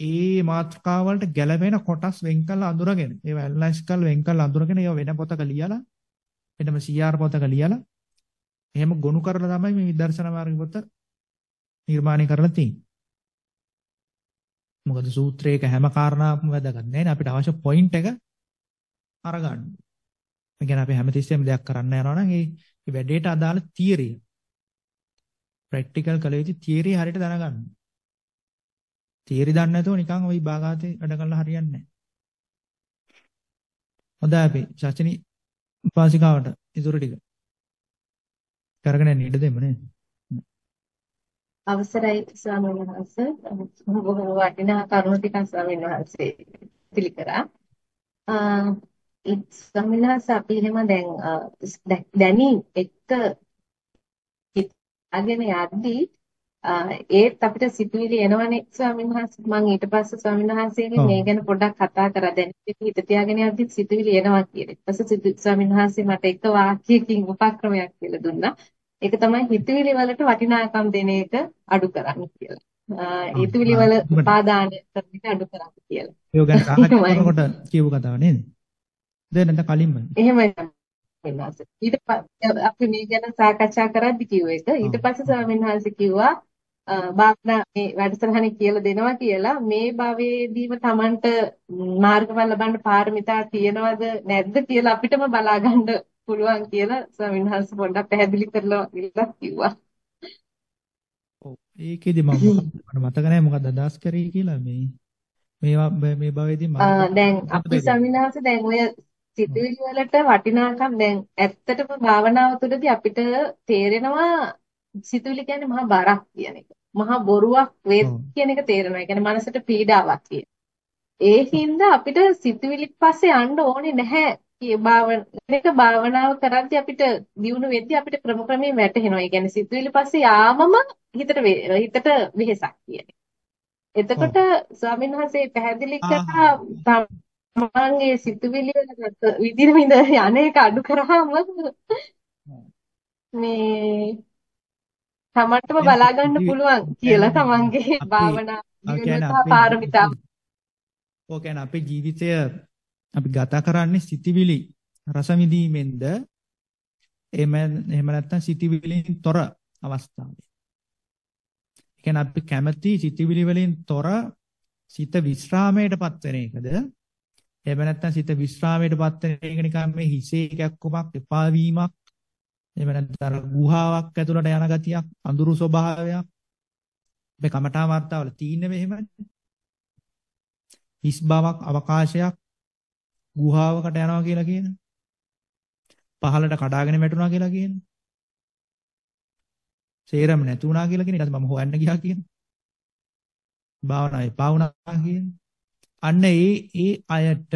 Speaker 1: ඒ මාතෘකාව වලට ගැළපෙන කොටස් වෙන් කරලා අඳුරගෙන ඒවා ඇනලයිස් කරලා වෙන් කරලා අඳුරගෙන ඒවා වෙන පොතක ලියලා වෙනම CR පොතක ලියලා එහෙම ගොනු කරලා තමයි මේ විදර්ශනා මාර්ග පොත නිර්මාණය කරලා තියෙන්නේ. මොකද සූත්‍රයක හැම කාරණාවක්ම වැදගත් නෑනේ අපිට අවශ්‍ය පොයින්ට් එක අරගන්න. ඒ කියන්නේ අපි හැමතිස්සෙම දෙයක් කරන්න යනවා නම් ඒ වැඩේට අදාළ තියරිය ප්‍රැක්ටිකල් කළ යුතු තියරි හරියට දැනගන්න. තියරි දන්නේ නැතුව නිකන් ওই භාගාතේ වැඩ කරලා හරියන්නේ නැහැ. හොඳයි අපි ශාස්ත්‍රණි උපාසිකාවට ඉතුරු ටික කරගෙන යන්න ඉඩ දෙමු නේ.
Speaker 2: අවසරයි ස්වාමීන් වහන්සේ බොහෝ වටිනා කරුණු ටිකක් ස්වාමීන් වහන්සේ පිළි කරා. අ ස්වාමීන් වහන්සේ අපි එහෙම දැන් දැනි එක්ක අගෙන යද්දී ඒත් අපිට සිතුවිලි එනවනේ ස්වාමීන් වහන්සේ මම ඊට පස්සේ ස්වාමීන් වහන්සේගෙන් මේ ගැන පොඩ්ඩක් කතා කරා දැන් හිත තියාගෙන යද්දි සිතුවිලි එනවා කියලා. ඊට පස්සේ ස්වාමීන් වහන්සේ මට එක වාක්‍යයකින් උපක්‍රමයක් කියලා දුන්නා. ඒක තමයි හිතවිලි වලට වටිනාකම් දෙන එක අඩු කරන්න කියලා. හිතවිලි වල උපාදාන කරන එක අඩු කරන්න කියලා.
Speaker 1: ඒක ගැන සාකච්ඡා කරනකොට කියපු කතාව නේද? දැන් නැත්නම් කලින්ම.
Speaker 2: එහෙමයි. වෙනස. ඊට අපි මේ ගැන සාකච්ඡා කරද්දි කිව්ව එක. ඊට පස්සේ ස්වාමීන් වහන්සේ කිව්වා බාප්නා මේ වැඩසටහනේ කියලා දෙනවා කියලා මේ භවයේදීම Tamanට මාර්ගඵල ලබන්න පාරමිතා තියනවද නැද්ද කියලා අපිටම බලා ගන්න පුළුවන් කියලා ස්වාමීන් වහන්සේ පොඩ්ඩක් පැහැදිලි කරලා ඉල්ලක් කිව්වා.
Speaker 1: ඔව් ඒකෙදි මම මට මතක නැහැ මොකක්ද අදහස් කරේ කියලා මේ මේවා මේ භවයේදී
Speaker 2: මම දැන් අපි ස්වාමීන් වහන්සේ දැන් ඔය සිතුවිලි වලට වටිනාකම් දැන් ඇත්තටම භාවනාව තුළදී අපිට තේරෙනවා සිතුවිලි කියන්නේ මහා බරක් කියන එක. මහා බොරුවක් වේත් කියන එක තේරෙනවා. ඒ කියන්නේ මනසට පීඩාවක් කියන. ඒ හින්දා අපිට සිතුවිලි පස්සේ යන්න ඕනේ නැහැ. භාවනාවක භාවනාව කරද්දී අපිට දියුණු වෙද්දී අපිට ක්‍රම ක්‍රමයෙන් වැටහෙනවා. ඒ කියන්නේ සිතුවිලි පස්සේ යාමම හිතට හිතට වෙහෙසක් කියන්නේ. එතකොට ස්වාමීන් වහන්සේ පැහැදිලි කරා තමන්ගේ සිතුවිලි වල විදින විඳ යන එක අඩු කරාම මේ තමන්ටම බලා ගන්න පුළුවන් කියලා තමන්ගේ භාවනා දියුණුව පාරමිතා.
Speaker 1: ඔය කියන්නේ අපේ ජීවිතය අපි ගත කරන්නේ සිතිවිලි රස විඳීමෙන්ද එහෙම එහෙම නැත්නම් සිතිවිලින් තොර අවස්ථාවේ. ඒ කියන්නේ අපි කැමති සිතිවිලි වලින් තොර සිත විස්රාමයටපත් වෙන එකද? එහෙම නැත්නම් සිත විස්රාමයටපත් වෙන එක නිකන් මේ හිසේ කැක්කමක් එපා වීමක් එහෙම නැත්නම් අර ගුහාවක් ඇතුළට යන ගතියක් අඳුරු ස්වභාවයක්. මේ කමඨා වර්තාවල තීන්නේ මෙහෙමනේ හිස් බවක් අවකාශයක් ගුහාවකට යනවා කියලා කියන. පහලට කඩාගෙන වැටුණා කියලා කියන. සේරම නැති වුණා කියලා කියන. ඊට පස්සේ මම හොයන්න ගියා කියන. භාවනාවේ පාවුණා කියන. අන්න ඒ ඒ අයට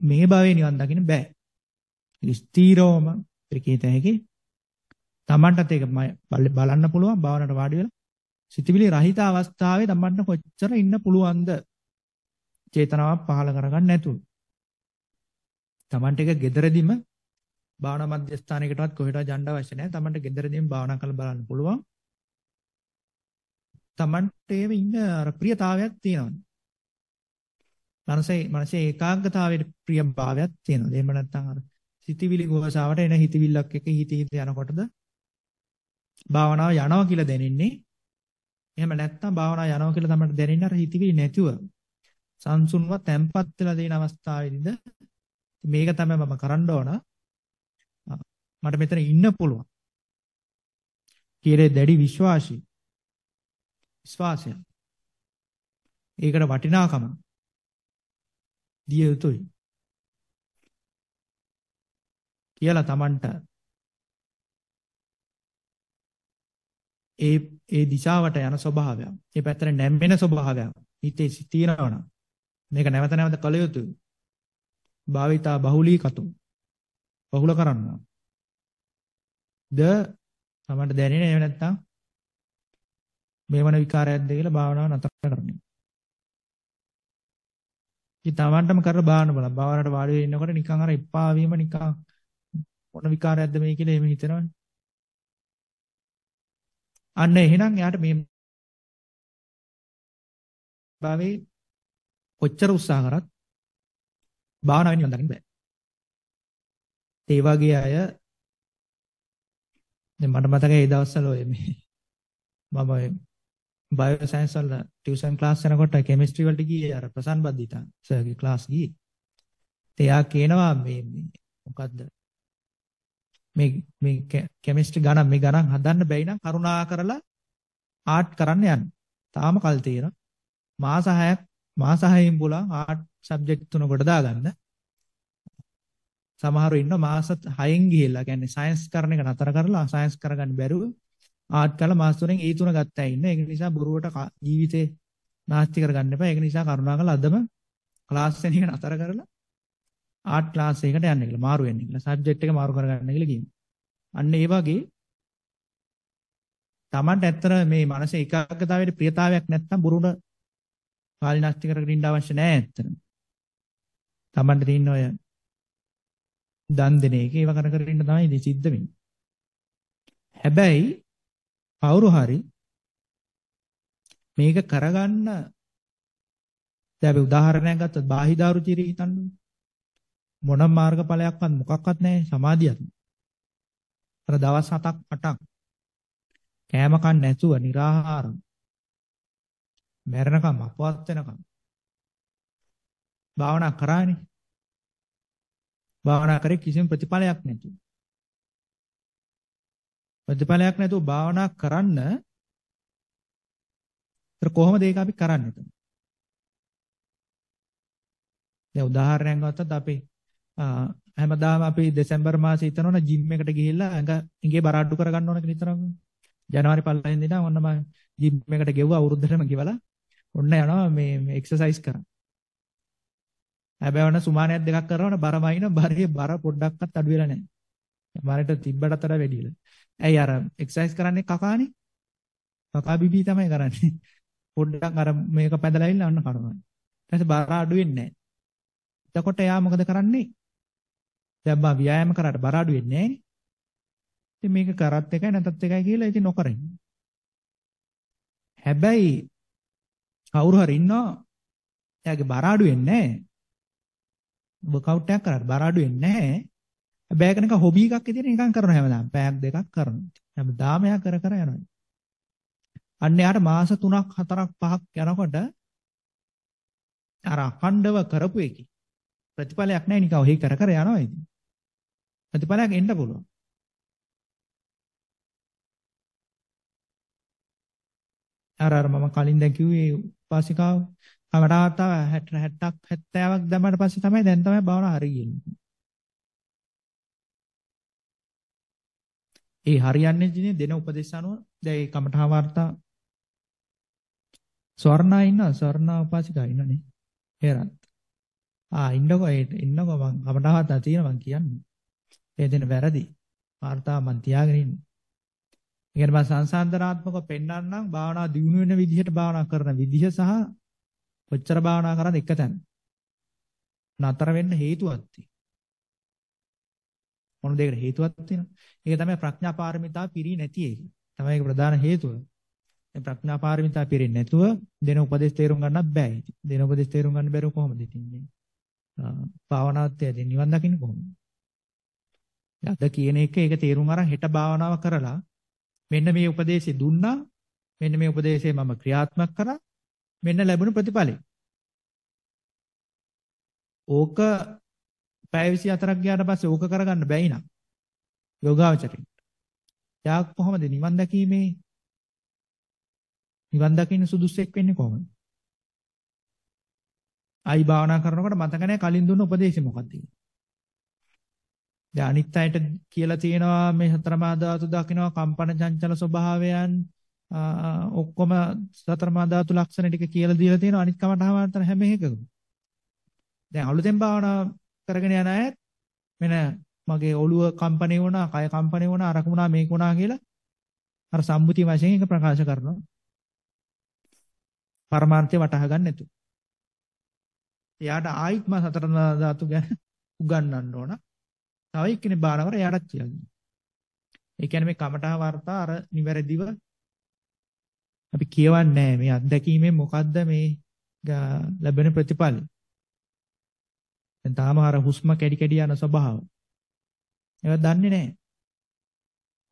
Speaker 1: මේ භවයේ නිවන් දකින්න බෑ. ස්ථීරවම ප්‍රකීත හැකි. Tamanටත් ඒක බලන්න පුළුවන් භාවනාවට වාඩි වෙලා සිතවිලි රහිත අවස්ථාවේ Tamanට කොච්චර ඉන්න පුළුවන්ද? චේතනාවක් පහළ කරගන්න නැතුව. Tamanට එක gederedima භාවනා මධ්‍යස්ථානයකටවත් කොහෙටවත් යන්න අවශ්‍ය නැහැ. Tamanට gederedima භාවනා කරලා බලන්න පුළුවන්. Tamanට ඒව ඉන්න අර ප්‍රියතාවයක් තියෙනවා. මනසේ මනසේ ඒකාග්‍රතාවයේ ප්‍රියභාවයක් තියෙනවා. එහෙම නැත්නම් අර සිතිවිලි ගෝසාවට එන හිතවිල්ලක් එක හිත හිත යනකොටද භාවනාව යනවා කියලා දැනෙන්නේ. එහෙම නැත්නම් භාවනාව යනවා කියලා තමයි දැනෙන්නේ අර හිතවිලි නැතුව. සංසුන්ව තැම්පත් වෙලා තියෙන අවස්ථාවේදීද මේක තමයි මම කරන්න ඕන. මට මෙතන ඉන්න පුළුවන්. කීරේ දැඩි විශ්වාසී. විශ්වාසය. ඒකට වටිනාකම දිය යුතුයි. කියලා Tamanට ඒ ඒ දිශාවට යන ස්වභාවයක්. ඒ පැත්තට නැම්බෙන ස්වභාවයක්. හිතේ තියෙනවනම් මේක නැවත නැවත කළ යුතුයි. භාවිතා බහුලීකතු. බහුල කරනවා. ද තමන්ට දැනෙන්නේ එහෙම නැත්නම් මේ වන විකාරයක්ද කියලා භාවනාව නතර කරන්නේ. ඉතින් තමන්ටම කරලා බාහන බලන්න. භාවනාවට වාඩි වෙලා ඉන්නකොට නිකන් අර එපා වීම නිකන් මොන විකාරයක්ද මේ කියලා එහෙම හිතනවනේ. අන්න එහෙනම් යාට මේ භාවේ කොච්චර උත්සාහ කරත් භාවනාවෙන් නිවන් දකින්න බෑ. ඒ වගේ අය දැන් මට මතකයි ඒ දවස්වල ඔය මේ මම බයෝ සයන්ස් වල ටියුෂන් ක්ලාස් යනකොට කෙමිස්ට්‍රි වලට ගියේ අර ප්‍රසන්න බද්දිතා සර්ගේ ක්ලාස් ගියේ. එයා කියනවා මේ මේ මොකද්ද මේ මේ කෙමිස්ට්‍රි ගණන් මේ ගණන් හදන්න බැයි නම් කරුණා කරලා ආර්ට් කරන්න යන්න. තාම කල් තියෙනවා. මාස 6ක් මාස 6කින් පුළුවන් ආර්ට් සබ්ජෙක්ට් තුන කොට දාගන්න. සමහරව ඉන්න මාස 6න් ගිහිල්ලා කියන්නේ සයන්ස් කරන එක නතර කරලා සයන්ස් කරගන්න බැරුව ආර්ට් කරලා මාස 3න් ඒ තුන ගත්තා ඉන්න. ඒක නිසා බොරුවට ජීවිතේ නාස්ති කරගන්න එපා. ඒක නිසා කරුණාකරලා අදම ක්ලාස් එක නතර කරලා ආර්ට් ක්ලාස් එකකට යන්න කියලා මාරු වෙන්න කියලා. සබ්ජෙක්ට් එක මාරු කරගන්න කියලා කියනවා. අන්න ඒ වගේ Tamanට ඇත්තට මේ මනසේ ඒකාග්‍රතාවයේ ප්‍රියතාවයක් නැත්නම් බුරුණ කාලිනාස්ති කරගෙන ඉන්න අවශ්‍ය නැහැ ඇත්තට. Tamanට තියෙන ඔය දන් දෙන එක ඒව කර කර ඉන්න තමයි ඉතින් සිද්ධ වෙන්නේ. හැබැයි කවුරු හරි මේක කරගන්න දැන් අපි උදාහරණයක් ගත්තොත් බාහිදාරු චිරි හිතන්න මොනම මාර්ගඵලයක්වත් මොකක්වත් නැහැ සමාධියක්. අර දවස් 7ක් 8ක් කෑම කන්න නැතුව निराහාරව මැරෙනකම් අපවත් වෙනකම් භාවනා කරානේ භාවනා කරේ කිසිම ප්‍රතිඵලයක් නැතුව. ප්‍රතිඵලයක් නැතුව භාවනා කරන්න ඒතර කොහොමද ඒක අපි කරන්නේ එතන? දැන් උදාහරණයක් ගත්තත් අපි හැමදාම අපි දෙසැම්බර් මාසේ හිතනවනේ ජිම් එකට ගිහිල්ලා ඇඟ ඉඟේ බර අඩු කරගන්න ඕන කියලා හිතනවා. ජනවාරි 1 වෙනිදා දින ඔන්න මම ජිම් එකට ගෙව්වා අවුරුද්දටම ගෙවලා ඔන්න යනවා මේ එක්සර්සයිස් කරන්න. හැබැයි ඔන්න සුමානයක් දෙකක් කරනවනේ බර වයින් බරේ බර පොඩ්ඩක්වත් අඩු වෙලා නැහැ. මරට තිබ්බටත් වඩා වැඩි වෙලා. ඇයි අර එක්සර්සයිස් කරන්නේ කකානේ? කකා බිබී තමයි කරන්නේ. පොඩ්ඩක් අර මේක පැදලා ඉන්න අන්න කරනවා. ඊට පස්සේ බර අඩු වෙන්නේ නැහැ. එතකොට එයා මොකද කරන්නේ? දැන් බා ව්‍යායාම කරාට බර අඩු වෙන්නේ නැහැ. ඉතින් මේක කරත් එකයි නැතත් එකයි කියලා ඉතින් නොකර හැබැයි කවුරු හරි ඉන්නවා එයාගේ බර අඩු වෙන්නේ නැහැ. වර්කවුට් එකක් කරාට බර අඩු වෙන්නේ නැහැ. හැබැයි ඒක නිකන් හොබි එකක් විදිහට නිකන් කරනවා හැමදාම. පැයක් දෙකක් කරනවා. හැමදාම එයා කර කර යනවා. අන්න යාට මාස 3ක් 4ක් 5ක් යනකොට අර අඛණ්ඩව කරපු එකේ ප්‍රතිඵලයක් නැහැ නිකන් ඔහි කර කර යනවා ඉතින්. ප්‍රතිඵලයක් එන්න පුළුවන්. අර අර මම කලින් දැන් කිව්වේ උපාසිකාව කමටාවතාව 60 60ක් 70ක් දැම්මට පස්සේ තමයි දැන් තමයි භාවනා හරියන්නේ. ඒ හරියන්නේ ඉන්නේ දෙන උපදේශ අනුව දැන් ඒ කමඨා වර්තා. ස්වර්ණා ඉන්නවා ස්වර්ණා උපාසිකා ඉන්නනේ. හේරත්. ආ ඉන්නකෝ ඒ ඉන්නකෝ මං කමඨා වර්තා තියෙනවා මං කියන්නේ. ඒ දෙන වැරදි. වර්තා මං තියාගෙන ඉන්නේ. ඉගෙන මම සංසන්දනාත්මකව පෙන්වන්නම් භාවනා දියුණු වෙන විදිහට භාවනා කරන විදිහ සහ කොච්චර භාවනා කරාද එක තැන. නතර වෙන්න හේතුවක් තියෙනවා. මොන දෙයකට හේතුවක් තියෙනවා. ඒක තමයි ප්‍රඥා පාරමිතාව පිරී නැති එක. තමයි ඒක ප්‍රධාන හේතුව. දැන් ප්‍රඥා පාරමිතා පිරෙන්නේ නැතුව දෙන උපදේශ තේරුම් ගන්නත් බෑ. දෙන උපදේශ තේරුම් ගන්න බැරුව කොහොමද ඉතින් මේ? භාවනාවත් යදී නිවන් දකින්න කොහොමද? අද කියන එක ඒක තේරුම් අරන් හෙට භාවනාව කරලා මෙන්න මේ උපදේශය දුන්නා මෙන්න මේ උපදේශය මම ක්‍රියාත්මක කරා මෙන්න ලැබුණු ප්‍රතිඵලය. ඕක පැය 24ක් ගියාට පස්සේ ඕක කරගන්න බැයි නම් යෝගාවචරයට. යා කොහොමද නිවන් දැකීමේ නිවන් දකින්න සුදුස්සෙක් වෙන්නේ කොහොමද? ආයි භාවනා කරනකොට මතක නැහැ කලින් දුන්න උපදේශය මොකක්ද කියලා. දැන් අනිත් අයට කියලා තියෙනවා මේ සතරමා ධාතු දකින්නවා කම්පන චංචල ස්වභාවයන් ඔක්කොම සතරමා ධාතු ලක්ෂණ ටික කියලා දීලා තියෙනවා අනිත් කමටහවන්තර හැම එකකම. දැන් අලුතෙන් භාවනා කරගෙන යන අය මෙන්න මගේ ඔළුව කම්පණය වුණා, කය කම්පණය වුණා, අරක වුණා, මේක වුණා කියලා අර සම්මුති වශයෙන් එක ප්‍රකාශ කරනවා. පරමාර්ථය වටහා ගන්න නැතුව. එයාට ආයිත් මා සතර ධාතු ගැන උගන්වන්න ඕන. තව එක්කෙනෙක් බාරවර එයාටත් කියන්න. ඒ කියන්නේ මේ කමඨා වර්තා අර නිවැරදිව අපි කියවන්නේ මේ අත්දැකීමෙන් මොකද්ද මේ ලැබෙන ප්‍රතිඵල. දැන් තාම අර හුස්ම කැඩි කැඩි යන ස්වභාව. ඒවා දන්නේ නැහැ.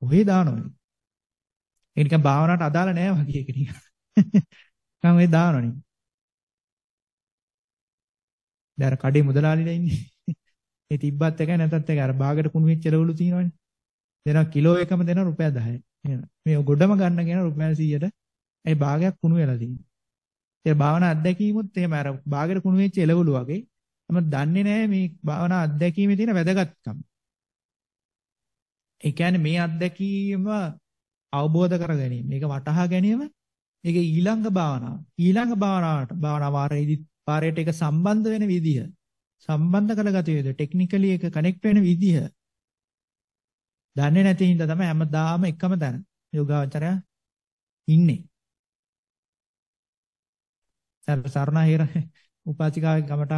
Speaker 1: ඔහේ දානවා. ඒ නිකන් භාවනාවට අදාළ නැහැ වගේ එක නිකන්. නිකන් ඔය දානවනේ. දැන් කඩේ මුදලාලිලා ඉන්නේ. ඒ තිබ්බත් එකයි නැතත් එකයි අර බාගට කුණු වෙච්ච එළවලු තියෙනවනේ. දෙනවා කිලෝ එකම දෙනවා රුපියල් 10යි. එහෙම. මේ ගොඩම ගන්න කියන රුපියල් 100ට ඒ භාගයක් කුණු වෙලා තියෙනවා. ඒ භාවනා අත්දැකීමුත් එහෙම අර භාගයට කුණු වෙච්ච එළවලු වගේ. මම දන්නේ නැහැ මේ භාවනා අත්දැකීමේ තියෙන වැදගත්කම. ඒ කියන්නේ මේ අත්දැකීම අවබෝධ කර ගැනීම, මේක වටහා ගැනීම, මේක ඊළඟ භාවනාව. ඊළඟ භාවනාවට භාවනා වාරයේදී පාරයට ඒක සම්බන්ධ වෙන විදිහ, සම්බන්ධ කරගත යුතු ටෙක්නිකලි ඒක කනෙක්ට් වෙන විදිහ. දන්නේ නැති හින්දා තමයි හැමදාම එකම තැන යෝගාවචරය ඉන්නේ. සරණ හේර උපාසිකාවේ ගමට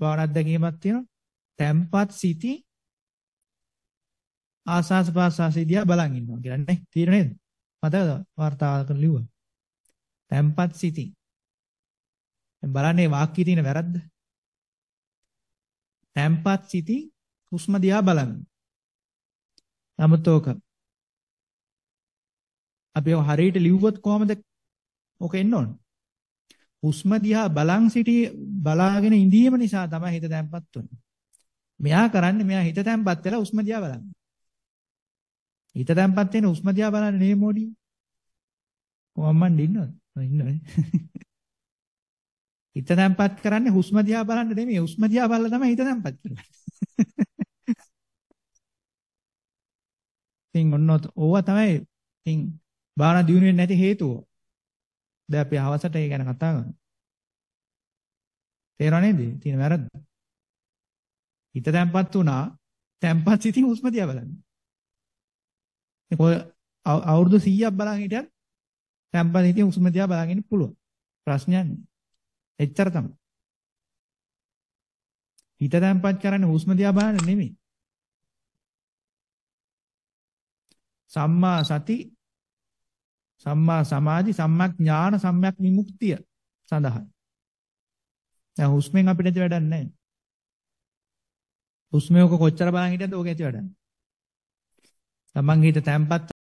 Speaker 1: භාවනා අධ්‍යක්ීමක් තියෙනවා. tempat සිටි ආසාස පාසාස ඉදියා බලන් ඉන්නවා කියලා නේ. තීර නේද? මතකද? වර්තාව කරලා ලිව්වා. tempat සිටි. බලන්නේ වාක්‍යයේ තියෙන වැරද්ද. tempat සිටි හුස්ම දිහා බලන්න. නමුත් ඕක අපි හරියට ලිව්වොත් කොහමද ඕක එන්න ඕන? හුස්ම දිහා බලන් සිටි බලාගෙන ඉඳීම නිසා තමයි හිත තැම්පත් වෙන්නේ. මෙයා කරන්නේ මෙයා හිත තැම්පත් වෙලා හුස්ම දිහා බලන්නේ. හිත තැම්පත් වෙන හුස්ම දිහා බලන්නේ නෙමෙයි මොඩි. කොහොමද ඉන්නවද? ඉන්නවනේ. හිත තැම්පත් කරන්නේ හුස්ම දිහා බලන්න නෙමෙයි හුස්ම දිහා බලලා තමයි හිත තැම්පත් කරන්නේ. ඉතින් ඔන්න ඕවා තමයි ඉතින් භාවනා දියුණු වෙන්නේ නැති හේතුව. දැන් අපි හවසට ඒ ගැන කතා කරමු. තේරෙනව නේද? තියෙන වැරද්ද. හිත තැම්පත් වුණා. තැම්පත් සිතින් හුස්ම දිහා බලන්න. ඒක අවුරුදු 100ක් බලන් හිටියත් තැම්පත් සිතින් හුස්ම දිහා බලන් ඉන්න පුළුවන්. ප්‍රශ්නයක් නෑ. එච්චර තමයි. හිත තැම්පත් කරන්නේ හුස්ම දිහා බලන්න නෙමෙයි. සම්මා සති සම්මා සමාධි සම්මා ඥාන සම්‍යක් විමුක්තිය සඳහා. දැන් හුස්මෙන් අපිට ඇති වැඩක් නැහැ. හුස්මේ ඔක කොච්චර බලන් හිටියද ඕක ඇති වැඩක් නැහැ. තමන්ගේ හිත තැම්පත්